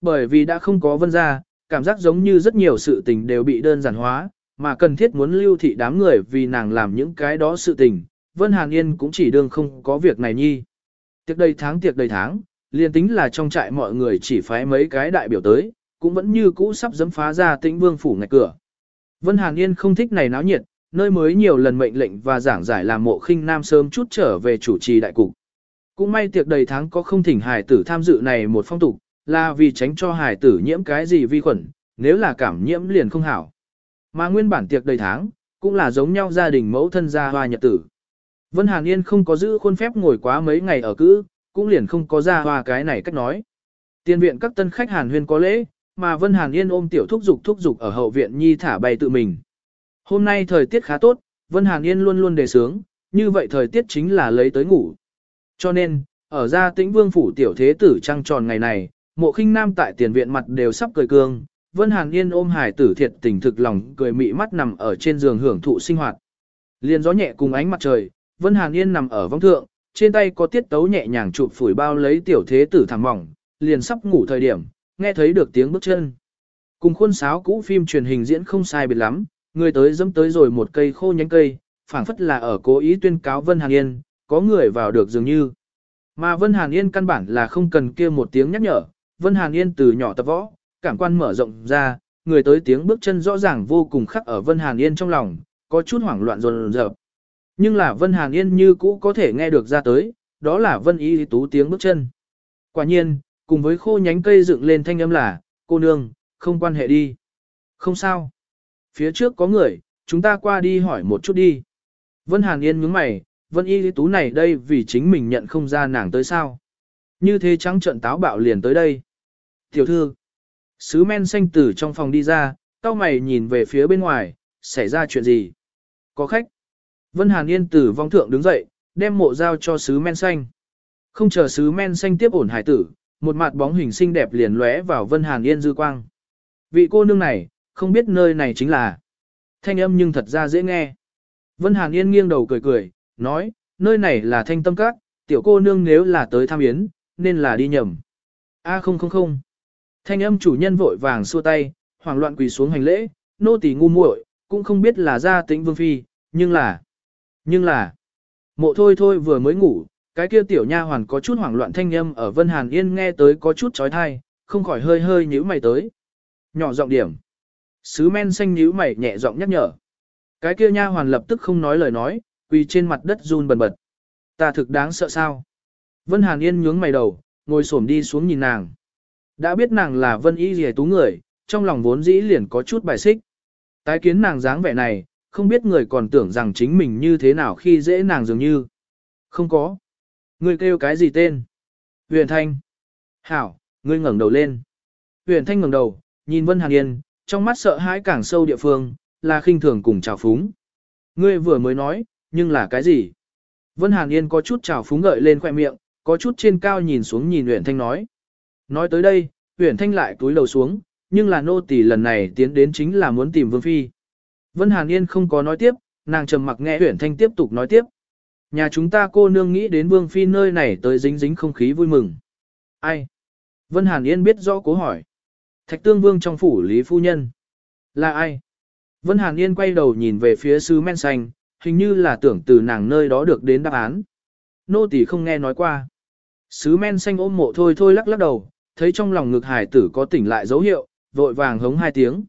Bởi vì đã không có vân gia, cảm giác giống như rất nhiều sự tình đều bị đơn giản hóa, mà cần thiết muốn lưu thị đám người vì nàng làm những cái đó sự tình, Vân Hàn Yên cũng chỉ đương không có việc này nhi. Tiệc đầy tháng tiệc đầy tháng, liền tính là trong trại mọi người chỉ phái mấy cái đại biểu tới, cũng vẫn như cũ sắp dấm phá ra tĩnh vương phủ ngạch cửa. Vân Hàn Yên không thích này náo nhiệt, nơi mới nhiều lần mệnh lệnh và giảng giải làm mộ khinh nam sớm chút trở về chủ trì đại cục. Cũng may tiệc đầy tháng có không thỉnh hải tử tham dự này một phong tục, là vì tránh cho hải tử nhiễm cái gì vi khuẩn, nếu là cảm nhiễm liền không hảo. Mà nguyên bản tiệc đầy tháng, cũng là giống nhau gia đình mẫu thân gia hoa nhật tử. Vân Hàn Yên không có giữ khuôn phép ngồi quá mấy ngày ở cữ, cũng liền không có ra hoa cái này cách nói. Tiên viện các tân khách Hàn Huyên có lễ, mà Vân Hàn Yên ôm tiểu thúc dục thúc dục ở hậu viện nhi thả bay tự mình. Hôm nay thời tiết khá tốt, Vân Hàn Yên luôn luôn đề sướng, như vậy thời tiết chính là lấy tới ngủ. Cho nên, ở gia tĩnh vương phủ tiểu thế tử trăng tròn ngày này, mộ khinh nam tại tiền viện mặt đều sắp cười cương, Vân Hàn Yên ôm hải tử thiệt tình thực lòng cười mị mắt nằm ở trên giường hưởng thụ sinh hoạt. Liên gió nhẹ cùng ánh mặt trời, Vân Hàn Yên nằm ở vong thượng, trên tay có tiết tấu nhẹ nhàng chụp phủi bao lấy tiểu thế tử thẳng mỏng, liền sắp ngủ thời điểm, nghe thấy được tiếng bước chân. Cùng khuôn sáo cũ phim truyền hình diễn không sai biệt lắm, người tới dẫm tới rồi một cây khô nhánh cây, phảng phất là ở cố ý tuyên cáo Vân Hàn Yên, có người vào được dường như. Mà Vân Hàn Yên căn bản là không cần kia một tiếng nhắc nhở, Vân Hàn Yên từ nhỏ tập võ, cảm quan mở rộng ra, người tới tiếng bước chân rõ ràng vô cùng khắc ở Vân Hàn Yên trong lòng, có chút hoảng loạn rồn rợp. Nhưng là Vân Hàn Yên như cũ có thể nghe được ra tới, đó là Vân Y Tú tiếng bước chân. Quả nhiên, cùng với khô nhánh cây dựng lên thanh âm là, cô nương, không quan hệ đi. Không sao. Phía trước có người, chúng ta qua đi hỏi một chút đi. Vân Hàn Yên nhướng mày, Vân Y Tú này đây vì chính mình nhận không ra nàng tới sao. Như thế trắng trận táo bạo liền tới đây. Tiểu thư, sứ men xanh từ trong phòng đi ra, cao mày nhìn về phía bên ngoài, xảy ra chuyện gì? Có khách. Vân Hàn Yên từ vong thượng đứng dậy, đem mộ giao cho sứ men xanh. Không chờ sứ men xanh tiếp ổn hải tử, một mặt bóng hình xinh đẹp liền lóe vào Vân Hàn Yên dư quang. Vị cô nương này, không biết nơi này chính là. Thanh âm nhưng thật ra dễ nghe. Vân Hàn Yên nghiêng đầu cười cười, nói, nơi này là thanh tâm các, tiểu cô nương nếu là tới tham yến, nên là đi nhầm. A không không không. Thanh âm chủ nhân vội vàng xua tay, hoảng loạn quỳ xuống hành lễ, nô tỳ ngu muội, cũng không biết là gia tĩnh vương phi, nhưng là, nhưng là, mộ thôi thôi vừa mới ngủ, cái kia tiểu nha hoàn có chút hoảng loạn thanh âm ở Vân Hàn Yên nghe tới có chút chói tai, không khỏi hơi hơi nhíu mày tới. Nhỏ giọng điểm. Sứ men xanh nhíu mày nhẹ giọng nhắc nhở. Cái kia nha hoàn lập tức không nói lời nói, quỳ trên mặt đất run bần bật. Ta thực đáng sợ sao? Vân Hàn Yên nhướng mày đầu, ngồi xổm đi xuống nhìn nàng. Đã biết nàng là Vân Y Dì Tú người, trong lòng vốn dĩ liền có chút bài xích. Tái kiến nàng dáng vẻ này, không biết người còn tưởng rằng chính mình như thế nào khi dễ nàng dường như. Không có. Ngươi kêu cái gì tên? Huyền Thanh. Hảo, ngươi ngẩng đầu lên. Huyền Thanh ngẩng đầu, nhìn Vân Hàn Yên, trong mắt sợ hãi càng sâu địa phương, là khinh thường cùng trào phúng. Ngươi vừa mới nói, nhưng là cái gì? Vân Hàn Yên có chút trào phúng gợi lên khoe miệng, có chút trên cao nhìn xuống nhìn Huyền Thanh nói. Nói tới đây, Huyền Thanh lại túi đầu xuống, nhưng là nô tỳ lần này tiến đến chính là muốn tìm Vương Phi. Vân Hàn Yên không có nói tiếp, nàng trầm mặc nghe Huyền Thanh tiếp tục nói tiếp. Nhà chúng ta cô nương nghĩ đến Vương Phi nơi này tới dính dính không khí vui mừng. Ai? Vân Hàn Yên biết rõ cố hỏi. Thạch Tương Vương trong phủ Lý Phu Nhân. Là ai? Vân Hàn Yên quay đầu nhìn về phía sứ men xanh, hình như là tưởng từ nàng nơi đó được đến đáp án. Nô tỳ không nghe nói qua. Sứ men xanh ôm mộ thôi thôi lắc lắc đầu, thấy trong lòng ngực hải tử có tỉnh lại dấu hiệu, vội vàng hống hai tiếng.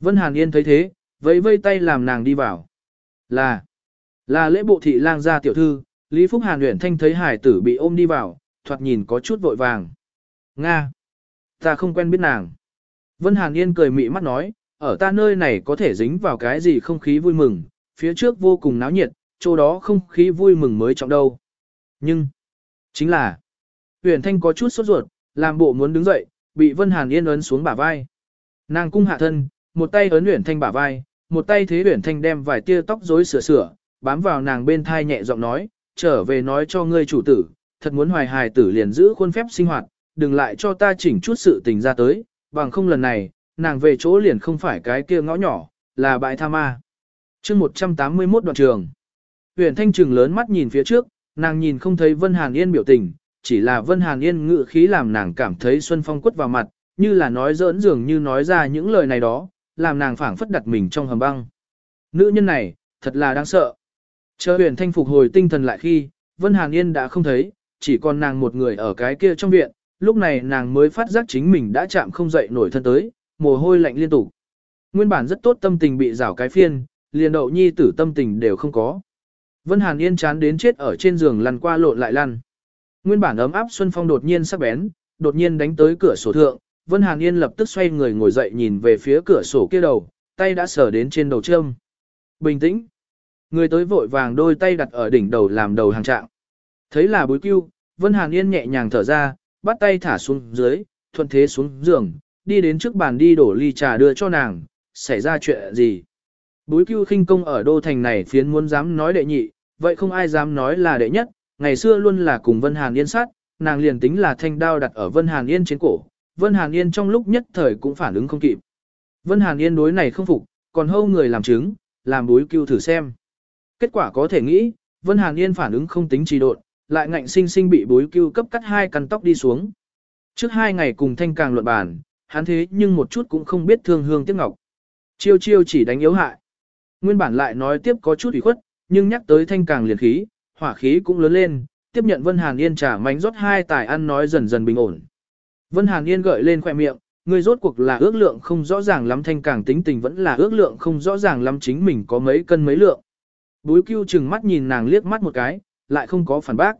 Vân Hàn Yên thấy thế, vẫy vây tay làm nàng đi vào. Là, là lễ bộ thị lang gia tiểu thư, Lý Phúc Hàn uyển thanh thấy hải tử bị ôm đi vào, thoạt nhìn có chút vội vàng. Nga, ta không quen biết nàng. Vân Hàn Yên cười mị mắt nói, ở ta nơi này có thể dính vào cái gì không khí vui mừng, phía trước vô cùng náo nhiệt, chỗ đó không khí vui mừng mới trọng đâu. Nhưng, chính là, huyền thanh có chút sốt ruột, làm bộ muốn đứng dậy, bị Vân Hàn Yên ấn xuống bả vai. Nàng cung hạ thân, một tay ấn Uyển thanh bả vai, một tay thế Uyển thanh đem vài tia tóc rối sửa sửa, bám vào nàng bên thai nhẹ giọng nói, trở về nói cho ngươi chủ tử, thật muốn hoài hài tử liền giữ khuôn phép sinh hoạt, đừng lại cho ta chỉnh chút sự tình ra tới, bằng không lần này, nàng về chỗ liền không phải cái kia ngõ nhỏ, là bãi tha ma. chương 181 đoạn trường, huyền thanh trừng lớn mắt nhìn phía trước, nàng nhìn không thấy Vân Hàn Yên biểu tình, chỉ là Vân Hàn Yên ngự khí làm nàng cảm thấy Xuân Phong quất vào mặt, như là nói giỡn dường như nói ra những lời này đó, làm nàng phảng phất đặt mình trong hầm băng. Nữ nhân này, thật là đáng sợ. Chờ huyền thanh phục hồi tinh thần lại khi, Vân Hàn Yên đã không thấy, chỉ còn nàng một người ở cái kia trong viện, lúc này nàng mới phát giác chính mình đã chạm không dậy nổi thân tới, mồ hôi lạnh liên tục. Nguyên bản rất tốt tâm tình bị rào cái phiên, liền đậu nhi tử tâm tình đều không có. Vân Hàn Yên chán đến chết ở trên giường lăn qua lộn lại lăn. Nguyên bản ấm áp xuân phong đột nhiên sắc bén, đột nhiên đánh tới cửa sổ thượng, Vân Hàn Yên lập tức xoay người ngồi dậy nhìn về phía cửa sổ kia đầu, tay đã sờ đến trên đầu trâm. Bình tĩnh. Người tới vội vàng đôi tay đặt ở đỉnh đầu làm đầu hàng trạng. Thấy là bối cưu, Vân Hàn Yên nhẹ nhàng thở ra, bắt tay thả xuống dưới, thuận thế xuống giường, đi đến trước bàn đi đổ ly trà đưa cho nàng, xảy ra chuyện gì. Bối cưu khinh công ở đô thành này phiến muốn dám nói đệ nhị, vậy không ai dám nói là đệ nhất, ngày xưa luôn là cùng Vân Hàn Yên sát, nàng liền tính là thanh đao đặt ở Vân Hàn Yên trên cổ, Vân Hàn Yên trong lúc nhất thời cũng phản ứng không kịp. Vân Hàn Yên đối này không phục, còn hâu người làm chứng, làm đối cưu thử xem. Kết quả có thể nghĩ, Vân Hàn Yên phản ứng không tính trì độn, lại ngạnh sinh sinh bị bối cưu cấp cắt hai căn tóc đi xuống. Trước hai ngày cùng thanh càng luận bàn, hắn thế nhưng một chút cũng không biết thương hương tiếc ngọc. Chiêu chiêu chỉ đánh yếu hại. Nguyên bản lại nói tiếp có chút ủy khuất, nhưng nhắc tới thanh càng liền khí, hỏa khí cũng lớn lên, tiếp nhận Vân Hàn Yên trả mánh rót hai tài ăn nói dần dần bình ổn. Vân Hàn Yên gợi lên khoẻ miệng, người rốt cuộc là ước lượng không rõ ràng lắm thanh càng tính tình vẫn là ước lượng không rõ ràng lắm chính mình có mấy cân mấy lượng. Búi cưu chừng mắt nhìn nàng liếc mắt một cái, lại không có phản bác.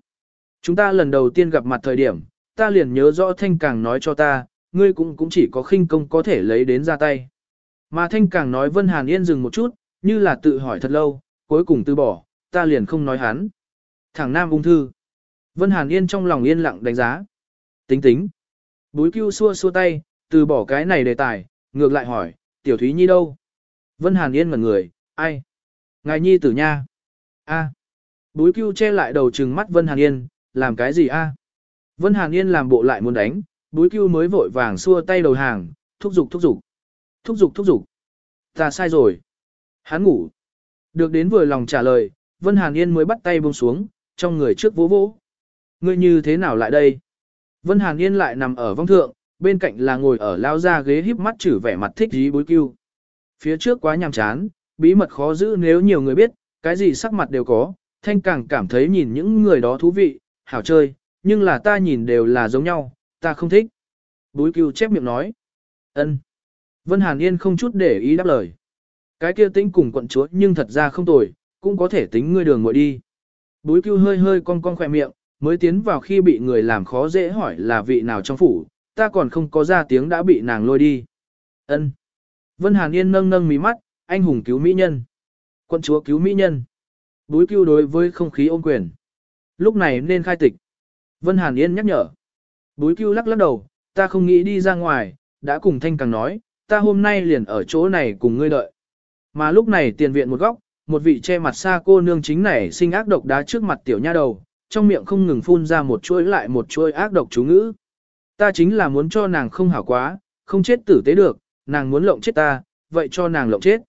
Chúng ta lần đầu tiên gặp mặt thời điểm, ta liền nhớ rõ thanh càng nói cho ta, ngươi cũng cũng chỉ có khinh công có thể lấy đến ra tay. Mà thanh càng nói Vân Hàn Yên dừng một chút, như là tự hỏi thật lâu, cuối cùng từ bỏ, ta liền không nói hắn thẳng nam ung thư. Vân Hàn Yên trong lòng yên lặng đánh giá. Tính tính. Búi cưu xua xua tay, từ bỏ cái này đề tài, ngược lại hỏi, tiểu thúy nhi đâu? Vân Hàn Yên ngẩn người, ai? Ngài nhi tử nha. A. Búi cưu che lại đầu trừng mắt Vân Hàn Yên, làm cái gì a? Vân Hàn Yên làm bộ lại muốn đánh, búi cưu mới vội vàng xua tay đầu hàng, thúc giục thúc giục. Thúc giục thúc giục. Ta sai rồi. Hắn ngủ. Được đến vừa lòng trả lời, Vân Hàn Yên mới bắt tay buông xuống, trong người trước vỗ vỗ. Ngươi như thế nào lại đây? Vân Hàn Yên lại nằm ở vong thượng, bên cạnh là ngồi ở lao ra ghế híp mắt chử vẻ mặt thích dí bối cưu. Phía trước quá nhàm chán, bí mật khó giữ nếu nhiều người biết, cái gì sắc mặt đều có, thanh càng cảm thấy nhìn những người đó thú vị, hảo chơi, nhưng là ta nhìn đều là giống nhau, ta không thích. bối cưu chép miệng nói. ân. Vân Hàn Yên không chút để ý đáp lời. Cái kia tính cùng quận chúa nhưng thật ra không tồi, cũng có thể tính ngươi đường ngồi đi. Búi cưu hơi hơi cong cong khỏe miệng, mới tiến vào khi bị người làm khó dễ hỏi là vị nào trong phủ, ta còn không có ra tiếng đã bị nàng lôi đi. ân. Vân Hàn Yên nâng nâng mí mắt, anh hùng cứu mỹ nhân. Quân chúa cứu mỹ nhân. Búi cưu đối với không khí ôn quyền. Lúc này nên khai tịch. Vân Hàn Yên nhắc nhở. Búi cưu lắc lắc đầu, ta không nghĩ đi ra ngoài, đã cùng Thanh Càng nói, ta hôm nay liền ở chỗ này cùng ngươi đợi. Mà lúc này tiền viện một góc, một vị che mặt xa cô nương chính này sinh ác độc đá trước mặt tiểu nha đầu, trong miệng không ngừng phun ra một chuỗi lại một chuỗi ác độc chú ngữ. Ta chính là muốn cho nàng không hảo quá, không chết tử tế được, nàng muốn lộng chết ta, vậy cho nàng lộng chết.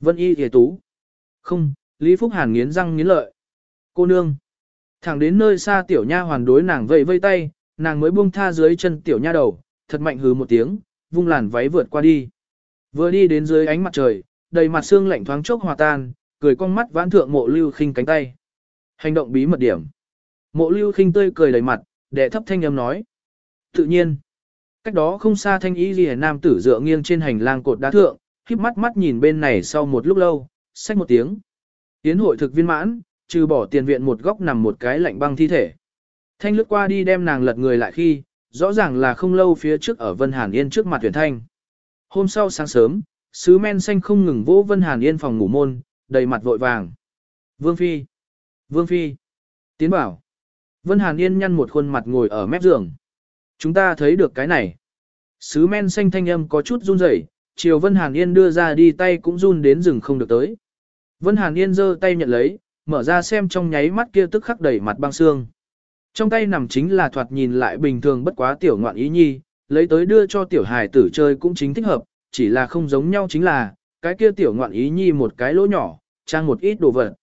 Vân y thề tú. Không, Lý Phúc Hàn nghiến răng nghiến lợi. Cô nương. Thẳng đến nơi xa tiểu nha hoàn đối nàng vẫy vây tay, nàng mới buông tha dưới chân tiểu nha đầu, thật mạnh hứ một tiếng, vung làn váy vượt qua đi. Vừa đi đến dưới ánh mặt trời, đầy mặt xương lạnh thoáng chốc hòa tan, cười con mắt vãn thượng mộ lưu khinh cánh tay. Hành động bí mật điểm. Mộ lưu khinh tươi cười đầy mặt, đệ thấp thanh âm nói. Tự nhiên. Cách đó không xa thanh ý ghi nam tử dựa nghiêng trên hành lang cột đá thượng, khiếp mắt mắt nhìn bên này sau một lúc lâu, xách một tiếng. Tiến hội thực viên mãn, trừ bỏ tiền viện một góc nằm một cái lạnh băng thi thể. Thanh lướt qua đi đem nàng lật người lại khi, rõ ràng là không lâu phía trước ở Vân Hàn Yên trước mặt tuyển thanh. Hôm sau sáng sớm, sứ men xanh không ngừng vỗ Vân Hàn Yên phòng ngủ môn, đầy mặt vội vàng. Vương Phi! Vương Phi! Tiến bảo! Vân Hàn Yên nhăn một khuôn mặt ngồi ở mép giường. Chúng ta thấy được cái này. Sứ men xanh thanh âm có chút run rẩy, chiều Vân Hàn Yên đưa ra đi tay cũng run đến rừng không được tới. Vân Hàn Yên giơ tay nhận lấy, mở ra xem trong nháy mắt kia tức khắc đầy mặt băng xương. Trong tay nằm chính là thoạt nhìn lại bình thường bất quá tiểu ngoạn ý nhi, lấy tới đưa cho tiểu hài tử chơi cũng chính thích hợp, chỉ là không giống nhau chính là, cái kia tiểu ngoạn ý nhi một cái lỗ nhỏ, trang một ít đồ vật.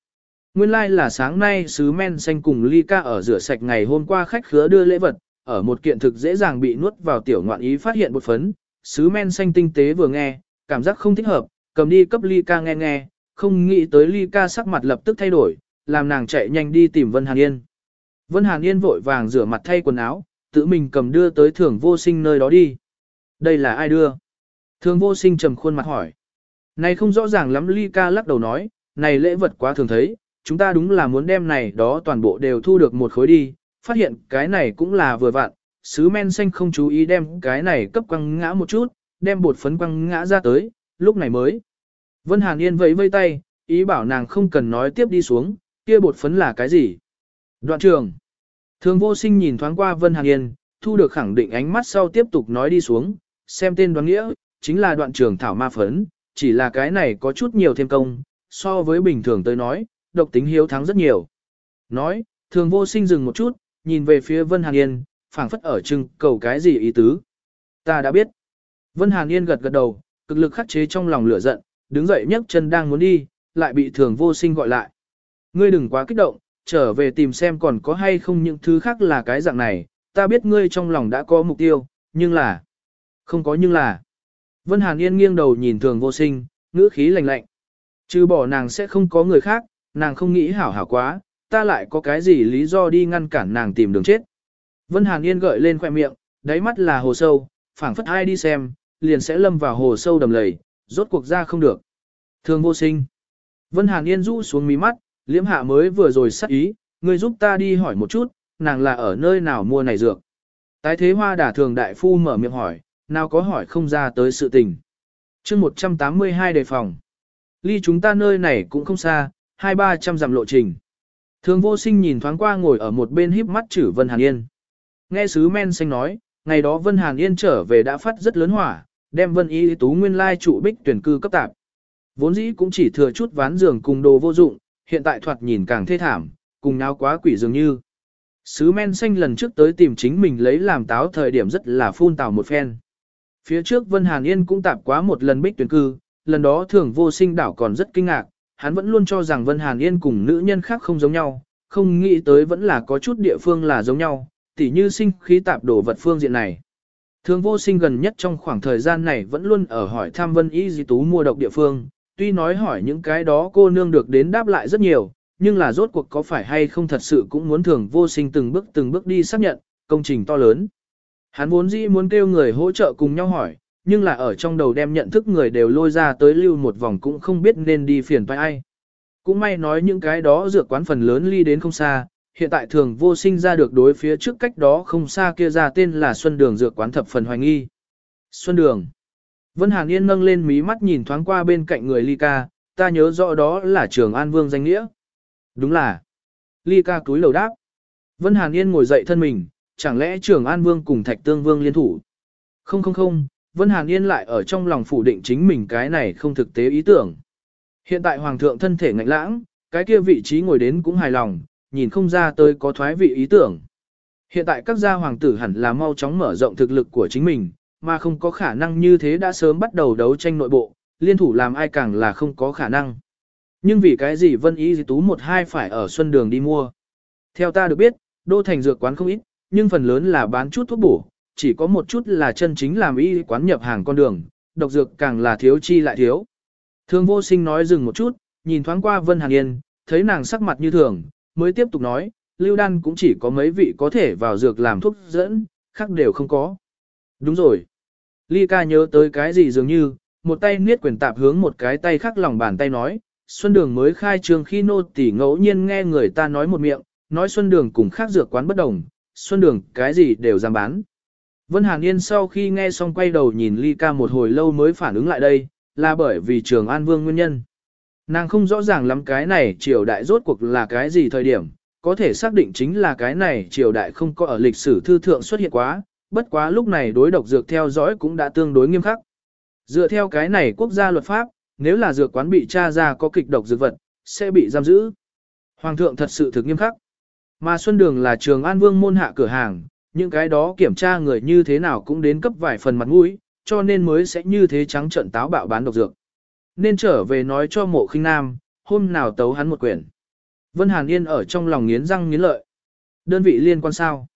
Nguyên lai like là sáng nay sứ men xanh cùng ly ca ở rửa sạch ngày hôm qua khách khứa đưa lễ vật, ở một kiện thực dễ dàng bị nuốt vào tiểu ngoạn ý phát hiện bột phấn, sứ men xanh tinh tế vừa nghe, cảm giác không thích hợp, cầm đi cấp ly ca nghe nghe, không nghĩ tới ly ca sắc mặt lập tức thay đổi, làm nàng chạy nhanh đi tìm Vân Hàn Yên. Vân Hàn Yên vội vàng rửa mặt thay quần áo, tự mình cầm đưa tới thường vô sinh nơi đó đi. Đây là ai đưa? Thường vô sinh trầm khuôn mặt hỏi. Này không rõ ràng lắm ly ca lắc đầu nói, này lễ vật quá thường thấy, chúng ta đúng là muốn đem này đó toàn bộ đều thu được một khối đi, phát hiện cái này cũng là vừa vặn, sứ men xanh không chú ý đem cái này cấp quăng ngã một chút, đem bột phấn quăng ngã ra tới, lúc này mới. Vân Hàn Yên vẫy vây tay, ý bảo nàng không cần nói tiếp đi xuống, kia bột phấn là cái gì? Đoạn trường. Thường vô sinh nhìn thoáng qua Vân Hàn Yên, thu được khẳng định ánh mắt sau tiếp tục nói đi xuống, xem tên đoán nghĩa, chính là đoạn trường thảo ma phấn, chỉ là cái này có chút nhiều thêm công, so với bình thường tới nói, độc tính hiếu thắng rất nhiều. Nói, thường vô sinh dừng một chút, nhìn về phía Vân Hàn Yên, phảng phất ở trưng cầu cái gì ý tứ. Ta đã biết. Vân Hàn Yên gật gật đầu, cực lực khắc chế trong lòng lửa giận, đứng dậy nhấc chân đang muốn đi, lại bị thường vô sinh gọi lại. Ngươi đừng quá kích động, trở về tìm xem còn có hay không những thứ khác là cái dạng này, ta biết ngươi trong lòng đã có mục tiêu, nhưng là... Không có nhưng là... Vân Hàn Yên nghiêng đầu nhìn thường vô sinh, ngữ khí lạnh lạnh. Chứ bỏ nàng sẽ không có người khác, nàng không nghĩ hảo hảo quá, ta lại có cái gì lý do đi ngăn cản nàng tìm đường chết. Vân Hàn Yên gợi lên khoẻ miệng, đáy mắt là hồ sâu, phảng phất ai đi xem, liền sẽ lâm vào hồ sâu đầm lầy, rốt cuộc ra không được. Thường vô sinh. Vân Hàn Yên rũ xuống mí mắt, liễm hạ mới vừa rồi sắc ý, người giúp ta đi hỏi một chút, nàng là ở nơi nào mua này dược. Tái thế hoa đả thường đại phu mở miệng hỏi, nào có hỏi không ra tới sự tình. chương 182 đề phòng. Ly chúng ta nơi này cũng không xa, hai ba trăm dặm lộ trình. Thường vô sinh nhìn thoáng qua ngồi ở một bên híp mắt chử Vân Hàn Yên. Nghe sứ men xanh nói, ngày đó Vân Hàn Yên trở về đã phát rất lớn hỏa, đem Vân Y Tú nguyên lai trụ bích tuyển cư cấp tạp. Vốn dĩ cũng chỉ thừa chút ván giường cùng đồ vô dụng, hiện tại thoạt nhìn càng thê thảm, cùng nhau quá quỷ dường như. Sứ men xanh lần trước tới tìm chính mình lấy làm táo thời điểm rất là phun tào một phen. Phía trước Vân Hàn Yên cũng tạp quá một lần bích tuyển cư, lần đó thường vô sinh đảo còn rất kinh ngạc, hắn vẫn luôn cho rằng Vân Hàn Yên cùng nữ nhân khác không giống nhau, không nghĩ tới vẫn là có chút địa phương là giống nhau, tỉ như sinh khí tạp đổ vật phương diện này. Thường vô sinh gần nhất trong khoảng thời gian này vẫn luôn ở hỏi tham Vân Y Di Tú mua độc địa phương, tuy nói hỏi những cái đó cô nương được đến đáp lại rất nhiều, nhưng là rốt cuộc có phải hay không thật sự cũng muốn thường vô sinh từng bước từng bước đi xác nhận, công trình to lớn. Hắn vốn dĩ muốn kêu người hỗ trợ cùng nhau hỏi, nhưng là ở trong đầu đem nhận thức người đều lôi ra tới lưu một vòng cũng không biết nên đi phiền phải ai. Cũng may nói những cái đó dược quán phần lớn ly đến không xa, hiện tại thường vô sinh ra được đối phía trước cách đó không xa kia ra tên là Xuân Đường dược quán thập phần hoài nghi. Xuân Đường. Vân Hàn Yên nâng lên mí mắt nhìn thoáng qua bên cạnh người Ly Ca, ta nhớ rõ đó là trường An Vương danh nghĩa. Đúng là. Ly Ca túi lầu đáp. Vân Hàn Yên ngồi dậy thân mình, chẳng lẽ trường An Vương cùng Thạch Tương Vương liên thủ? Không không không, Vân Hàn Yên lại ở trong lòng phủ định chính mình cái này không thực tế ý tưởng. Hiện tại Hoàng thượng thân thể ngạnh lãng, cái kia vị trí ngồi đến cũng hài lòng, nhìn không ra tới có thoái vị ý tưởng. Hiện tại các gia hoàng tử hẳn là mau chóng mở rộng thực lực của chính mình, mà không có khả năng như thế đã sớm bắt đầu đấu tranh nội bộ, liên thủ làm ai càng là không có khả năng. Nhưng vì cái gì Vân Ý Tú một hai phải ở Xuân Đường đi mua? Theo ta được biết, đô thành dược quán không ít, nhưng phần lớn là bán chút thuốc bổ, chỉ có một chút là chân chính làm y quán nhập hàng con đường, độc dược càng là thiếu chi lại thiếu. Thương vô sinh nói dừng một chút, nhìn thoáng qua Vân Hàn Yên, thấy nàng sắc mặt như thường, mới tiếp tục nói, lưu đan cũng chỉ có mấy vị có thể vào dược làm thuốc dẫn, khác đều không có. Đúng rồi. Ly ca nhớ tới cái gì dường như, một tay niết quyền tạp hướng một cái tay khác lòng bàn tay nói, Xuân Đường mới khai trương khi nô tỉ ngẫu nhiên nghe người ta nói một miệng, nói Xuân Đường cùng khác dược quán bất đồng, Xuân Đường cái gì đều dám bán. Vân Hàn Yên sau khi nghe xong quay đầu nhìn Ly ca một hồi lâu mới phản ứng lại đây, là bởi vì trường An Vương nguyên nhân. Nàng không rõ ràng lắm cái này triều đại rốt cuộc là cái gì thời điểm, có thể xác định chính là cái này triều đại không có ở lịch sử thư thượng xuất hiện quá, bất quá lúc này đối độc dược theo dõi cũng đã tương đối nghiêm khắc. Dựa theo cái này quốc gia luật pháp, nếu là dược quán bị tra ra có kịch độc dược vật, sẽ bị giam giữ. Hoàng thượng thật sự thực nghiêm khắc. Mà Xuân Đường là trường An Vương môn hạ cửa hàng, những cái đó kiểm tra người như thế nào cũng đến cấp vài phần mặt mũi, cho nên mới sẽ như thế trắng trận táo bạo bán độc dược. Nên trở về nói cho mộ khinh nam, hôm nào tấu hắn một quyển. Vân Hàn Yên ở trong lòng nghiến răng nghiến lợi. Đơn vị liên quan sao?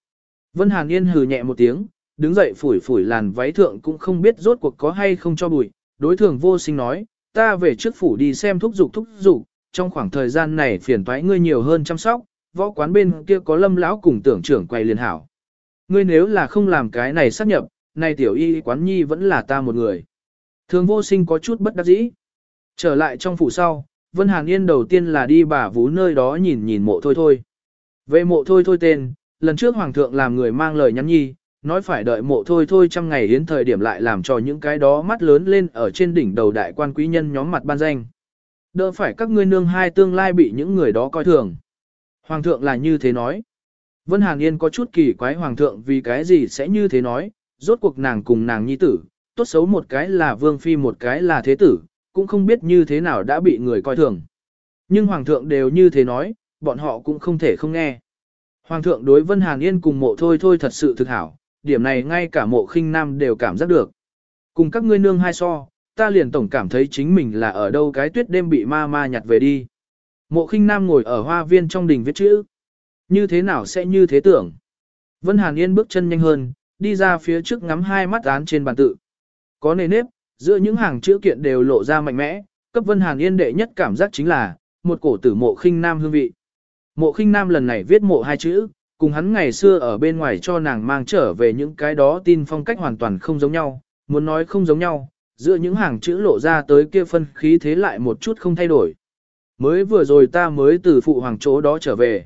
Vân Hàn Yên hừ nhẹ một tiếng, đứng dậy phủi phủi làn váy thượng cũng không biết rốt cuộc có hay không cho bụi, đối thường vô sinh nói, ta về trước phủ đi xem thúc dục thúc dục, trong khoảng thời gian này phiền toái ngươi nhiều hơn chăm sóc, võ quán bên kia có lâm lão cùng tưởng trưởng quay liền hảo. Ngươi nếu là không làm cái này sắp nhập, này tiểu y quán nhi vẫn là ta một người. Thường vô sinh có chút bất đắc dĩ. Trở lại trong phủ sau, Vân Hàn Yên đầu tiên là đi bà vú nơi đó nhìn nhìn mộ thôi thôi. Về mộ thôi thôi tên, lần trước Hoàng thượng làm người mang lời nhắn nhi, nói phải đợi mộ thôi thôi trăm ngày đến thời điểm lại làm cho những cái đó mắt lớn lên ở trên đỉnh đầu đại quan quý nhân nhóm mặt ban danh. Đỡ phải các ngươi nương hai tương lai bị những người đó coi thường. Hoàng thượng là như thế nói. Vân Hàn Yên có chút kỳ quái Hoàng thượng vì cái gì sẽ như thế nói, rốt cuộc nàng cùng nàng nhi tử, tốt xấu một cái là vương phi một cái là thế tử, cũng không biết như thế nào đã bị người coi thường. Nhưng Hoàng thượng đều như thế nói, bọn họ cũng không thể không nghe. Hoàng thượng đối Vân Hàn Yên cùng mộ thôi thôi thật sự thực hảo, điểm này ngay cả mộ khinh nam đều cảm giác được. Cùng các ngươi nương hai so, ta liền tổng cảm thấy chính mình là ở đâu cái tuyết đêm bị ma ma nhặt về đi. Mộ khinh nam ngồi ở hoa viên trong đình viết chữ. Như thế nào sẽ như thế tưởng? Vân Hàn Yên bước chân nhanh hơn, đi ra phía trước ngắm hai mắt án trên bàn tự. Có nề nếp, giữa những hàng chữ kiện đều lộ ra mạnh mẽ, cấp Vân Hàn Yên đệ nhất cảm giác chính là, một cổ tử mộ khinh nam hương vị. Mộ khinh nam lần này viết mộ hai chữ, cùng hắn ngày xưa ở bên ngoài cho nàng mang trở về những cái đó tin phong cách hoàn toàn không giống nhau, muốn nói không giống nhau, giữa những hàng chữ lộ ra tới kia phân khí thế lại một chút không thay đổi. Mới vừa rồi ta mới từ phụ hoàng chỗ đó trở về.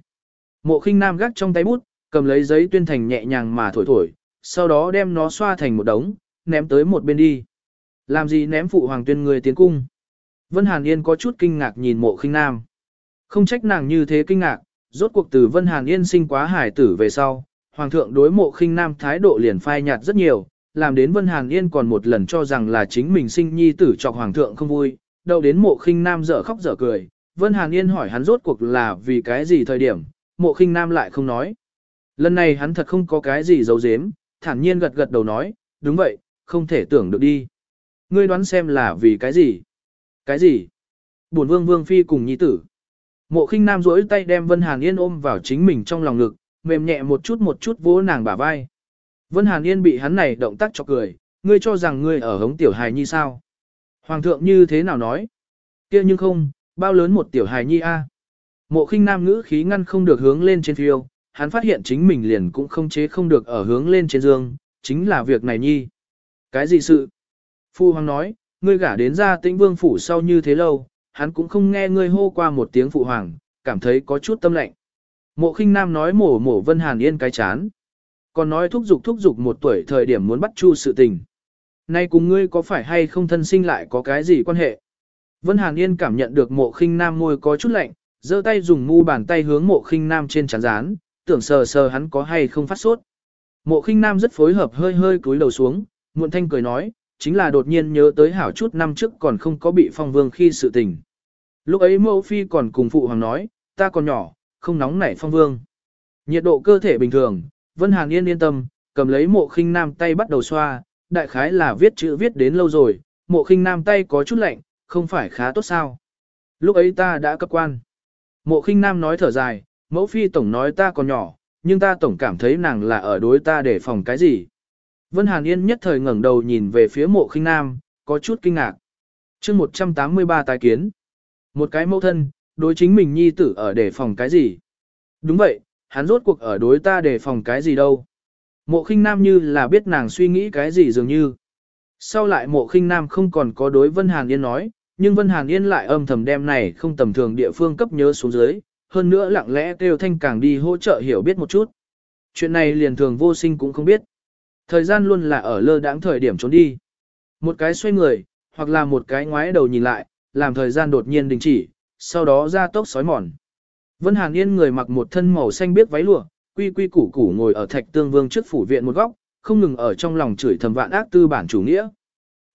Mộ khinh nam gác trong tay bút, cầm lấy giấy tuyên thành nhẹ nhàng mà thổi thổi, sau đó đem nó xoa thành một đống, ném tới một bên đi. Làm gì ném phụ hoàng tuyên người tiến cung? Vân Hàn Yên có chút kinh ngạc nhìn mộ khinh nam. Không trách nàng như thế kinh ngạc, rốt cuộc từ Vân Hàn Yên sinh quá hải tử về sau, Hoàng thượng đối mộ khinh nam thái độ liền phai nhạt rất nhiều, làm đến Vân Hàn Yên còn một lần cho rằng là chính mình sinh nhi tử chọc Hoàng thượng không vui, đầu đến mộ khinh nam dở khóc dở cười. Vân Hàn Yên hỏi hắn rốt cuộc là vì cái gì thời điểm, mộ khinh nam lại không nói. Lần này hắn thật không có cái gì giấu giếm, thản nhiên gật gật đầu nói, đúng vậy, không thể tưởng được đi. Ngươi đoán xem là vì cái gì? Cái gì? Bổn vương vương phi cùng nhi tử. Mộ khinh nam duỗi tay đem Vân Hàn Yên ôm vào chính mình trong lòng ngực, mềm nhẹ một chút một chút vỗ nàng bả vai. Vân Hàn Yên bị hắn này động tác chọc cười, ngươi cho rằng ngươi ở hống tiểu hài nhi sao? Hoàng thượng như thế nào nói? kia nhưng không, bao lớn một tiểu hài nhi a? Mộ khinh nam ngữ khí ngăn không được hướng lên trên phiêu, hắn phát hiện chính mình liền cũng không chế không được ở hướng lên trên dương, chính là việc này nhi. Cái gì sự? Phu hoàng nói, ngươi gả đến ra tĩnh vương phủ sau như thế lâu, hắn cũng không nghe ngươi hô qua một tiếng phụ hoàng, cảm thấy có chút tâm lạnh. Mộ khinh nam nói mổ mổ Vân Hàn Yên cái chán. Còn nói thúc giục thúc giục một tuổi thời điểm muốn bắt chu sự tình. Nay cùng ngươi có phải hay không thân sinh lại có cái gì quan hệ? Vân Hàn Yên cảm nhận được mộ khinh nam môi có chút lạnh, giơ tay dùng mu bàn tay hướng mộ khinh nam trên chán rán, tưởng sờ sờ hắn có hay không phát sốt. Mộ khinh nam rất phối hợp hơi hơi cúi đầu xuống, muộn thanh cười nói, chính là đột nhiên nhớ tới hảo chút năm trước còn không có bị phong vương khi sự tình. Lúc ấy mẫu phi còn cùng phụ hoàng nói, ta còn nhỏ, không nóng nảy phong vương. Nhiệt độ cơ thể bình thường, Vân Hàn Yên yên tâm, cầm lấy mộ khinh nam tay bắt đầu xoa, đại khái là viết chữ viết đến lâu rồi, mộ khinh nam tay có chút lạnh, không phải khá tốt sao. Lúc ấy ta đã cấp quan. Mộ khinh nam nói thở dài, mẫu phi tổng nói ta còn nhỏ, nhưng ta tổng cảm thấy nàng là ở đối ta để phòng cái gì. Vân Hàn Yên nhất thời ngẩng đầu nhìn về phía mộ khinh nam, có chút kinh ngạc. chương 183 tái kiến. Một cái mẫu thân, đối chính mình nhi tử ở để phòng cái gì? Đúng vậy, hắn rốt cuộc ở đối ta để phòng cái gì đâu? Mộ khinh nam như là biết nàng suy nghĩ cái gì dường như. Sau lại mộ khinh nam không còn có đối Vân Hàn Yên nói, nhưng Vân Hàn Yên lại âm thầm đem này không tầm thường địa phương cấp nhớ xuống dưới, hơn nữa lặng lẽ kêu thanh càng đi hỗ trợ hiểu biết một chút. Chuyện này liền thường vô sinh cũng không biết. Thời gian luôn là ở lơ đãng thời điểm trốn đi. Một cái xoay người, hoặc là một cái ngoái đầu nhìn lại, làm thời gian đột nhiên đình chỉ, sau đó ra tốc sói mòn. Vân Hàn Yên người mặc một thân màu xanh biết váy lụa, quy quy củ củ ngồi ở thạch tương vương trước phủ viện một góc, không ngừng ở trong lòng chửi thầm vạn ác tư bản chủ nghĩa.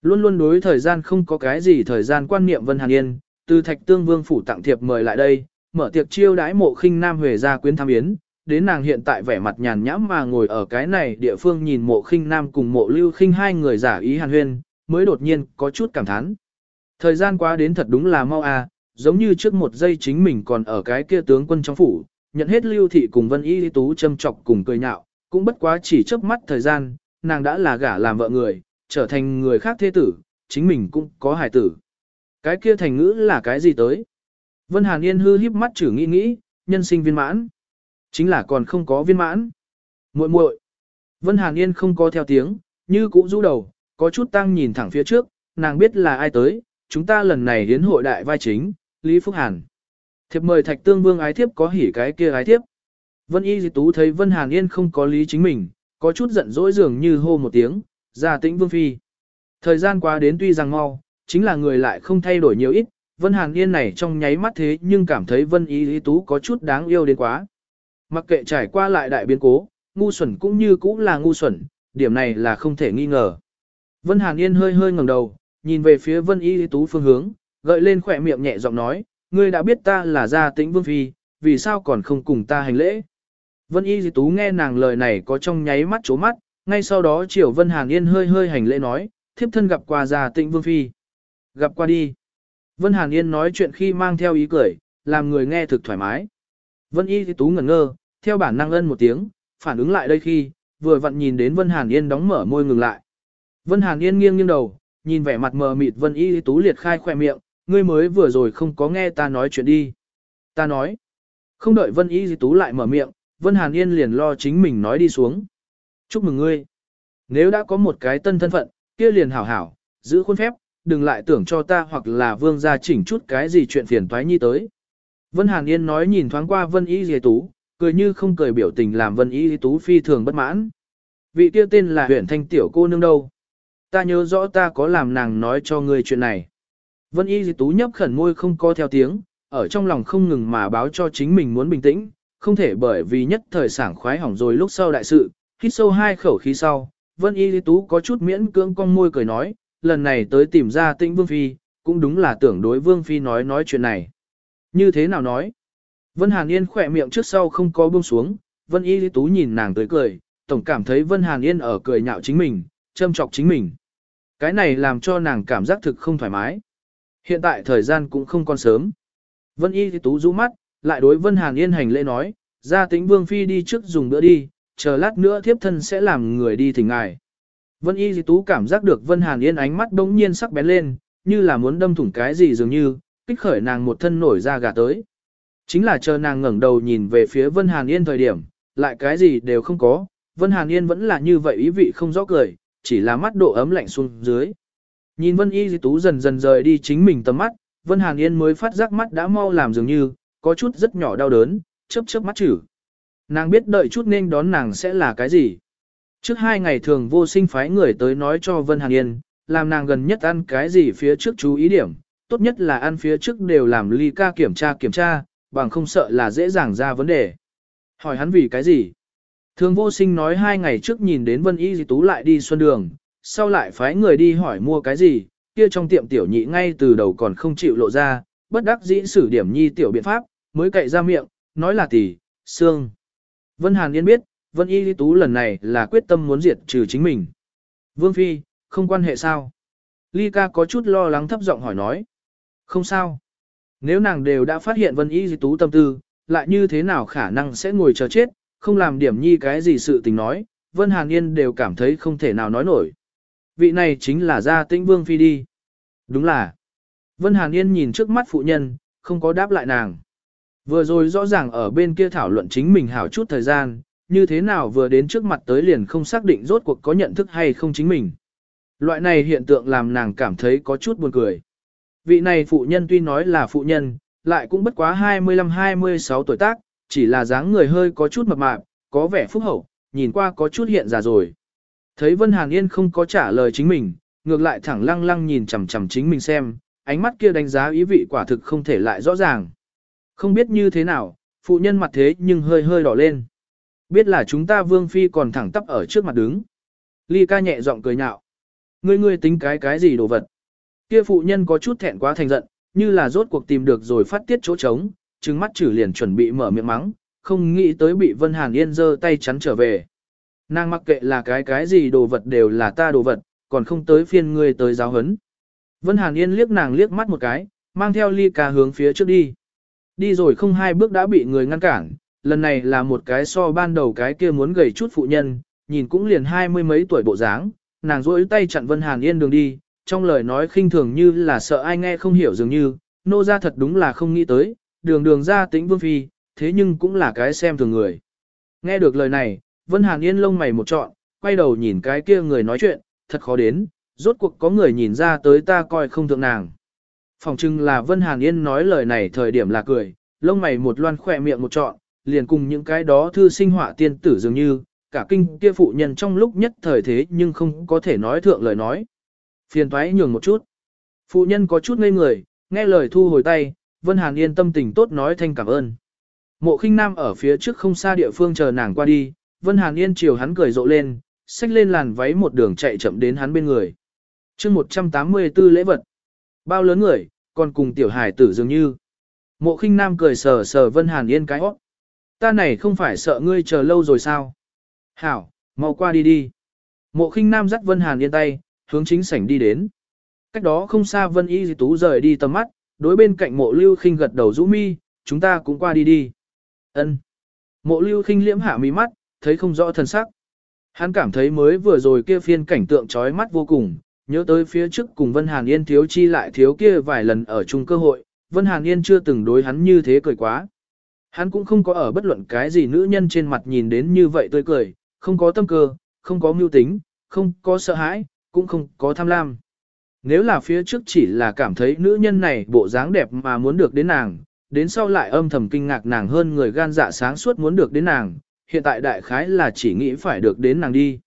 Luôn luôn đối thời gian không có cái gì thời gian quan niệm Vân Hàn Yên, từ thạch tương vương phủ tặng thiệp mời lại đây, mở tiệc chiêu đãi mộ khinh nam huề gia quyến tham yến, đến nàng hiện tại vẻ mặt nhàn nhãm mà ngồi ở cái này địa phương nhìn mộ khinh nam cùng mộ lưu khinh hai người giả ý hàn huyên, mới đột nhiên có chút cảm thán. Thời gian qua đến thật đúng là mau à, giống như trước một giây chính mình còn ở cái kia tướng quân trong phủ, nhận hết lưu thị cùng vân y tú châm chọc cùng cười nhạo, cũng bất quá chỉ chớp mắt thời gian, nàng đã là gả làm vợ người, trở thành người khác thế tử, chính mình cũng có hài tử. Cái kia thành ngữ là cái gì tới? Vân Hàn Yên hư híp mắt chử nghĩ nghĩ, nhân sinh viên mãn. Chính là còn không có viên mãn. muội muội Vân Hàn Yên không có theo tiếng, như cũ rũ đầu, có chút tăng nhìn thẳng phía trước, nàng biết là ai tới, chúng ta lần này đến hội đại vai chính, Lý Phúc Hàn. Thiệp mời Thạch Tương Vương ái thiếp có hỉ cái kia ái thiếp. Vân Y Di Tú thấy Vân Hàn Yên không có lý chính mình, có chút giận dỗi dường như hô một tiếng, Gia tĩnh Vương Phi. Thời gian qua đến tuy rằng mau, chính là người lại không thay đổi nhiều ít, Vân Hàn Yên này trong nháy mắt thế nhưng cảm thấy Vân Y Di Tú có chút đáng yêu đến quá. Mặc kệ trải qua lại đại biến cố, ngu xuẩn cũng như cũng là ngu xuẩn, điểm này là không thể nghi ngờ. Vân Hàn Yên hơi hơi ngẩng đầu, nhìn về phía Vân Y Di Tú phương hướng, gợi lên khỏe miệng nhẹ giọng nói, ngươi đã biết ta là gia tĩnh vương phi, vì sao còn không cùng ta hành lễ. Vân Y Di Tú nghe nàng lời này có trong nháy mắt chố mắt, ngay sau đó Triệu Vân Hàn Yên hơi hơi hành lễ nói, thiếp thân gặp qua già Tịnh vương phi. Gặp qua đi. Vân Hàn Yên nói chuyện khi mang theo ý cười, làm người nghe thực thoải mái. Vân Y Thị Tú ngẩn ngơ, theo bản năng ân một tiếng, phản ứng lại đây khi, vừa vặn nhìn đến Vân Hàn Yên đóng mở môi ngừng lại. Vân Hàn Yên nghiêng nghiêng đầu, nhìn vẻ mặt mờ mịt Vân Y Tú liệt khai khỏe miệng, ngươi mới vừa rồi không có nghe ta nói chuyện đi. Ta nói. Không đợi Vân Y Tú lại mở miệng, Vân Hàn Yên liền lo chính mình nói đi xuống. Chúc mừng ngươi. Nếu đã có một cái tân thân phận, kia liền hảo hảo, giữ khuôn phép, đừng lại tưởng cho ta hoặc là vương gia chỉnh chút cái gì chuyện phiền toái nhi tới. Vân Hàn Yên nói nhìn thoáng qua Vân Y Dì Tú, cười như không cười biểu tình làm Vân Y Dì Tú phi thường bất mãn. Vị kia tên là huyện thanh tiểu cô nương đâu. Ta nhớ rõ ta có làm nàng nói cho ngươi chuyện này. Vân Y Dì Tú nhấp khẩn môi không co theo tiếng, ở trong lòng không ngừng mà báo cho chính mình muốn bình tĩnh, không thể bởi vì nhất thời sảng khoái hỏng rồi lúc sau đại sự, hít sâu hai khẩu khí sau, Vân Y lý Tú có chút miễn cưỡng cong môi cười nói, lần này tới tìm ra tĩnh Vương Phi, cũng đúng là tưởng đối Vương Phi nói nói chuyện này. Như thế nào nói? Vân Hàn Yên khỏe miệng trước sau không có buông xuống, Vân Y lý Tú nhìn nàng tới cười, tổng cảm thấy Vân Hàn Yên ở cười nhạo chính mình, châm chọc chính mình. Cái này làm cho nàng cảm giác thực không thoải mái. Hiện tại thời gian cũng không còn sớm. Vân Y lý tú rũ mắt, lại đối Vân Hàn Yên hành lễ nói, ra tính Vương Phi đi trước dùng bữa đi, chờ lát nữa thiếp thân sẽ làm người đi thỉnh ngài. Vân Y Di tú cảm giác được Vân Hàn Yên ánh mắt bỗng nhiên sắc bén lên, như là muốn đâm thủng cái gì dường như, kích khởi nàng một thân nổi ra gà tới. Chính là chờ nàng ngẩng đầu nhìn về phía Vân Hàn Yên thời điểm, lại cái gì đều không có, Vân Hàn Yên vẫn là như vậy ý vị không rõ cười, chỉ là mắt độ ấm lạnh xuống dưới. Nhìn Vân Y Di Tú dần dần rời đi chính mình tầm mắt, Vân Hàn Yên mới phát giác mắt đã mau làm dường như, có chút rất nhỏ đau đớn, chớp chớp mắt chử. Nàng biết đợi chút nên đón nàng sẽ là cái gì. Trước hai ngày thường vô sinh phái người tới nói cho Vân Hàn Yên, làm nàng gần nhất ăn cái gì phía trước chú ý điểm, tốt nhất là ăn phía trước đều làm ly ca kiểm tra kiểm tra, bằng không sợ là dễ dàng ra vấn đề. Hỏi hắn vì cái gì? Thường vô sinh nói hai ngày trước nhìn đến Vân Y Di Tú lại đi xuân đường, sau lại phái người đi hỏi mua cái gì, kia trong tiệm tiểu nhị ngay từ đầu còn không chịu lộ ra, bất đắc dĩ xử điểm nhi tiểu biện pháp, mới cậy ra miệng, nói là tỷ, xương. Vân Hàn Yên biết, Vân Y Lý Tú lần này là quyết tâm muốn diệt trừ chính mình. Vương Phi, không quan hệ sao? Ly ca có chút lo lắng thấp giọng hỏi nói. Không sao. Nếu nàng đều đã phát hiện Vân Y Lý Tú tâm tư, lại như thế nào khả năng sẽ ngồi chờ chết, không làm điểm nhi cái gì sự tình nói, Vân Hàn Yên đều cảm thấy không thể nào nói nổi. Vị này chính là gia tĩnh vương phi đi. Đúng là. Vân Hàn Yên nhìn trước mắt phụ nhân, không có đáp lại nàng. Vừa rồi rõ ràng ở bên kia thảo luận chính mình hảo chút thời gian, như thế nào vừa đến trước mặt tới liền không xác định rốt cuộc có nhận thức hay không chính mình. Loại này hiện tượng làm nàng cảm thấy có chút buồn cười. Vị này phụ nhân tuy nói là phụ nhân, lại cũng bất quá 25-26 tuổi tác, chỉ là dáng người hơi có chút mập mạp, có vẻ phúc hậu, nhìn qua có chút hiện già rồi. Thấy Vân Hàn Yên không có trả lời chính mình, ngược lại thẳng lăng lăng nhìn chằm chằm chính mình xem, ánh mắt kia đánh giá ý vị quả thực không thể lại rõ ràng. Không biết như thế nào, phụ nhân mặt thế nhưng hơi hơi đỏ lên. Biết là chúng ta vương phi còn thẳng tắp ở trước mặt đứng. Ly ca nhẹ giọng cười nhạo. Ngươi ngươi tính cái cái gì đồ vật. Kia phụ nhân có chút thẹn quá thành giận, như là rốt cuộc tìm được rồi phát tiết chỗ trống, trừng mắt chử liền chuẩn bị mở miệng mắng, không nghĩ tới bị Vân Hàn Yên giơ tay chắn trở về. Nàng mặc kệ là cái cái gì đồ vật đều là ta đồ vật, còn không tới phiên ngươi tới giáo hấn. Vân Hàn Yên liếc nàng liếc mắt một cái, mang theo ly ca hướng phía trước đi. Đi rồi không hai bước đã bị người ngăn cản, lần này là một cái so ban đầu cái kia muốn gầy chút phụ nhân, nhìn cũng liền hai mươi mấy tuổi bộ dáng, nàng rỗi tay chặn Vân Hàn Yên đường đi, trong lời nói khinh thường như là sợ ai nghe không hiểu dường như, nô ra thật đúng là không nghĩ tới, đường đường ra tĩnh vương phi, thế nhưng cũng là cái xem thường người. Nghe được lời này, Vân Hàn Yên lông mày một trọn, quay đầu nhìn cái kia người nói chuyện, thật khó đến, rốt cuộc có người nhìn ra tới ta coi không thượng nàng. Phòng trưng là Vân Hàn Yên nói lời này thời điểm là cười, lông mày một loan khỏe miệng một trọn, liền cùng những cái đó thư sinh họa tiên tử dường như, cả kinh kia phụ nhân trong lúc nhất thời thế nhưng không có thể nói thượng lời nói. Phiền thoái nhường một chút. Phụ nhân có chút ngây người, nghe lời thu hồi tay, Vân Hàn Yên tâm tình tốt nói thanh cảm ơn. Mộ khinh nam ở phía trước không xa địa phương chờ nàng qua đi, Vân Hàn Yên chiều hắn cười rộ lên, xách lên làn váy một đường chạy chậm đến hắn bên người. chương 184 lễ vật. Bao lớn người, còn cùng tiểu hải tử dường như. Mộ khinh nam cười sờ sờ Vân Hàn Yên cái hót. Ta này không phải sợ ngươi chờ lâu rồi sao? Hảo, mau qua đi đi. Mộ khinh nam dắt Vân Hàn Yên tay, hướng chính sảnh đi đến. Cách đó không xa Vân Y Tú rời đi tầm mắt, đối bên cạnh mộ lưu khinh gật đầu rũ mi, chúng ta cũng qua đi đi. Ân. Mộ lưu khinh liễm hạ mí mắt, thấy không rõ thân sắc. Hắn cảm thấy mới vừa rồi kia phiên cảnh tượng chói mắt vô cùng, nhớ tới phía trước cùng Vân Hàn Yên thiếu chi lại thiếu kia vài lần ở chung cơ hội, Vân Hàn Yên chưa từng đối hắn như thế cười quá. Hắn cũng không có ở bất luận cái gì nữ nhân trên mặt nhìn đến như vậy tươi cười, không có tâm cơ, không có mưu tính, không có sợ hãi, cũng không có tham lam. Nếu là phía trước chỉ là cảm thấy nữ nhân này bộ dáng đẹp mà muốn được đến nàng, đến sau lại âm thầm kinh ngạc nàng hơn người gan dạ sáng suốt muốn được đến nàng, hiện tại đại khái là chỉ nghĩ phải được đến nàng đi.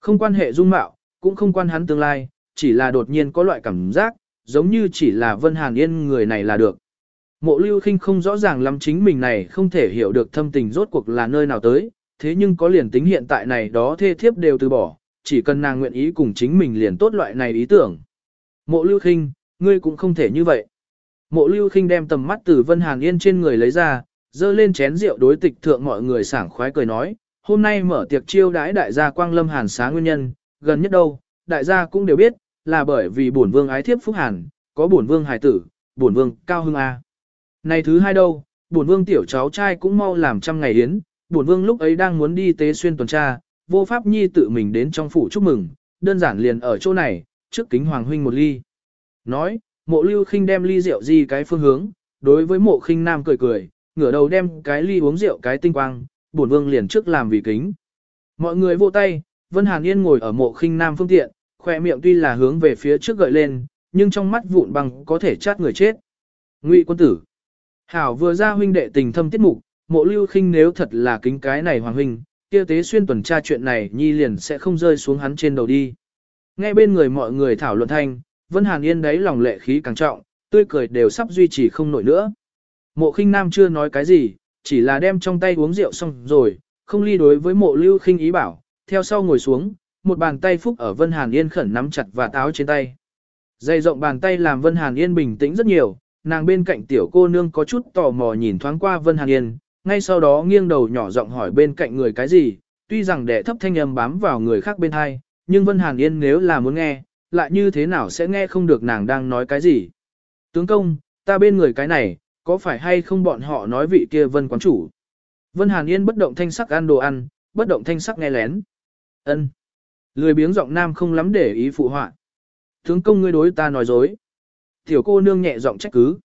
Không quan hệ dung mạo, cũng không quan hắn tương lai, chỉ là đột nhiên có loại cảm giác, giống như chỉ là Vân Hàn Yên người này là được. Mộ lưu khinh không rõ ràng lắm chính mình này không thể hiểu được thâm tình rốt cuộc là nơi nào tới, thế nhưng có liền tính hiện tại này đó thê thiếp đều từ bỏ, chỉ cần nàng nguyện ý cùng chính mình liền tốt loại này ý tưởng. Mộ lưu khinh, ngươi cũng không thể như vậy. Mộ lưu khinh đem tầm mắt từ Vân Hàn Yên trên người lấy ra, dơ lên chén rượu đối tịch thượng mọi người sảng khoái cười nói, hôm nay mở tiệc chiêu đãi đại gia Quang Lâm Hàn xá nguyên nhân, gần nhất đâu, đại gia cũng đều biết, là bởi vì bổn vương ái thiếp phúc hàn, có bổn vương hài tử, bổn vương cao hưng a. Này thứ hai đâu, bổn vương tiểu cháu trai cũng mau làm trăm ngày yến, bổn vương lúc ấy đang muốn đi tế xuyên tuần tra, vô pháp nhi tự mình đến trong phủ chúc mừng, đơn giản liền ở chỗ này, trước kính hoàng huynh một ly. Nói, mộ lưu khinh đem ly rượu di cái phương hướng, đối với mộ khinh nam cười cười, ngửa đầu đem cái ly uống rượu cái tinh quang, bổn vương liền trước làm vì kính. Mọi người vô tay, Vân Hàn Yên ngồi ở mộ khinh nam phương tiện, khoe miệng tuy là hướng về phía trước gợi lên, nhưng trong mắt vụn bằng có thể chát người chết. Ngụy quân tử. Hảo vừa ra huynh đệ tình thâm tiết mục, mộ lưu khinh nếu thật là kính cái này hoàng huynh, kia tế xuyên tuần tra chuyện này nhi liền sẽ không rơi xuống hắn trên đầu đi. Nghe bên người mọi người thảo luận thanh, Vân Hàn Yên đấy lòng lệ khí càng trọng, tươi cười đều sắp duy trì không nổi nữa. Mộ khinh nam chưa nói cái gì, chỉ là đem trong tay uống rượu xong rồi, không ly đối với mộ lưu khinh ý bảo, theo sau ngồi xuống, một bàn tay phúc ở Vân Hàn Yên khẩn nắm chặt và táo trên tay. Dày rộng bàn tay làm Vân Hàn Yên bình tĩnh rất nhiều, nàng bên cạnh tiểu cô nương có chút tò mò nhìn thoáng qua Vân Hàn Yên, ngay sau đó nghiêng đầu nhỏ giọng hỏi bên cạnh người cái gì, tuy rằng đệ thấp thanh âm bám vào người khác bên hai, nhưng Vân Hàn Yên nếu là muốn nghe, lại như thế nào sẽ nghe không được nàng đang nói cái gì. Tướng công, ta bên người cái này, có phải hay không bọn họ nói vị kia Vân quán chủ. Vân Hàn Yên bất động thanh sắc ăn đồ ăn, bất động thanh sắc nghe lén. ân Lười biếng giọng nam không lắm để ý phụ họa. Tướng công ngươi đối ta nói dối. Tiểu cô nương nhẹ giọng trách cứ.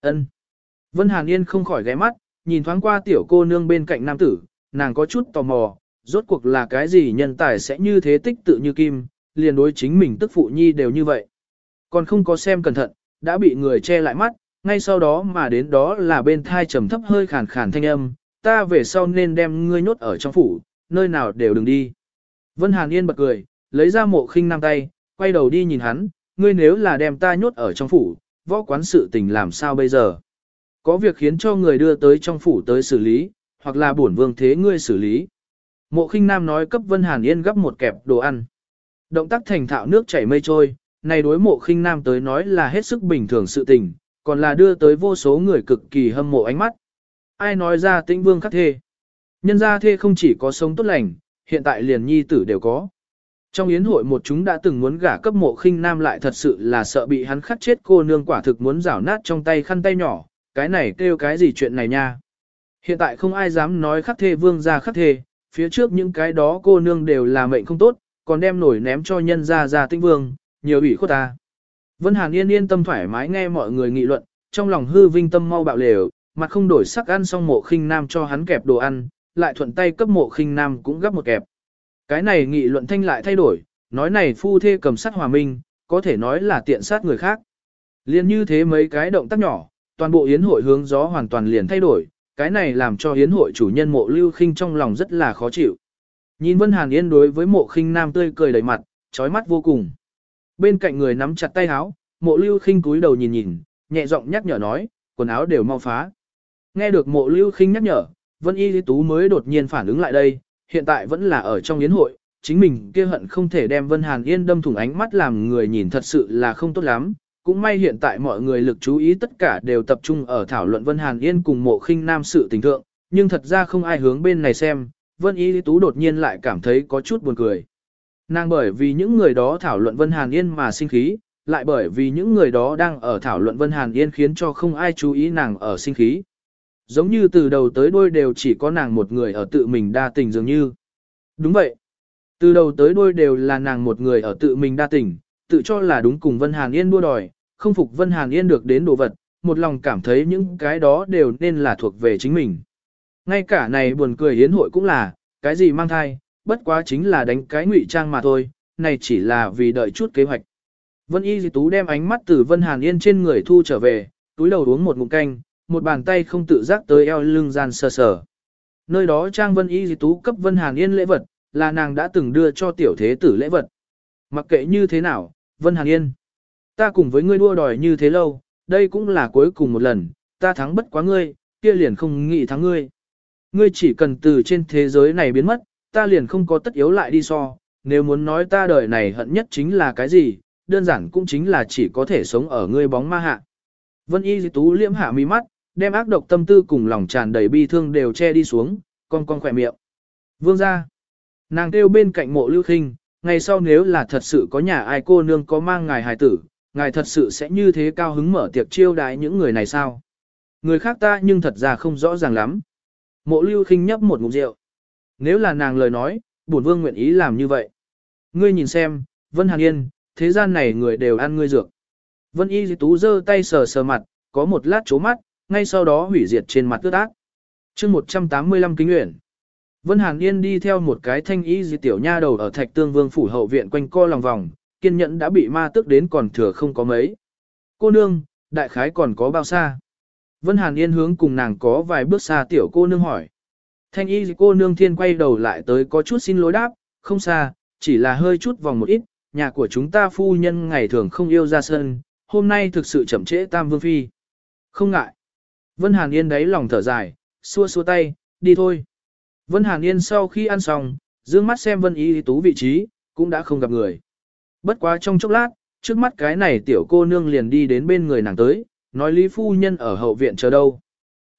ân Vân Hàn Yên không khỏi ghé mắt, nhìn thoáng qua tiểu cô nương bên cạnh nam tử, nàng có chút tò mò, rốt cuộc là cái gì nhân tài sẽ như thế tích tự như kim, liền đối chính mình tức phụ nhi đều như vậy. Còn không có xem cẩn thận, đã bị người che lại mắt, ngay sau đó mà đến đó là bên thai trầm thấp hơi khàn khàn thanh âm, ta về sau nên đem ngươi nhốt ở trong phủ, nơi nào đều đừng đi. Vân Hàn Yên bật cười, lấy ra mộ khinh nam tay, quay đầu đi nhìn hắn, ngươi nếu là đem ta nhốt ở trong phủ, võ quán sự tình làm sao bây giờ? Có việc khiến cho người đưa tới trong phủ tới xử lý, hoặc là bổn vương thế ngươi xử lý. Mộ khinh nam nói cấp Vân Hàn Yên gấp một kẹp đồ ăn. Động tác thành thạo nước chảy mây trôi, này đối mộ khinh nam tới nói là hết sức bình thường sự tình, còn là đưa tới vô số người cực kỳ hâm mộ ánh mắt. Ai nói ra tĩnh vương khắc thê? Nhân gia thê không chỉ có sống tốt lành, hiện tại liền nhi tử đều có. Trong yến hội một chúng đã từng muốn gả cấp mộ khinh nam lại thật sự là sợ bị hắn khắc chết cô nương quả thực muốn rảo nát trong tay khăn tay nhỏ, cái này kêu cái gì chuyện này nha. Hiện tại không ai dám nói khắc thê vương ra khắc thê, phía trước những cái đó cô nương đều là mệnh không tốt, còn đem nổi ném cho nhân ra ra tinh vương, nhiều ủy khuất ta. Vân Hàn yên yên tâm thoải mái nghe mọi người nghị luận, trong lòng hư vinh tâm mau bạo lều, mặt không đổi sắc ăn xong mộ khinh nam cho hắn kẹp đồ ăn, lại thuận tay cấp mộ khinh nam cũng gấp một kẹp. Cái này nghị luận thanh lại thay đổi, nói này phu thê cầm sát hòa minh, có thể nói là tiện sát người khác. Liên như thế mấy cái động tác nhỏ, toàn bộ yến hội hướng gió hoàn toàn liền thay đổi, cái này làm cho yến hội chủ nhân mộ lưu khinh trong lòng rất là khó chịu. Nhìn Vân Hàn Yên đối với mộ khinh nam tươi cười đầy mặt, trói mắt vô cùng. Bên cạnh người nắm chặt tay áo, mộ lưu khinh cúi đầu nhìn nhìn, nhẹ giọng nhắc nhở nói, quần áo đều mau phá. Nghe được mộ lưu khinh nhắc nhở, Vân Y Lý Tú mới đột nhiên phản ứng lại đây, hiện tại vẫn là ở trong yến hội, chính mình kia hận không thể đem Vân Hàn Yên đâm thủng ánh mắt làm người nhìn thật sự là không tốt lắm. Cũng may hiện tại mọi người lực chú ý tất cả đều tập trung ở thảo luận Vân Hàn Yên cùng mộ khinh nam sự tình thượng, nhưng thật ra không ai hướng bên này xem, Vân Y Lý Tú đột nhiên lại cảm thấy có chút buồn cười. Nàng bởi vì những người đó thảo luận Vân Hàn Yên mà sinh khí, lại bởi vì những người đó đang ở thảo luận Vân Hàn Yên khiến cho không ai chú ý nàng ở sinh khí. Giống như từ đầu tới đuôi đều chỉ có nàng một người ở tự mình đa tình dường như. Đúng vậy. Từ đầu tới đuôi đều là nàng một người ở tự mình đa tình, tự cho là đúng cùng Vân Hàn Yên đua đòi, không phục Vân Hàn Yên được đến đồ vật, một lòng cảm thấy những cái đó đều nên là thuộc về chính mình. Ngay cả này buồn cười hiến hội cũng là, cái gì mang thai, bất quá chính là đánh cái ngụy trang mà thôi, này chỉ là vì đợi chút kế hoạch. Vân Y Di Tú đem ánh mắt từ Vân Hàn Yên trên người thu trở về, túi đầu uống một ngụm canh, một bàn tay không tự giác tới eo lưng gian sờ sờ. Nơi đó Trang Vân Y Di Tú cấp Vân Hàn Yên lễ vật, là nàng đã từng đưa cho tiểu thế tử lễ vật. Mặc kệ như thế nào, Vân Hàn Yên. Ta cùng với ngươi đua đòi như thế lâu, đây cũng là cuối cùng một lần, ta thắng bất quá ngươi, kia liền không nghĩ thắng ngươi. Ngươi chỉ cần từ trên thế giới này biến mất, ta liền không có tất yếu lại đi so, nếu muốn nói ta đời này hận nhất chính là cái gì, đơn giản cũng chính là chỉ có thể sống ở ngươi bóng ma hạ. Vân Y Di Tú liễm hạ mi mắt, đem ác độc tâm tư cùng lòng tràn đầy bi thương đều che đi xuống, con con khỏe miệng. Vương ra. Nàng kêu bên cạnh mộ lưu khinh, ngày sau nếu là thật sự có nhà ai cô nương có mang ngài hài tử, ngài thật sự sẽ như thế cao hứng mở tiệc chiêu đái những người này sao? Người khác ta nhưng thật ra không rõ ràng lắm. Mộ lưu khinh nhấp một ngụm rượu. Nếu là nàng lời nói, bổn vương nguyện ý làm như vậy. Ngươi nhìn xem, Vân Hàn Yên, thế gian này người đều ăn ngươi dược. Vân Y Di Tú giơ tay sờ sờ mặt, có một lát chố mắt, ngay sau đó hủy diệt trên mặt ướt ác. chương 185 kính nguyện. Vân Hàn Yên đi theo một cái thanh y di tiểu nha đầu ở thạch tương vương phủ hậu viện quanh co lòng vòng, kiên nhẫn đã bị ma tức đến còn thừa không có mấy. Cô nương, đại khái còn có bao xa? Vân Hàn Yên hướng cùng nàng có vài bước xa tiểu cô nương hỏi. Thanh y cô nương thiên quay đầu lại tới có chút xin lỗi đáp, không xa, chỉ là hơi chút vòng một ít, nhà của chúng ta phu nhân ngày thường không yêu ra sân, hôm nay thực sự chậm trễ tam vương phi. Không ngại. Vân Hàn Yên đấy lòng thở dài, xua xua tay, đi thôi. Vân Hàn Yên sau khi ăn xong, dương mắt xem Vân Y Tú vị trí, cũng đã không gặp người. Bất quá trong chốc lát, trước mắt cái này tiểu cô nương liền đi đến bên người nàng tới, nói Lý Phu Nhân ở hậu viện chờ đâu.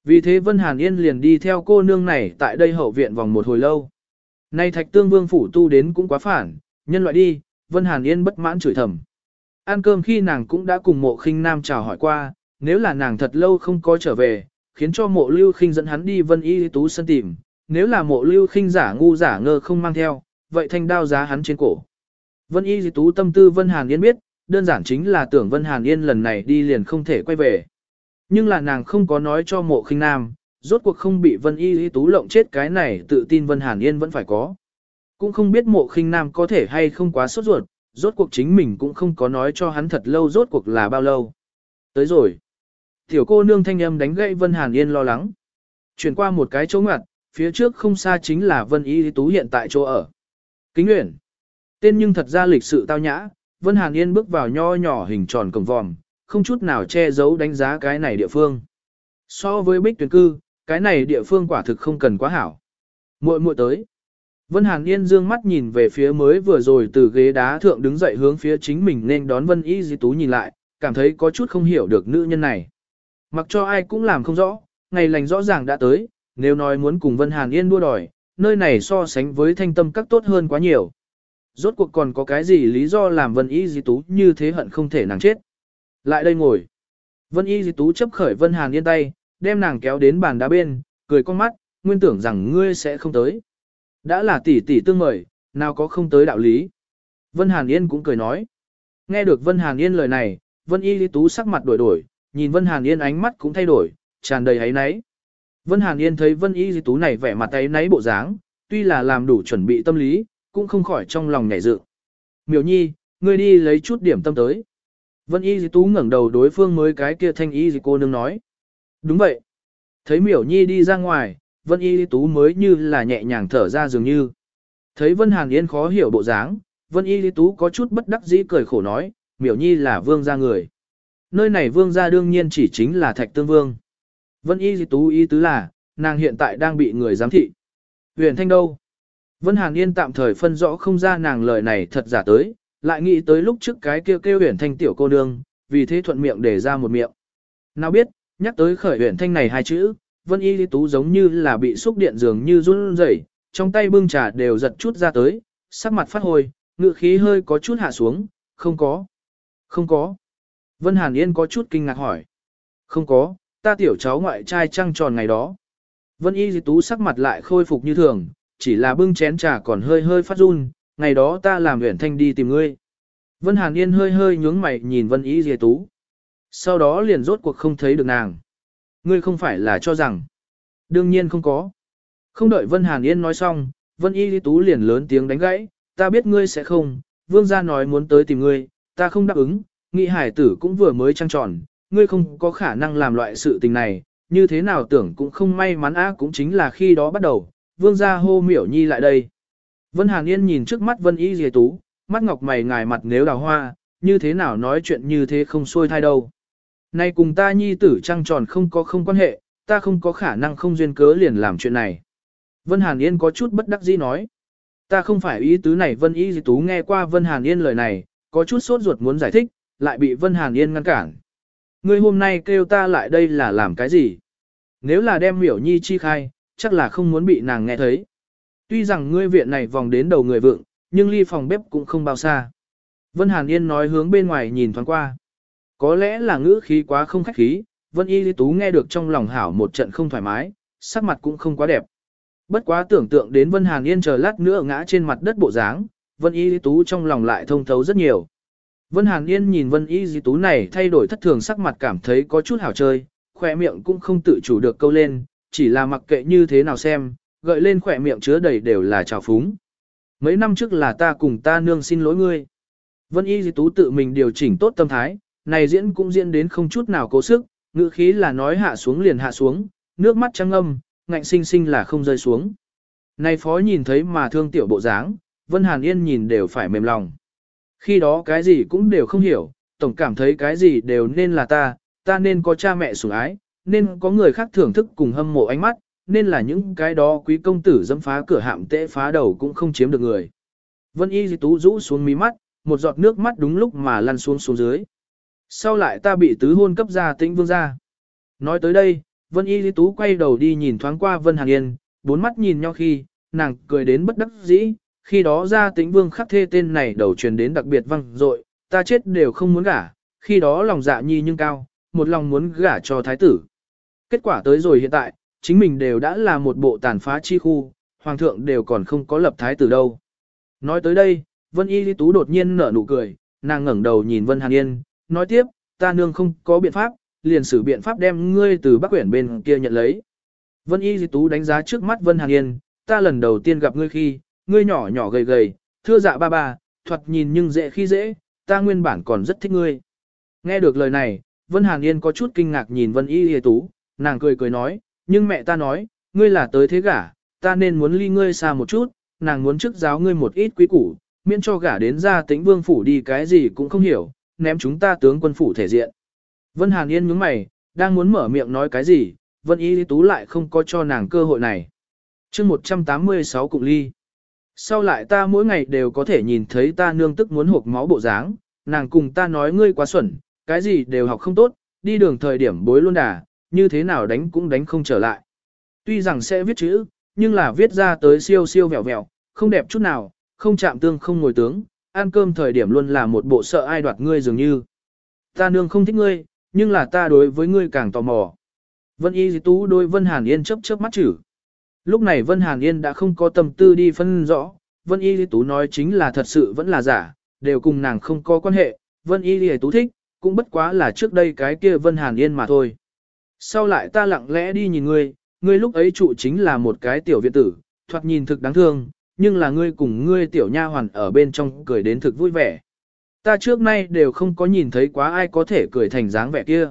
Vì thế Vân Hàn Yên liền đi theo cô nương này tại đây hậu viện vòng một hồi lâu. Nay thạch tương vương phủ tu đến cũng quá phản, nhân loại đi, Vân Hàn Yên bất mãn chửi thầm. Ăn cơm khi nàng cũng đã cùng mộ khinh nam chào hỏi qua, nếu là nàng thật lâu không có trở về, khiến cho mộ lưu khinh dẫn hắn đi Vân Y Tú sân tìm, nếu là mộ lưu khinh giả ngu giả ngơ không mang theo, vậy thanh đao giá hắn trên cổ. Vân Y Tú tâm tư Vân Hàn Yên biết, đơn giản chính là tưởng Vân Hàn Yên lần này đi liền không thể quay về. Nhưng là nàng không có nói cho mộ khinh nam, rốt cuộc không bị Vân Y Tú lộng chết cái này tự tin Vân Hàn Yên vẫn phải có. Cũng không biết mộ khinh nam có thể hay không quá sốt ruột, rốt cuộc chính mình cũng không có nói cho hắn thật lâu rốt cuộc là bao lâu. Tới rồi. Tiểu cô nương thanh âm đánh gậy Vân Hàn Yên lo lắng. Chuyển qua một cái chỗ ngoặt, phía trước không xa chính là Vân Y Tú hiện tại chỗ ở. Kính Nguyễn. Tên nhưng thật ra lịch sự tao nhã, Vân Hàn Yên bước vào nho nhỏ hình tròn cổng vòm, không chút nào che giấu đánh giá cái này địa phương. So với bích tuyển cư, cái này địa phương quả thực không cần quá hảo. Muội muội tới. Vân Hàn Yên dương mắt nhìn về phía mới vừa rồi từ ghế đá thượng đứng dậy hướng phía chính mình nên đón Vân Y Di Tú nhìn lại, cảm thấy có chút không hiểu được nữ nhân này. Mặc cho ai cũng làm không rõ, ngày lành rõ ràng đã tới, nếu nói muốn cùng Vân Hàn Yên đua đòi, nơi này so sánh với thanh tâm các tốt hơn quá nhiều. Rốt cuộc còn có cái gì lý do làm Vân Y Di Tú như thế hận không thể nàng chết. Lại đây ngồi. Vân Y Di Tú chấp khởi Vân Hàn Yên tay, đem nàng kéo đến bàn đá bên, cười con mắt, nguyên tưởng rằng ngươi sẽ không tới. Đã là tỷ tỷ tương mời, nào có không tới đạo lý. Vân Hàn Yên cũng cười nói. Nghe được Vân Hàn Yên lời này, Vân Y Lý Tú sắc mặt đổi đổi, nhìn Vân Hàn Yên ánh mắt cũng thay đổi, tràn đầy ấy náy. Vân Hàn Yên thấy Vân Y Lý Tú này vẻ mặt ấy náy bộ dáng, tuy là làm đủ chuẩn bị tâm lý, cũng không khỏi trong lòng nhảy dự. Miểu Nhi, ngươi đi lấy chút điểm tâm tới. Vân Y Lý Tú ngẩng đầu đối phương mới cái kia thanh y gì cô nương nói. Đúng vậy. Thấy Miểu Nhi đi ra ngoài, Vân Y Lý Tú mới như là nhẹ nhàng thở ra dường như. Thấy Vân Hàn Yên khó hiểu bộ dáng, Vân Y Lý Tú có chút bất đắc dĩ cười khổ nói, Miểu Nhi là vương gia người. Nơi này vương gia đương nhiên chỉ chính là Thạch Tương Vương. Vân Y Tú ý tứ là, nàng hiện tại đang bị người giám thị. Huyền Thanh đâu? Vân Hàn Yên tạm thời phân rõ không ra nàng lời này thật giả tới, lại nghĩ tới lúc trước cái kêu kêu huyền thanh tiểu cô nương, vì thế thuận miệng để ra một miệng. Nào biết, nhắc tới khởi huyền thanh này hai chữ, Vân Y Tú giống như là bị xúc điện dường như run rẩy, trong tay bưng trà đều giật chút ra tới, sắc mặt phát hồi, ngự khí hơi có chút hạ xuống, không có. Không có. Vân Hàn Yên có chút kinh ngạc hỏi. Không có, ta tiểu cháu ngoại trai trăng tròn ngày đó. Vân Y Di Tú sắc mặt lại khôi phục như thường, chỉ là bưng chén trà còn hơi hơi phát run, ngày đó ta làm huyện thanh đi tìm ngươi. Vân Hàn Yên hơi hơi nhướng mày nhìn Vân Y Di Tú. Sau đó liền rốt cuộc không thấy được nàng. Ngươi không phải là cho rằng. Đương nhiên không có. Không đợi Vân Hàn Yên nói xong, Vân Y Di Tú liền lớn tiếng đánh gãy, ta biết ngươi sẽ không, vương gia nói muốn tới tìm ngươi, ta không đáp ứng, nghị hải tử cũng vừa mới trăng tròn, ngươi không có khả năng làm loại sự tình này, như thế nào tưởng cũng không may mắn á cũng chính là khi đó bắt đầu, vương gia hô miểu nhi lại đây. Vân Hàn Yên nhìn trước mắt Vân Y Dì Tú, mắt ngọc mày ngài mặt nếu đào hoa, như thế nào nói chuyện như thế không xuôi thai đâu. Nay cùng ta nhi tử trăng tròn không có không quan hệ, ta không có khả năng không duyên cớ liền làm chuyện này. Vân Hàn Yên có chút bất đắc dĩ nói. Ta không phải ý tứ này Vân Y Dì Tú nghe qua Vân Hàn Yên lời này, có chút sốt ruột muốn giải thích, lại bị Vân Hàn Yên ngăn cản. Ngươi hôm nay kêu ta lại đây là làm cái gì? Nếu là đem miểu nhi chi khai, chắc là không muốn bị nàng nghe thấy. Tuy rằng ngươi viện này vòng đến đầu người vượng, nhưng ly phòng bếp cũng không bao xa. Vân Hàn Yên nói hướng bên ngoài nhìn thoáng qua. Có lẽ là ngữ khí quá không khách khí, Vân Y Lý Tú nghe được trong lòng hảo một trận không thoải mái, sắc mặt cũng không quá đẹp. Bất quá tưởng tượng đến Vân Hàn Yên chờ lát nữa ngã trên mặt đất bộ dáng, Vân Y Lý Tú trong lòng lại thông thấu rất nhiều. Vân Hàn Yên nhìn Vân Y Di Tú này thay đổi thất thường sắc mặt cảm thấy có chút hảo chơi, khỏe miệng cũng không tự chủ được câu lên, chỉ là mặc kệ như thế nào xem, gợi lên khỏe miệng chứa đầy đều là trào phúng. Mấy năm trước là ta cùng ta nương xin lỗi ngươi. Vân Y Di Tú tự mình điều chỉnh tốt tâm thái, này diễn cũng diễn đến không chút nào cố sức, ngữ khí là nói hạ xuống liền hạ xuống, nước mắt trắng âm, ngạnh sinh sinh là không rơi xuống. Này phó nhìn thấy mà thương tiểu bộ dáng, Vân Hàn Yên nhìn đều phải mềm lòng. Khi đó cái gì cũng đều không hiểu, tổng cảm thấy cái gì đều nên là ta, ta nên có cha mẹ sủng ái, nên có người khác thưởng thức cùng hâm mộ ánh mắt, nên là những cái đó quý công tử dẫm phá cửa hạm tệ phá đầu cũng không chiếm được người. Vân Y Di Tú rũ xuống mí mắt, một giọt nước mắt đúng lúc mà lăn xuống xuống dưới. Sau lại ta bị tứ hôn cấp gia tĩnh vương gia. Nói tới đây, Vân Y Di Tú quay đầu đi nhìn thoáng qua Vân Hàn Yên, bốn mắt nhìn nhau khi, nàng cười đến bất đắc dĩ, khi đó ra tĩnh vương khắc thê tên này đầu truyền đến đặc biệt văng dội ta chết đều không muốn gả, khi đó lòng dạ nhi nhưng cao, một lòng muốn gả cho thái tử. Kết quả tới rồi hiện tại, chính mình đều đã là một bộ tàn phá chi khu, hoàng thượng đều còn không có lập thái tử đâu. Nói tới đây, Vân Y Lý Tú đột nhiên nở nụ cười, nàng ngẩng đầu nhìn Vân Hàn Yên, nói tiếp, ta nương không có biện pháp, liền sử biện pháp đem ngươi từ Bắc Quyển bên kia nhận lấy. Vân Y Di Tú đánh giá trước mắt Vân Hàn Yên, ta lần đầu tiên gặp ngươi khi, ngươi nhỏ nhỏ gầy gầy, thưa dạ ba ba, thoạt nhìn nhưng dễ khi dễ, ta nguyên bản còn rất thích ngươi. Nghe được lời này, Vân Hàn Yên có chút kinh ngạc nhìn Vân Y Y Tú, nàng cười cười nói, nhưng mẹ ta nói, ngươi là tới thế gả, ta nên muốn ly ngươi xa một chút, nàng muốn trước giáo ngươi một ít quý củ, miễn cho gả đến ra tĩnh vương phủ đi cái gì cũng không hiểu, ném chúng ta tướng quân phủ thể diện. Vân Hàn Yên nhướng mày, đang muốn mở miệng nói cái gì, Vân Y Lý Tú lại không có cho nàng cơ hội này. chương 186 cụng ly. Sau lại ta mỗi ngày đều có thể nhìn thấy ta nương tức muốn hộp máu bộ dáng, nàng cùng ta nói ngươi quá xuẩn, cái gì đều học không tốt, đi đường thời điểm bối luôn đà, như thế nào đánh cũng đánh không trở lại. Tuy rằng sẽ viết chữ, nhưng là viết ra tới siêu siêu vẹo vẹo, không đẹp chút nào, không chạm tương không ngồi tướng, ăn cơm thời điểm luôn là một bộ sợ ai đoạt ngươi dường như. Ta nương không thích ngươi, nhưng là ta đối với ngươi càng tò mò. Vân Y Tú đôi Vân Hàn Yên chớp chớp mắt chữ. Lúc này Vân Hàn Yên đã không có tâm tư đi phân rõ, Vân Y Tú nói chính là thật sự vẫn là giả, đều cùng nàng không có quan hệ, Vân Y Tú thích, cũng bất quá là trước đây cái kia Vân Hàn Yên mà thôi. Sau lại ta lặng lẽ đi nhìn ngươi, ngươi lúc ấy trụ chính là một cái tiểu viện tử, thoạt nhìn thực đáng thương, nhưng là ngươi cùng ngươi tiểu nha hoàn ở bên trong cười đến thực vui vẻ. Ta trước nay đều không có nhìn thấy quá ai có thể cười thành dáng vẻ kia.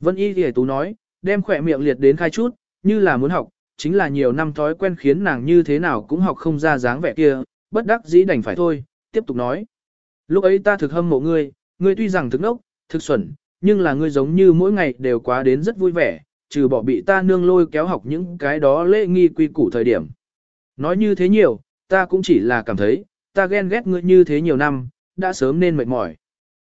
Vân Y Lý Tú nói, đem khỏe miệng liệt đến khai chút, như là muốn học, chính là nhiều năm thói quen khiến nàng như thế nào cũng học không ra dáng vẻ kia, bất đắc dĩ đành phải thôi, tiếp tục nói. Lúc ấy ta thực hâm mộ ngươi, ngươi tuy rằng thực nốc, thực xuẩn, nhưng là ngươi giống như mỗi ngày đều quá đến rất vui vẻ, trừ bỏ bị ta nương lôi kéo học những cái đó lễ nghi quy củ thời điểm. Nói như thế nhiều, ta cũng chỉ là cảm thấy, ta ghen ghét ngươi như thế nhiều năm, đã sớm nên mệt mỏi.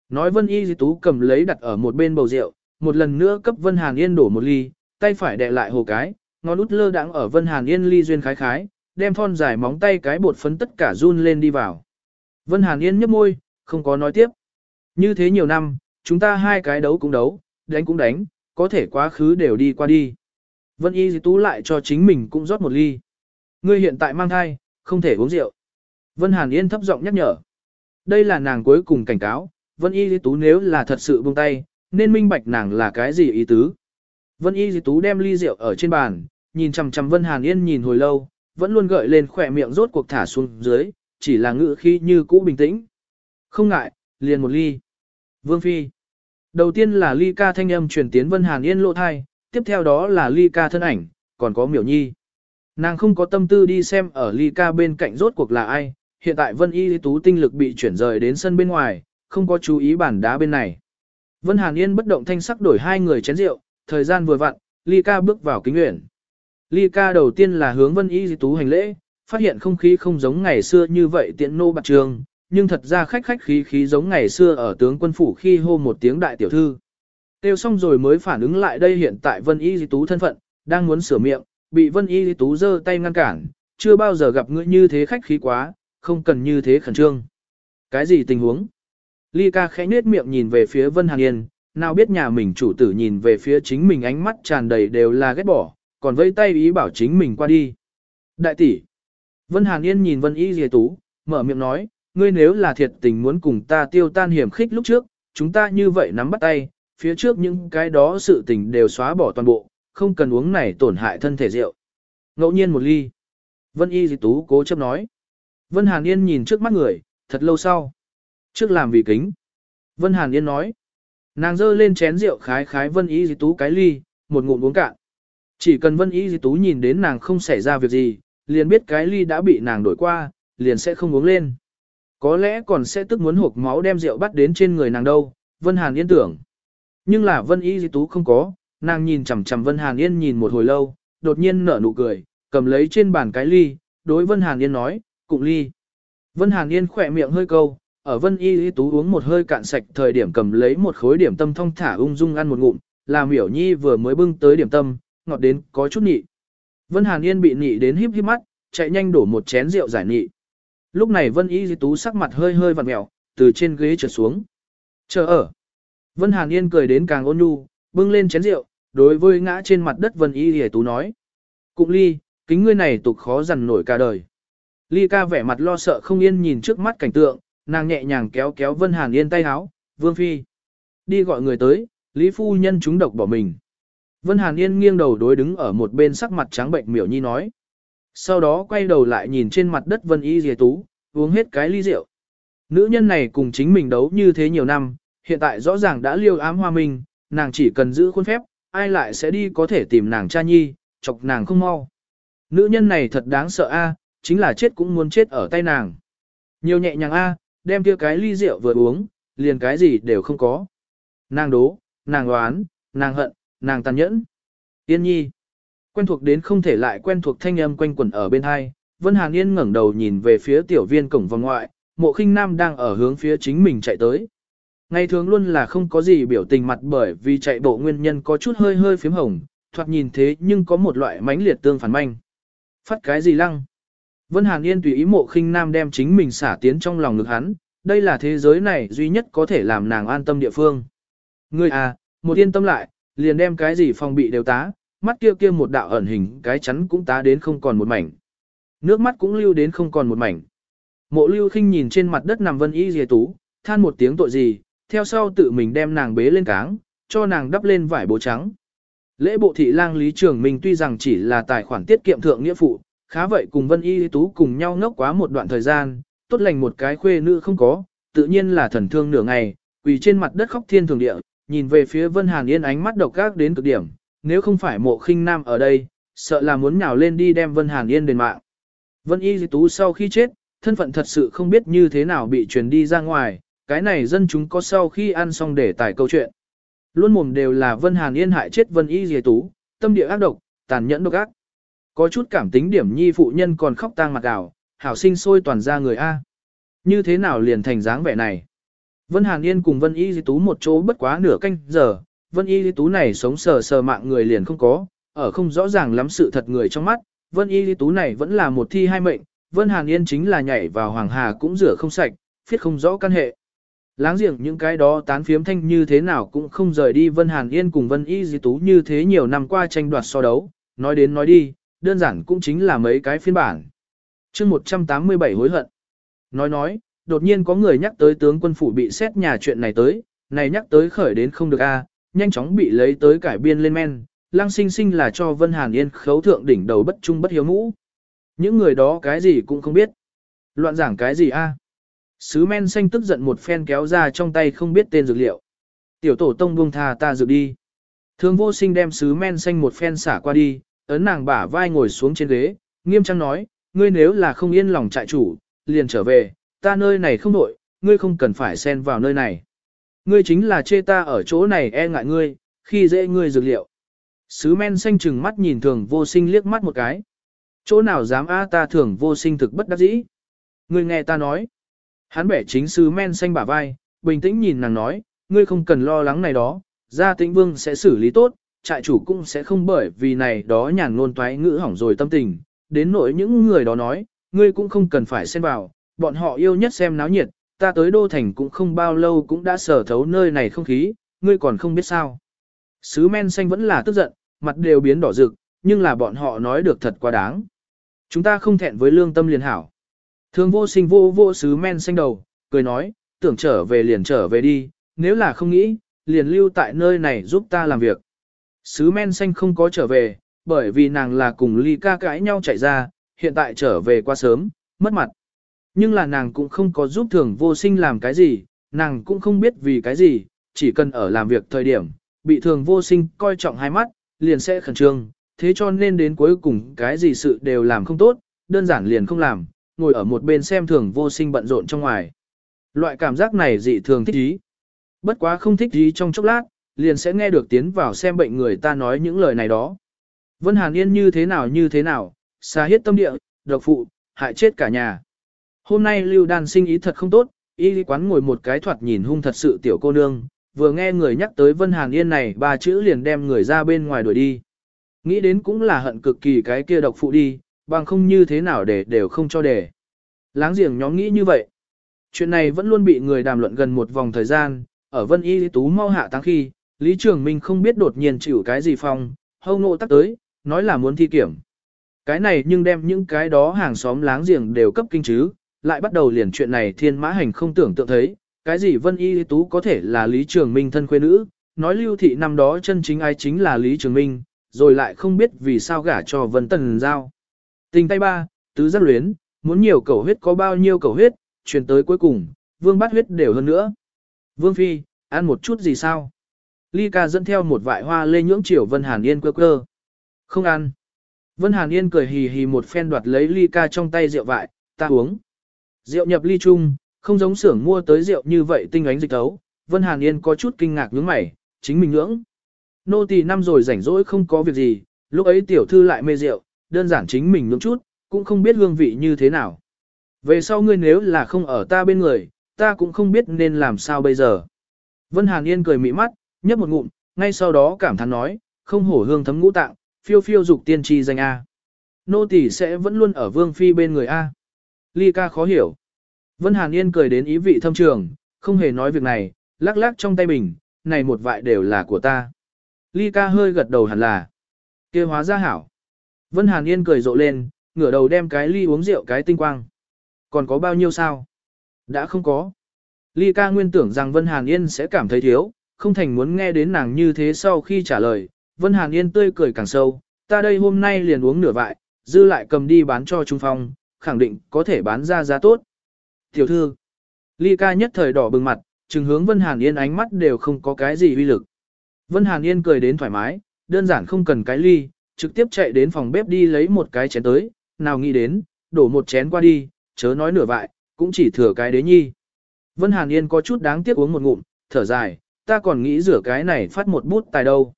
Nói Vân Y Di Tú cầm lấy đặt ở một bên bầu rượu, một lần nữa cấp Vân Hàn Yên đổ một ly, tay phải đè lại hồ cái, ngón út lơ đãng ở Vân Hàn Yên ly duyên khái khái, đem thon dài móng tay cái bột phấn tất cả run lên đi vào. Vân Hàn Yên nhấp môi, không có nói tiếp. Như thế nhiều năm, chúng ta hai cái đấu cũng đấu, đánh cũng đánh, có thể quá khứ đều đi qua đi. Vân Y Dĩ Tú lại cho chính mình cũng rót một ly. Ngươi hiện tại mang thai, không thể uống rượu. Vân Hàn Yên thấp giọng nhắc nhở. Đây là nàng cuối cùng cảnh cáo, Vân Y Dĩ Tú nếu là thật sự buông tay, nên minh bạch nàng là cái gì ý tứ. Vân Y Dĩ Tú đem ly rượu ở trên bàn, nhìn chằm chằm Vân Hàn Yên nhìn hồi lâu, vẫn luôn gợi lên khỏe miệng rốt cuộc thả xuống dưới, chỉ là ngữ khi như cũ bình tĩnh. Không ngại, liền một ly. Vương Phi. Đầu tiên là ly ca thanh âm truyền tiến Vân Hàn Yên lộ thai, tiếp theo đó là ly ca thân ảnh, còn có miểu nhi. Nàng không có tâm tư đi xem ở ly ca bên cạnh rốt cuộc là ai, hiện tại Vân Y Tú tinh lực bị chuyển rời đến sân bên ngoài, không có chú ý bản đá bên này. Vân Hàn Yên bất động thanh sắc đổi hai người chén rượu, thời gian vừa vặn, ly ca bước vào kính nguyện. Ly ca đầu tiên là hướng Vân Y Tú hành lễ, phát hiện không khí không giống ngày xưa như vậy tiện nô bạc trường, nhưng thật ra khách khách khí khí giống ngày xưa ở tướng quân phủ khi hô một tiếng đại tiểu thư. Tiêu xong rồi mới phản ứng lại đây hiện tại Vân Y Di Tú thân phận, đang muốn sửa miệng, bị Vân Y Di Tú giơ tay ngăn cản, chưa bao giờ gặp ngươi như thế khách khí quá, không cần như thế khẩn trương. Cái gì tình huống? Ly ca khẽ nết miệng nhìn về phía Vân Hàn Yên, nào biết nhà mình chủ tử nhìn về phía chính mình ánh mắt tràn đầy đều là ghét bỏ, còn vẫy tay ý bảo chính mình qua đi. Đại tỷ. Vân Hàn Yên nhìn Vân Y Dì Tú, mở miệng nói, ngươi nếu là thiệt tình muốn cùng ta tiêu tan hiểm khích lúc trước, chúng ta như vậy nắm bắt tay, phía trước những cái đó sự tình đều xóa bỏ toàn bộ, không cần uống này tổn hại thân thể rượu. Ngẫu nhiên một ly. Vân Y Dì Tú cố chấp nói. Vân Hàn Yên nhìn trước mắt người, thật lâu sau. Trước làm vì kính. Vân Hàn Yên nói. Nàng dơ lên chén rượu khái khái Vân Y Dì Tú cái ly, một ngụm uống cạn. Chỉ cần Vân Y Di Tú nhìn đến nàng không xảy ra việc gì, liền biết cái ly đã bị nàng đổi qua, liền sẽ không uống lên. Có lẽ còn sẽ tức muốn hộp máu đem rượu bắt đến trên người nàng đâu, Vân Hàn Yên tưởng. Nhưng là Vân Y Di Tú không có, nàng nhìn chằm chằm Vân Hàn Yên nhìn một hồi lâu, đột nhiên nở nụ cười, cầm lấy trên bàn cái ly, đối Vân Hàn Yên nói, cụng ly. Vân Hàn Yên khỏe miệng hơi câu, ở Vân Y Di Tú uống một hơi cạn sạch thời điểm cầm lấy một khối điểm tâm thông thả ung dung ăn một ngụm, làm miểu nhi vừa mới bưng tới điểm tâm, ngọt đến có chút nhị. Vân Hàn Yên bị nhị đến híp híp mắt, chạy nhanh đổ một chén rượu giải nhị. Lúc này Vân Y Di Tú sắc mặt hơi hơi vặn mèo, từ trên ghế trượt xuống. Chờ ở. Vân Hàn Yên cười đến càng ôn nhu, bưng lên chén rượu, đối với ngã trên mặt đất Vân Y Di Tú nói. Cụng ly, kính ngươi này tục khó dằn nổi cả đời. Ly ca vẻ mặt lo sợ không yên nhìn trước mắt cảnh tượng, nàng nhẹ nhàng kéo kéo Vân Hàn Yên tay áo, Vương Phi. Đi gọi người tới, Lý Phu Nhân chúng độc bỏ mình. Vân Hàn Yên nghiêng đầu đối đứng ở một bên sắc mặt trắng bệnh miểu nhi nói. Sau đó quay đầu lại nhìn trên mặt đất Vân Y Dì Tú, uống hết cái ly rượu. Nữ nhân này cùng chính mình đấu như thế nhiều năm, hiện tại rõ ràng đã liêu ám hoa mình, nàng chỉ cần giữ khuôn phép, ai lại sẽ đi có thể tìm nàng cha nhi, chọc nàng không mau. Nữ nhân này thật đáng sợ a, chính là chết cũng muốn chết ở tay nàng. Nhiều nhẹ nhàng a, đem kia cái ly rượu vừa uống, liền cái gì đều không có. Nàng đố, nàng đoán, nàng hận, nàng tàn nhẫn. Yên nhi. Quen thuộc đến không thể lại quen thuộc thanh âm quanh quẩn ở bên hai, Vân Hàn Yên ngẩng đầu nhìn về phía tiểu viên cổng vòng ngoại, mộ khinh nam đang ở hướng phía chính mình chạy tới. Ngày thường luôn là không có gì biểu tình mặt bởi vì chạy bộ nguyên nhân có chút hơi hơi phím hồng, thoạt nhìn thế nhưng có một loại mãnh liệt tương phản manh. Phát cái gì lăng? Vân Hàn Yên tùy ý mộ khinh nam đem chính mình xả tiến trong lòng ngực hắn, đây là thế giới này duy nhất có thể làm nàng an tâm địa phương. Ngươi à, một yên tâm lại, liền đem cái gì phong bị đều tá, mắt kia kia một đạo ẩn hình cái chắn cũng tá đến không còn một mảnh. Nước mắt cũng lưu đến không còn một mảnh. Mộ lưu khinh nhìn trên mặt đất nằm vân y dìa tú, than một tiếng tội gì, theo sau tự mình đem nàng bế lên cáng, cho nàng đắp lên vải bố trắng. Lễ bộ thị lang Lý Trường Minh tuy rằng chỉ là tài khoản tiết kiệm thượng nghĩa phụ, khá vậy cùng Vân Y Tú cùng nhau ngốc quá một đoạn thời gian, tốt lành một cái khuê nữ không có, tự nhiên là thần thương nửa ngày, quỳ trên mặt đất khóc thiên thường địa, nhìn về phía Vân Hàn Yên ánh mắt độc ác đến cực điểm, nếu không phải mộ khinh nam ở đây, sợ là muốn nhào lên đi đem Vân Hàn Yên đền mạng. Vân Y Di Tú sau khi chết, thân phận thật sự không biết như thế nào bị truyền đi ra ngoài, cái này dân chúng có sau khi ăn xong để tải câu chuyện. Luôn mồm đều là Vân Hàn Yên hại chết Vân Y Di Tú, tâm địa ác độc, tàn nhẫn độc ác. Có chút cảm tính điểm nhi phụ nhân còn khóc tang mặt đảo, hảo sinh sôi toàn ra người A. Như thế nào liền thành dáng vẻ này? Vân Hàn Yên cùng Vân Y Di Tú một chỗ bất quá nửa canh giờ, Vân Y Di Tú này sống sờ sờ mạng người liền không có, ở không rõ ràng lắm sự thật người trong mắt, Vân Y Di Tú này vẫn là một thi hai mệnh, Vân Hàn Yên chính là nhảy vào Hoàng Hà cũng rửa không sạch, phiết không rõ căn hệ. Láng giềng những cái đó tán phiếm thanh như thế nào cũng không rời đi Vân Hàn Yên cùng Vân Y Di Tú như thế nhiều năm qua tranh đoạt so đấu, nói đến nói đi, đơn giản cũng chính là mấy cái phiên bản. chương 187 hối hận. Nói nói, đột nhiên có người nhắc tới tướng quân phủ bị xét nhà chuyện này tới, này nhắc tới khởi đến không được a nhanh chóng bị lấy tới cải biên lên men, lăng sinh sinh là cho Vân Hàn Yên khấu thượng đỉnh đầu bất trung bất hiếu mũ. Những người đó cái gì cũng không biết. Loạn giảng cái gì a Sứ men xanh tức giận một phen kéo ra trong tay không biết tên dược liệu. Tiểu tổ tông buông thà ta dược đi. Thường vô sinh đem sứ men xanh một phen xả qua đi, ấn nàng bả vai ngồi xuống trên ghế, nghiêm trang nói, ngươi nếu là không yên lòng trại chủ, liền trở về, ta nơi này không nội, ngươi không cần phải xen vào nơi này. Ngươi chính là chê ta ở chỗ này e ngại ngươi, khi dễ ngươi dược liệu. Sứ men xanh chừng mắt nhìn thường vô sinh liếc mắt một cái. Chỗ nào dám a ta thường vô sinh thực bất đắc dĩ. Ngươi nghe ta nói. Hắn bẻ chính sứ men xanh bả vai, bình tĩnh nhìn nàng nói, ngươi không cần lo lắng này đó, gia tĩnh vương sẽ xử lý tốt, trại chủ cũng sẽ không bởi vì này đó nhàn ngôn toái ngữ hỏng rồi tâm tình, đến nỗi những người đó nói, ngươi cũng không cần phải xen vào, bọn họ yêu nhất xem náo nhiệt, ta tới đô thành cũng không bao lâu cũng đã sở thấu nơi này không khí, ngươi còn không biết sao. Sứ men xanh vẫn là tức giận, mặt đều biến đỏ rực, nhưng là bọn họ nói được thật quá đáng. Chúng ta không thẹn với lương tâm liền hảo. Thương vô sinh vô vô sứ men xanh đầu, cười nói, tưởng trở về liền trở về đi, nếu là không nghĩ, liền lưu tại nơi này giúp ta làm việc. Sứ men xanh không có trở về, bởi vì nàng là cùng ly ca cãi nhau chạy ra, hiện tại trở về quá sớm, mất mặt. Nhưng là nàng cũng không có giúp thường vô sinh làm cái gì, nàng cũng không biết vì cái gì, chỉ cần ở làm việc thời điểm, bị thường vô sinh coi trọng hai mắt, liền sẽ khẩn trương, thế cho nên đến cuối cùng cái gì sự đều làm không tốt, đơn giản liền không làm, ngồi ở một bên xem thường vô sinh bận rộn trong ngoài. Loại cảm giác này dị thường thích ý. Bất quá không thích ý trong chốc lát, liền sẽ nghe được tiến vào xem bệnh người ta nói những lời này đó. Vân Hàn Yên như thế nào như thế nào, xa hết tâm địa, độc phụ, hại chết cả nhà. Hôm nay Lưu Đan sinh ý thật không tốt, y quán ngồi một cái thoạt nhìn hung thật sự tiểu cô nương, vừa nghe người nhắc tới Vân Hàn Yên này ba chữ liền đem người ra bên ngoài đuổi đi. Nghĩ đến cũng là hận cực kỳ cái kia độc phụ đi, bằng không như thế nào để đều không cho để. Láng giềng nhóm nghĩ như vậy. Chuyện này vẫn luôn bị người đàm luận gần một vòng thời gian, ở Vân Y Tú mau hạ tăng khi, Lý Trường Minh không biết đột nhiên chịu cái gì phong, hâu nộ tắt tới, nói là muốn thi kiểm. Cái này nhưng đem những cái đó hàng xóm láng giềng đều cấp kinh chứ, lại bắt đầu liền chuyện này thiên mã hành không tưởng tượng thấy, cái gì Vân Y Tú có thể là Lý Trường Minh thân quê nữ, nói lưu thị năm đó chân chính ai chính là Lý Trường Minh, rồi lại không biết vì sao gả cho Vân Tần Giao. Tình tay ba, tứ giác luyến, muốn nhiều cầu huyết có bao nhiêu cầu huyết, truyền tới cuối cùng, vương bát huyết đều hơn nữa. Vương Phi, ăn một chút gì sao? Ly ca dẫn theo một vại hoa lê nhưỡng chiều Vân Hàn Yên quơ quơ. Không ăn. Vân Hàn Yên cười hì hì một phen đoạt lấy ly ca trong tay rượu vại, ta uống. Rượu nhập ly chung, không giống xưởng mua tới rượu như vậy tinh ánh dịch tấu. Vân Hàn Yên có chút kinh ngạc nhướng mày, chính mình ngưỡng. Nô tỳ năm rồi rảnh rỗi không có việc gì, lúc ấy tiểu thư lại mê rượu, đơn giản chính mình ngưỡng chút, cũng không biết hương vị như thế nào. Về sau ngươi nếu là không ở ta bên người, ta cũng không biết nên làm sao bây giờ. Vân Hàn Yên cười mị mắt, nhấp một ngụm, ngay sau đó cảm thán nói, không hổ hương thấm ngũ tạng, phiêu phiêu dục tiên tri danh A. Nô tỳ sẽ vẫn luôn ở vương phi bên người A. Ly ca khó hiểu. Vân Hàn Yên cười đến ý vị thâm trường, không hề nói việc này, lắc lắc trong tay bình, này một vại đều là của ta. Ly ca hơi gật đầu hẳn là. kia hóa ra hảo. Vân Hàn Yên cười rộ lên, ngửa đầu đem cái ly uống rượu cái tinh quang. Còn có bao nhiêu sao? Đã không có. Ly ca nguyên tưởng rằng Vân Hàn Yên sẽ cảm thấy thiếu, không thành muốn nghe đến nàng như thế sau khi trả lời. Vân Hàn Yên tươi cười càng sâu, ta đây hôm nay liền uống nửa vại, dư lại cầm đi bán cho Trung Phong, khẳng định có thể bán ra giá tốt. Tiểu thư, Ly ca nhất thời đỏ bừng mặt, trừng hướng Vân Hàn Yên ánh mắt đều không có cái gì uy lực. Vân Hàn Yên cười đến thoải mái, đơn giản không cần cái ly, trực tiếp chạy đến phòng bếp đi lấy một cái chén tới, nào nghĩ đến, đổ một chén qua đi, chớ nói nửa vại, cũng chỉ thừa cái đế nhi. Vân Hàn Yên có chút đáng tiếc uống một ngụm, thở dài, ta còn nghĩ rửa cái này phát một bút tài đâu.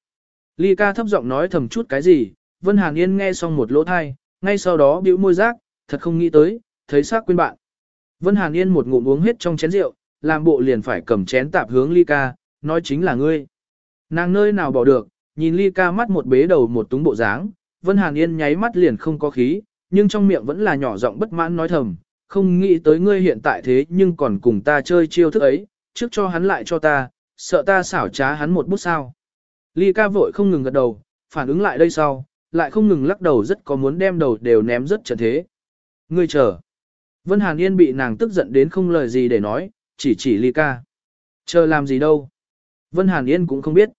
Ly ca thấp giọng nói thầm chút cái gì, Vân Hàn Yên nghe xong một lỗ thai, ngay sau đó bĩu môi rác, thật không nghĩ tới, thấy xác quên bạn. Vân Hàn Yên một ngụm uống hết trong chén rượu, làm bộ liền phải cầm chén tạp hướng Ly ca, nói chính là ngươi. Nàng nơi nào bỏ được, nhìn Ly ca mắt một bế đầu một túng bộ dáng, Vân Hàn Yên nháy mắt liền không có khí, nhưng trong miệng vẫn là nhỏ giọng bất mãn nói thầm, không nghĩ tới ngươi hiện tại thế nhưng còn cùng ta chơi chiêu thức ấy, trước cho hắn lại cho ta, sợ ta xảo trá hắn một bút sao. Ly ca vội không ngừng gật đầu, phản ứng lại đây sau, lại không ngừng lắc đầu rất có muốn đem đầu đều ném rất trận thế. Ngươi chờ. Vân Hàn Yên bị nàng tức giận đến không lời gì để nói, chỉ chỉ ly ca. Chờ làm gì đâu. Vân Hàn Yên cũng không biết.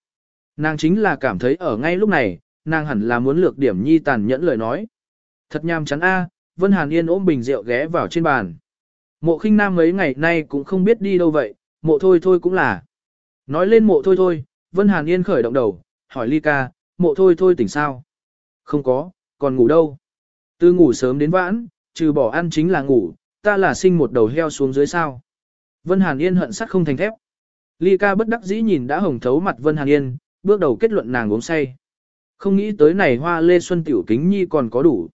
Nàng chính là cảm thấy ở ngay lúc này, nàng hẳn là muốn lược điểm nhi tàn nhẫn lời nói. Thật nham chắn a, Vân Hàn Yên ôm bình rượu ghé vào trên bàn. Mộ khinh nam mấy ngày nay cũng không biết đi đâu vậy, mộ thôi thôi cũng là. Nói lên mộ thôi thôi, Vân Hàn Yên khởi động đầu, hỏi Ly ca, mộ thôi thôi tỉnh sao? Không có, còn ngủ đâu? Từ ngủ sớm đến vãn, trừ bỏ ăn chính là ngủ, ta là sinh một đầu heo xuống dưới sao. Vân Hàn Yên hận sắt không thành thép. Ly ca bất đắc dĩ nhìn đã hồng thấu mặt Vân Hàn Yên, bước đầu kết luận nàng uống say. Không nghĩ tới này hoa lê xuân tiểu kính nhi còn có đủ.